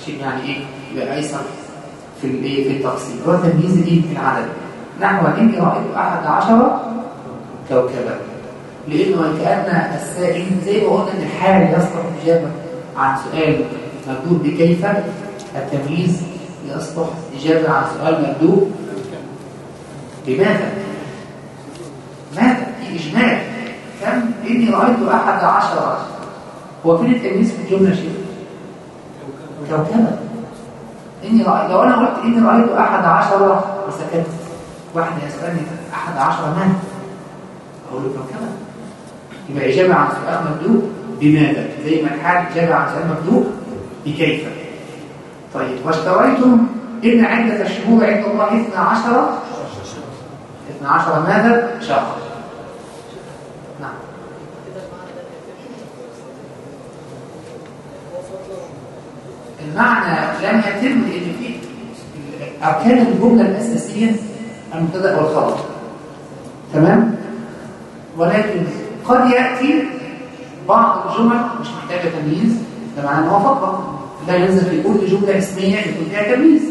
شيء يعني إيه؟ يبقى أيسر في الإيه في التقسيم هو تمييز الإيه؟ في العدد. نحو إني رأيت أحد عشر كوكبا. لأنه كأن السائل زي ما قلنا إن الحال يصلح إجابة عن سؤال مبدود بكيف التمييز يصلح إجابة عن سؤال مبدود بماذا؟ ماذا؟ في إجمال كم إني رأيت أحد عشر هو فين التمييز في الجملة شيء؟ كوكبا إني رأيت لو أنا قلت إني رأيت أحد عشر وسكت واحد يسألني أحد عشر من؟ أقول له كوكبا يبقى إجابة عن سؤال مبدوء بماذا؟ زي ما الحال إجابة عن سؤال مبدوء بكيف طيب واشتريتم إن عدة الشهور عند الله 12 12 ماذا؟ شهر. نعم. المعنى لم يتم ان في أركان الجملة الأساسية المبتدأ والخبر تمام؟ ولكن قد يأتي بعض الجمل مش محتاجة تمييز ده معناه إن هو فقط. لا ينزل في كل جملة اسمية يكون فيها تمييز.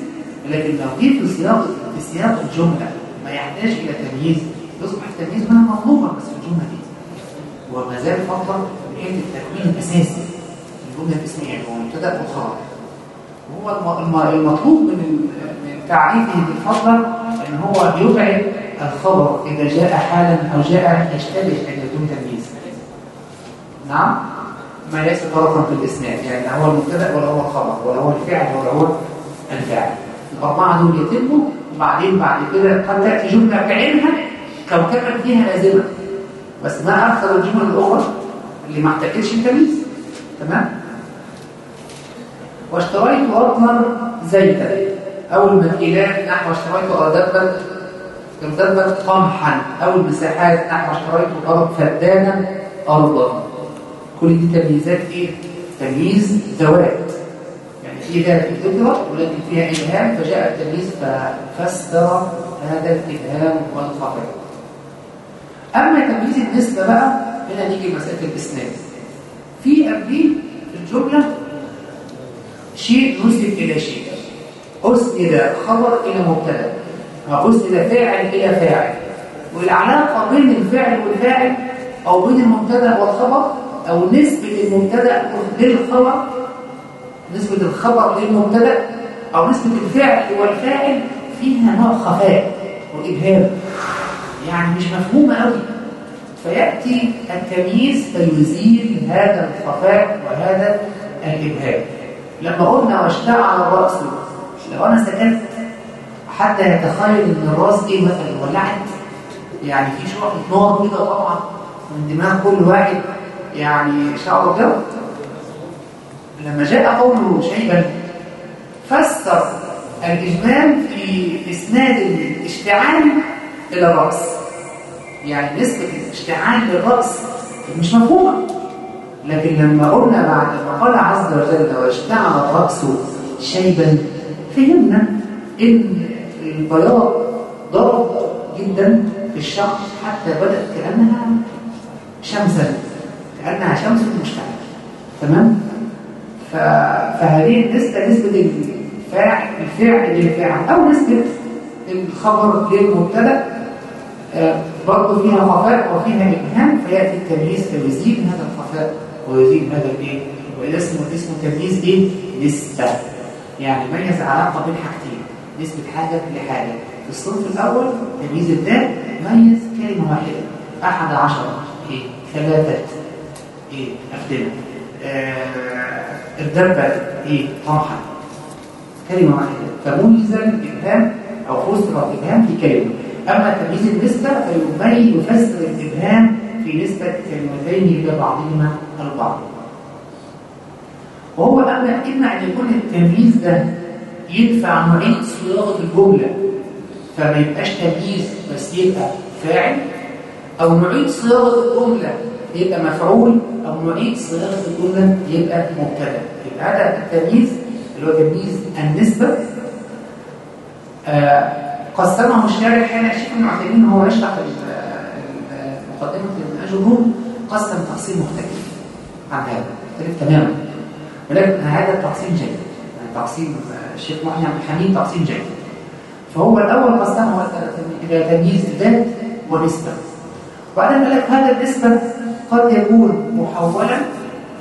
لكن لو جه في سياق في سياق الجملة ما يحتاج إلى تمييز. يصبح التمييز هنا مطلوبا بس في الجملة دي. وما زال فضلا من حيث التكوين الأساسي. الجملة الاسميه هو مبتدأ وخبر هو الم- الم- المطلوب من من تعريفه بالفضل إن هو يبعد الخبر إذا جاء حالا أو جاء يشتبه أن يكون تمييز. نعم؟ ما ليس طرفا في الإسناد يعني لا هو المبتدأ ولا هو الخبر ولا هو الفعل ولا هو الفاعل. الأربعة دول يتموا وبعدين بعد كده قد تأتي جملة بعينها كوكبا فيها لازمة. بس ما أكثر الجمل الأخرى اللي ما احتاجتش التمييز. تمام؟ واشتريت أرضا زيتا. أو المكيلات نحو اشتريت أردبا أردبا قمحا. أو المساحات نحو اشتريت أرض فدانا أرضا. كل دي تمييزات إيه؟ تمييز ذوات. يعني في ذات ذكرى ولكن فيها إلهام فجاء التمييز ففسر هذا الإلهام والخطأ أما تمييز النسبة بقى هنا نيجي مسألة الإسناد. في قبليه الجملة شيء نسب إلى شيء. أسند خبر إلى مبتدأ. وأسند فاعل إلى فاعل. والعلاقة بين الفعل والفاعل أو بين المبتدأ والخبر أو نسبة المبتدأ للخبر نسبة الخبر للمبتدأ أو نسبة الفعل والفاعل فيها نوع خفاء وإبهام يعني مش مفهومة قوي فيأتي التمييز فيزيل هذا الخفاء وهذا الإبهام. لما قلنا واشتعل الرأس لو أنا سكت حتى يتخيل إن الرأس إيه مثلا؟ ولعت. يعني في شعلة نار كده طبعا من دماغ كل واحد. يعني شعره كده لما جاء قوله شيبا فسر الإجمال في إسناد الاشتعال إلى الرأس. يعني نسبة الاشتعال للرأس مش مفهومة. لكن لما قلنا بعد ما قال عز وجل واشتعل الرأس شيبا فهمنا إن البياض ضرب جدا في الشخص حتى بدأت كأنها شمسا. كأنها شمس مشتعلة تمام؟ فهذه النسبة نسبة الفاعل الفعل للفاعل أو نسبة الخبر للمبتدأ آه، برضه فيها خفاء وفيها إبهام فيأتي التمييز فيزيد هذا الخفاء ويزيد هذا الإيه؟ وإذا اسمه تمييز إيه؟ نسبة يعني ميز علاقة بين حاجتين نسبة حاجة لحاجة في الصنف الأول تمييز الذات ميز كلمة واحدة أحد عشر إيه؟ ثلاثة إيه؟ أفدنة آه الدربة إيه؟ طمحا كلمة واحدة فميز الإبهام أو فسر الإبهام في كلمة أما تمييز النسبة فيبين يفسر الإبهام في نسبة كلمتين إلى بعضهما البعض وهو أما إما أن يكون التمييز ده يدفع نوعين صياغة الجملة فما يبقاش تمييز بس يبقى فاعل أو نعيد صياغة الجملة يبقى مفعول أو نعيد صياغه الجملة يبقى مبتدأ. يبقى هذا التمييز اللي هو تمييز النسبة. آه، قسمه الشارح هنا الشيخ ابن عثيمين هو يشرح ال- ال- مقدمة ابن اجروم قسم تقسيم مختلف عن هذا مختلف تماما. ولكن هذا التقسيم جيد. يعني تقسيم آه، الشيخ محمد عبد الحميد تقسيم جيد. فهو الأول قسمه إلى تمييز ذات ونسبة. وبعدين قال لك هذا النسبة قد يكون محولا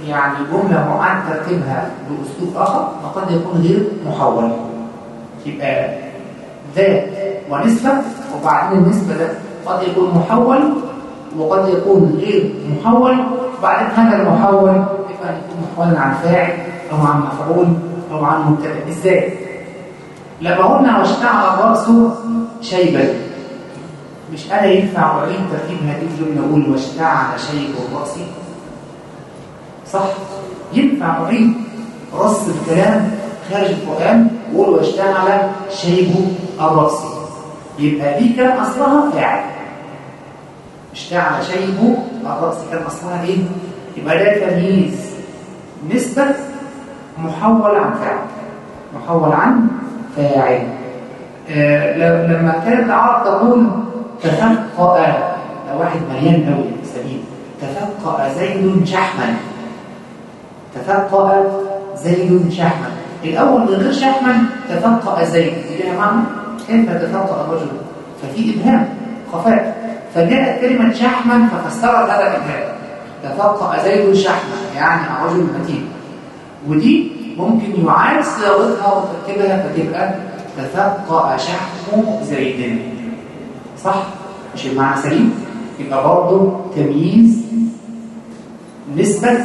يعني جملة معاد ترتيبها بأسلوب آخر وقد يكون غير محول. يبقى ذات ونسبة وبعدين النسبة ده قد يكون محول وقد يكون غير محول. وبعدين هذا المحول يبقى أن يكون محولا عن فاعل أو عن مفعول أو عن مبتدأ. إزاي؟ لما قلنا واشتعل الرأس شيبا. مش أنا ينفع أعيد ترتيب هذه الجملة أقول واشتعل شيب الرأس صح؟ ينفع أعيد رص الكلام خارج القرآن وقول واشتعل شيب الرأس يبقى دي كان أصلها فاعل اشتعل شيب الرأس كان أصلها إيه؟ يبقى ده تمييز. نسبة محول عن فاعل. محول عن فاعل. آه لما كانت العرب تقول تفقأ ده واحد مليان قوي سليم تفقأ زيد شحما. تفقأ زيد شحما. الأول من غير شحما تفقأ زيد. لها معنى كيف تفقأ الرجل. ففي إبهام خفاء. فجاءت كلمة شحما ففسرت هذا الإبهام تفقأ زيد شحما يعني الرجل متين. ودي ممكن يعاد صياغتها وتركيبها فتبقى تفقأ شحم زيد. صح؟ مش المعنى سليم؟ يبقى برضه تمييز نسبة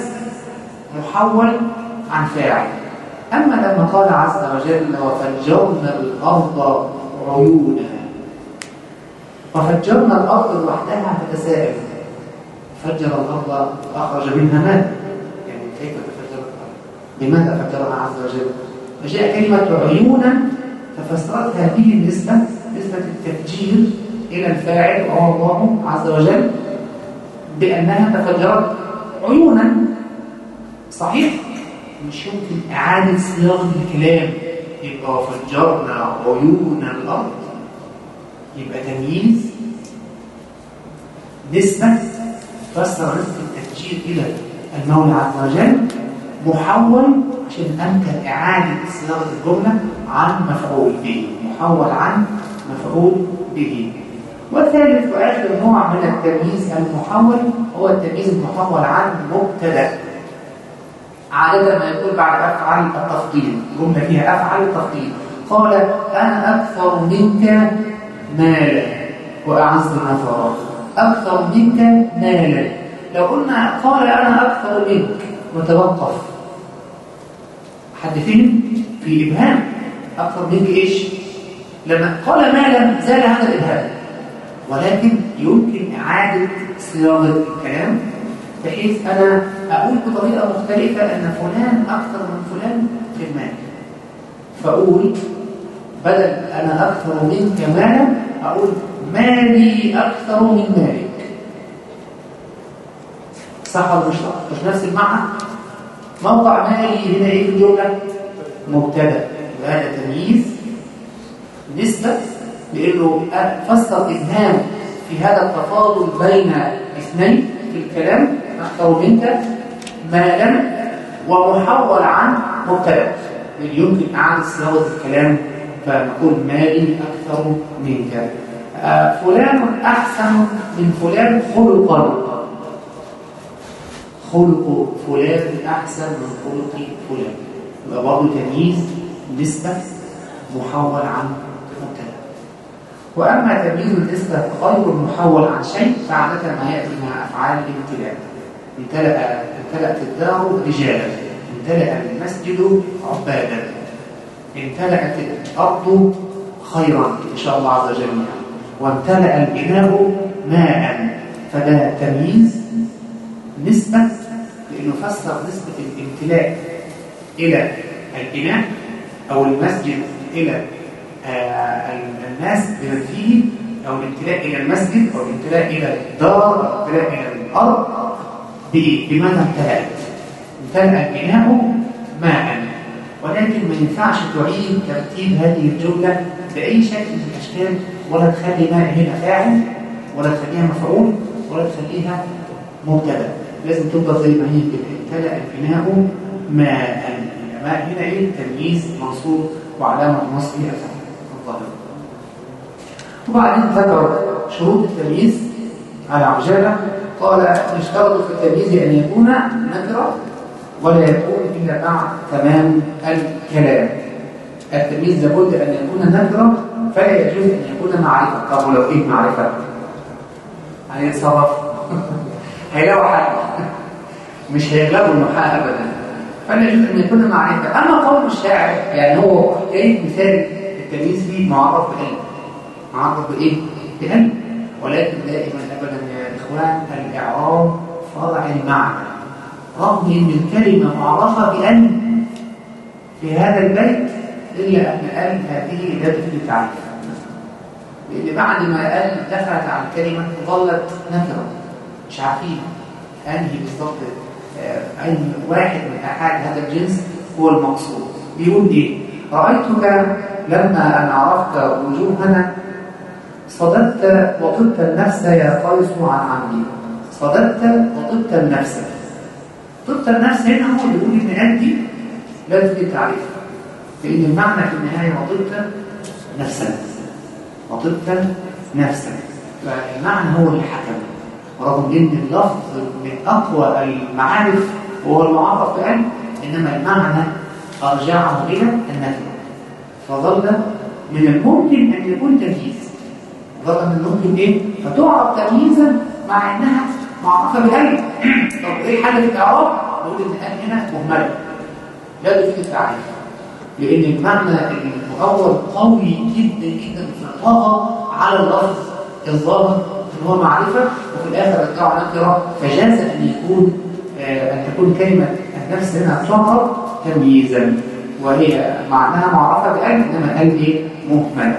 محول عن فاعل. أما لما قال عز وجل وفجرنا الأرض عيونا. وفجرنا الأرض لوحدها تتساءل فجر الأرض أخرج منها ماء يعني كيف تفجر الأرض؟ لماذا فجرها عز وجل؟ فجاء كلمة عيونا ففسرت هذه النسبة نسبة التفجير إلى الفاعل وهو الله عز وجل بأنها تفجرت عيونا. صحيح؟ مش يمكن إعادة صياغة الكلام. يبقى وفجرنا عيون الأرض. يبقى تمييز. نسبة. فسر نسبة التفجير إلى المولى عز وجل محول عشان أمكن إعادة صياغة الجملة عن مفعول به. محول عن مفعول به. والثالث وآخر نوع من التمييز المحول هو التمييز المحول عن مبتدأ. عادة ما يقول بعد أفعل التفضيل جملة فيها أفعل التفضيل. قال أنا أكثر منك مالا وأعز نفرا أكثر منك مالا. لو قلنا قال أنا أكثر منك وتوقف حد فهم في إبهام. أكثر منك إيش؟ لما قال مالا زال هذا الإبهام. ولكن يمكن إعادة صياغة الكلام بحيث أنا أقول بطريقة مختلفة أن فلان أكثر من فلان في المال فأقول بدل أنا أكثر منك مالا أقول مالي أكثر من مالك صح ولا مش صح؟ مش نفس المعنى؟ موقع مالي هنا إيه في الجملة؟ مبتدأ هذا تمييز نسبة لأنه فسر إبهام في هذا التفاضل بين اثنين في الكلام. أكثر منك مالا ومحول عن مبتدأ. يعني يمكن إعادة صياغة الكلام فنقول مالي أكثر منك. آه فلان أحسن من فلان خلقا. خلق فلان أحسن من خلق فلان. يبقى برضه تمييز نسبة محول عن وأما تمييز النسبة غير المحول عن شيء فعادة ما يأتي مع أفعال الامتلاء. امتلأ امتلأت الدار رجالا. امتلأ المسجد عبادا. امتلأت الأرض خيرا إن شاء الله عز وجل. وامتلأ الإناء ماء. فده تمييز نسبة لأنه فسر نسبة الامتلاء إلى الإناء أو المسجد إلى الناس بما فيه أو الامتلاء إلى المسجد أو الامتلاء إلى الدار أو الامتلاء إلى الأرض؟ بماذا امتلأت؟ امتلأ البناء ماء. ولكن ما ينفعش تعيد ترتيب هذه الجملة بأي شكل من الأشكال ولا تخلي ماء هنا فاعل ولا تخليها مفعول ولا تخليها مبتدأ. لازم تفضل زي ما هي كده. امتلأ البناء ماء. ماء هنا إيه؟ تمييز منصوب وعلامة نصبه الظاهرة وبعدين ذكر شروط التمييز على عجالة قال يشترط في التمييز أن يكون نكرة ولا يكون إلا بعد تمام الكلام. التمييز لابد أن يكون نكرة فلا يجوز أن يكون معرفة. طب ولو إيه معرفة؟ هيتصرف هيلاقوا حل مش هيغلبوا حق أبدا. فلا يجوز أن يكون معرفة. أما قول الشاعر يعني هو حكاية مثال التمييز فيه معرف بقلب معرف بإيه؟ بقلب ولكن دائما أبدا يا إخوان الإعراب فرع المعنى. رغم إن الكلمة معرفة بأن في هذا البيت إلا أن قال هذه تفيد التعريف. لأن بعد ما قال دخلت على الكلمة ظلت نكرة مش عارفين أنهي بالضبط آه، أي واحد من أحد هذا الجنس هو المقصود. بيقول إيه؟ رأيتك لما أن عرفت وجوهنا صددت وطبت النفس يا قيس عن عمدي. صددت وطبت النفس. طبت النفس هنا هو اللي بيقول إن قلبي لا تفيد تعريف لأن المعنى في النهاية وطبت نفسا. وطبت نفسا. فالمعنى هو اللي حكم. رغم إن اللفظ من أقوى المعارف وهو المعرف بقلب إنما المعنى أرجعه إلى النفي. فظل من الممكن أن يكون تمييز ظل من الممكن إيه فتعرف تمييزا مع انها معرفة بهل طب إيه حل الاعراب نقول ان الان هنا مهملة. لا تفيد التعريف. لأن المعنى المؤول قوي جدا جدا في الطاقة على اللفظ الظاهر ان هو معرفة وفي الآخر رجعه نكره فجاز أن يكون آه أن تكون كلمة النفس هنا تعرف تمييزا وهي معناها معرفة بقلب إنما قلب إيه مهملة.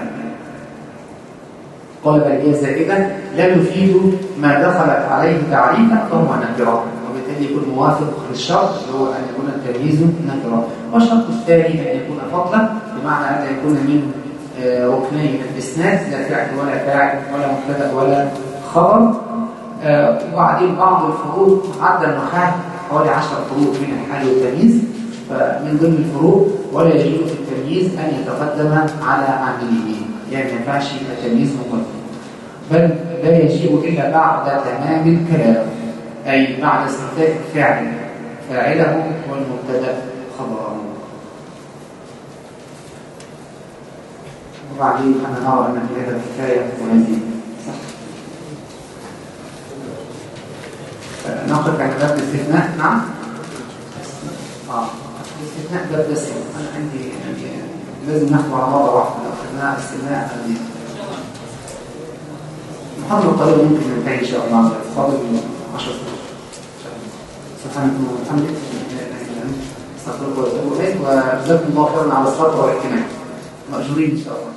قال بل هي زائدة لا يفيد ما دخلت عليه تعريفا فهو نكرة وبالتالي يكون موافق للشرط اللي هو أن يكون التمييز نكرة والشرط الثاني أن يكون فضلا بمعنى أن يكون من آه، ركني الإسناد لا فعل ولا فاعل ولا مبتدأ ولا خبر آه، وبعدين بعض الفروق عد النحاة حوالي 10 فروق من الحال والتمييز. فمن ضمن الفروق ولا يجوز التمييز أن يتقدم على عامله يعني ما ينفعش يبقى تمييز مقدم. بل لا يجيء إلا بعد تمام الكلام أي بعد استنتاج الفعل فاعله والمبتدا خبره وبعدين أنا نرى أن في هذا الكفاية ونزيد نقف عند باب الاستثناء. نعم؟ آه الاستثناء باب بس أنا عندي يعني لازم ناخده على مرة واحدة. لو استثناء المحاضره القريبه ممكن ننتهي إن شاء الله. فاضل 10 دقائق سبحانك اللهم وبحمدك استغفرك وأتوب اليك وجزاكم الله خيرا على الصبر والاهتمام مأجورين إن شاء الله.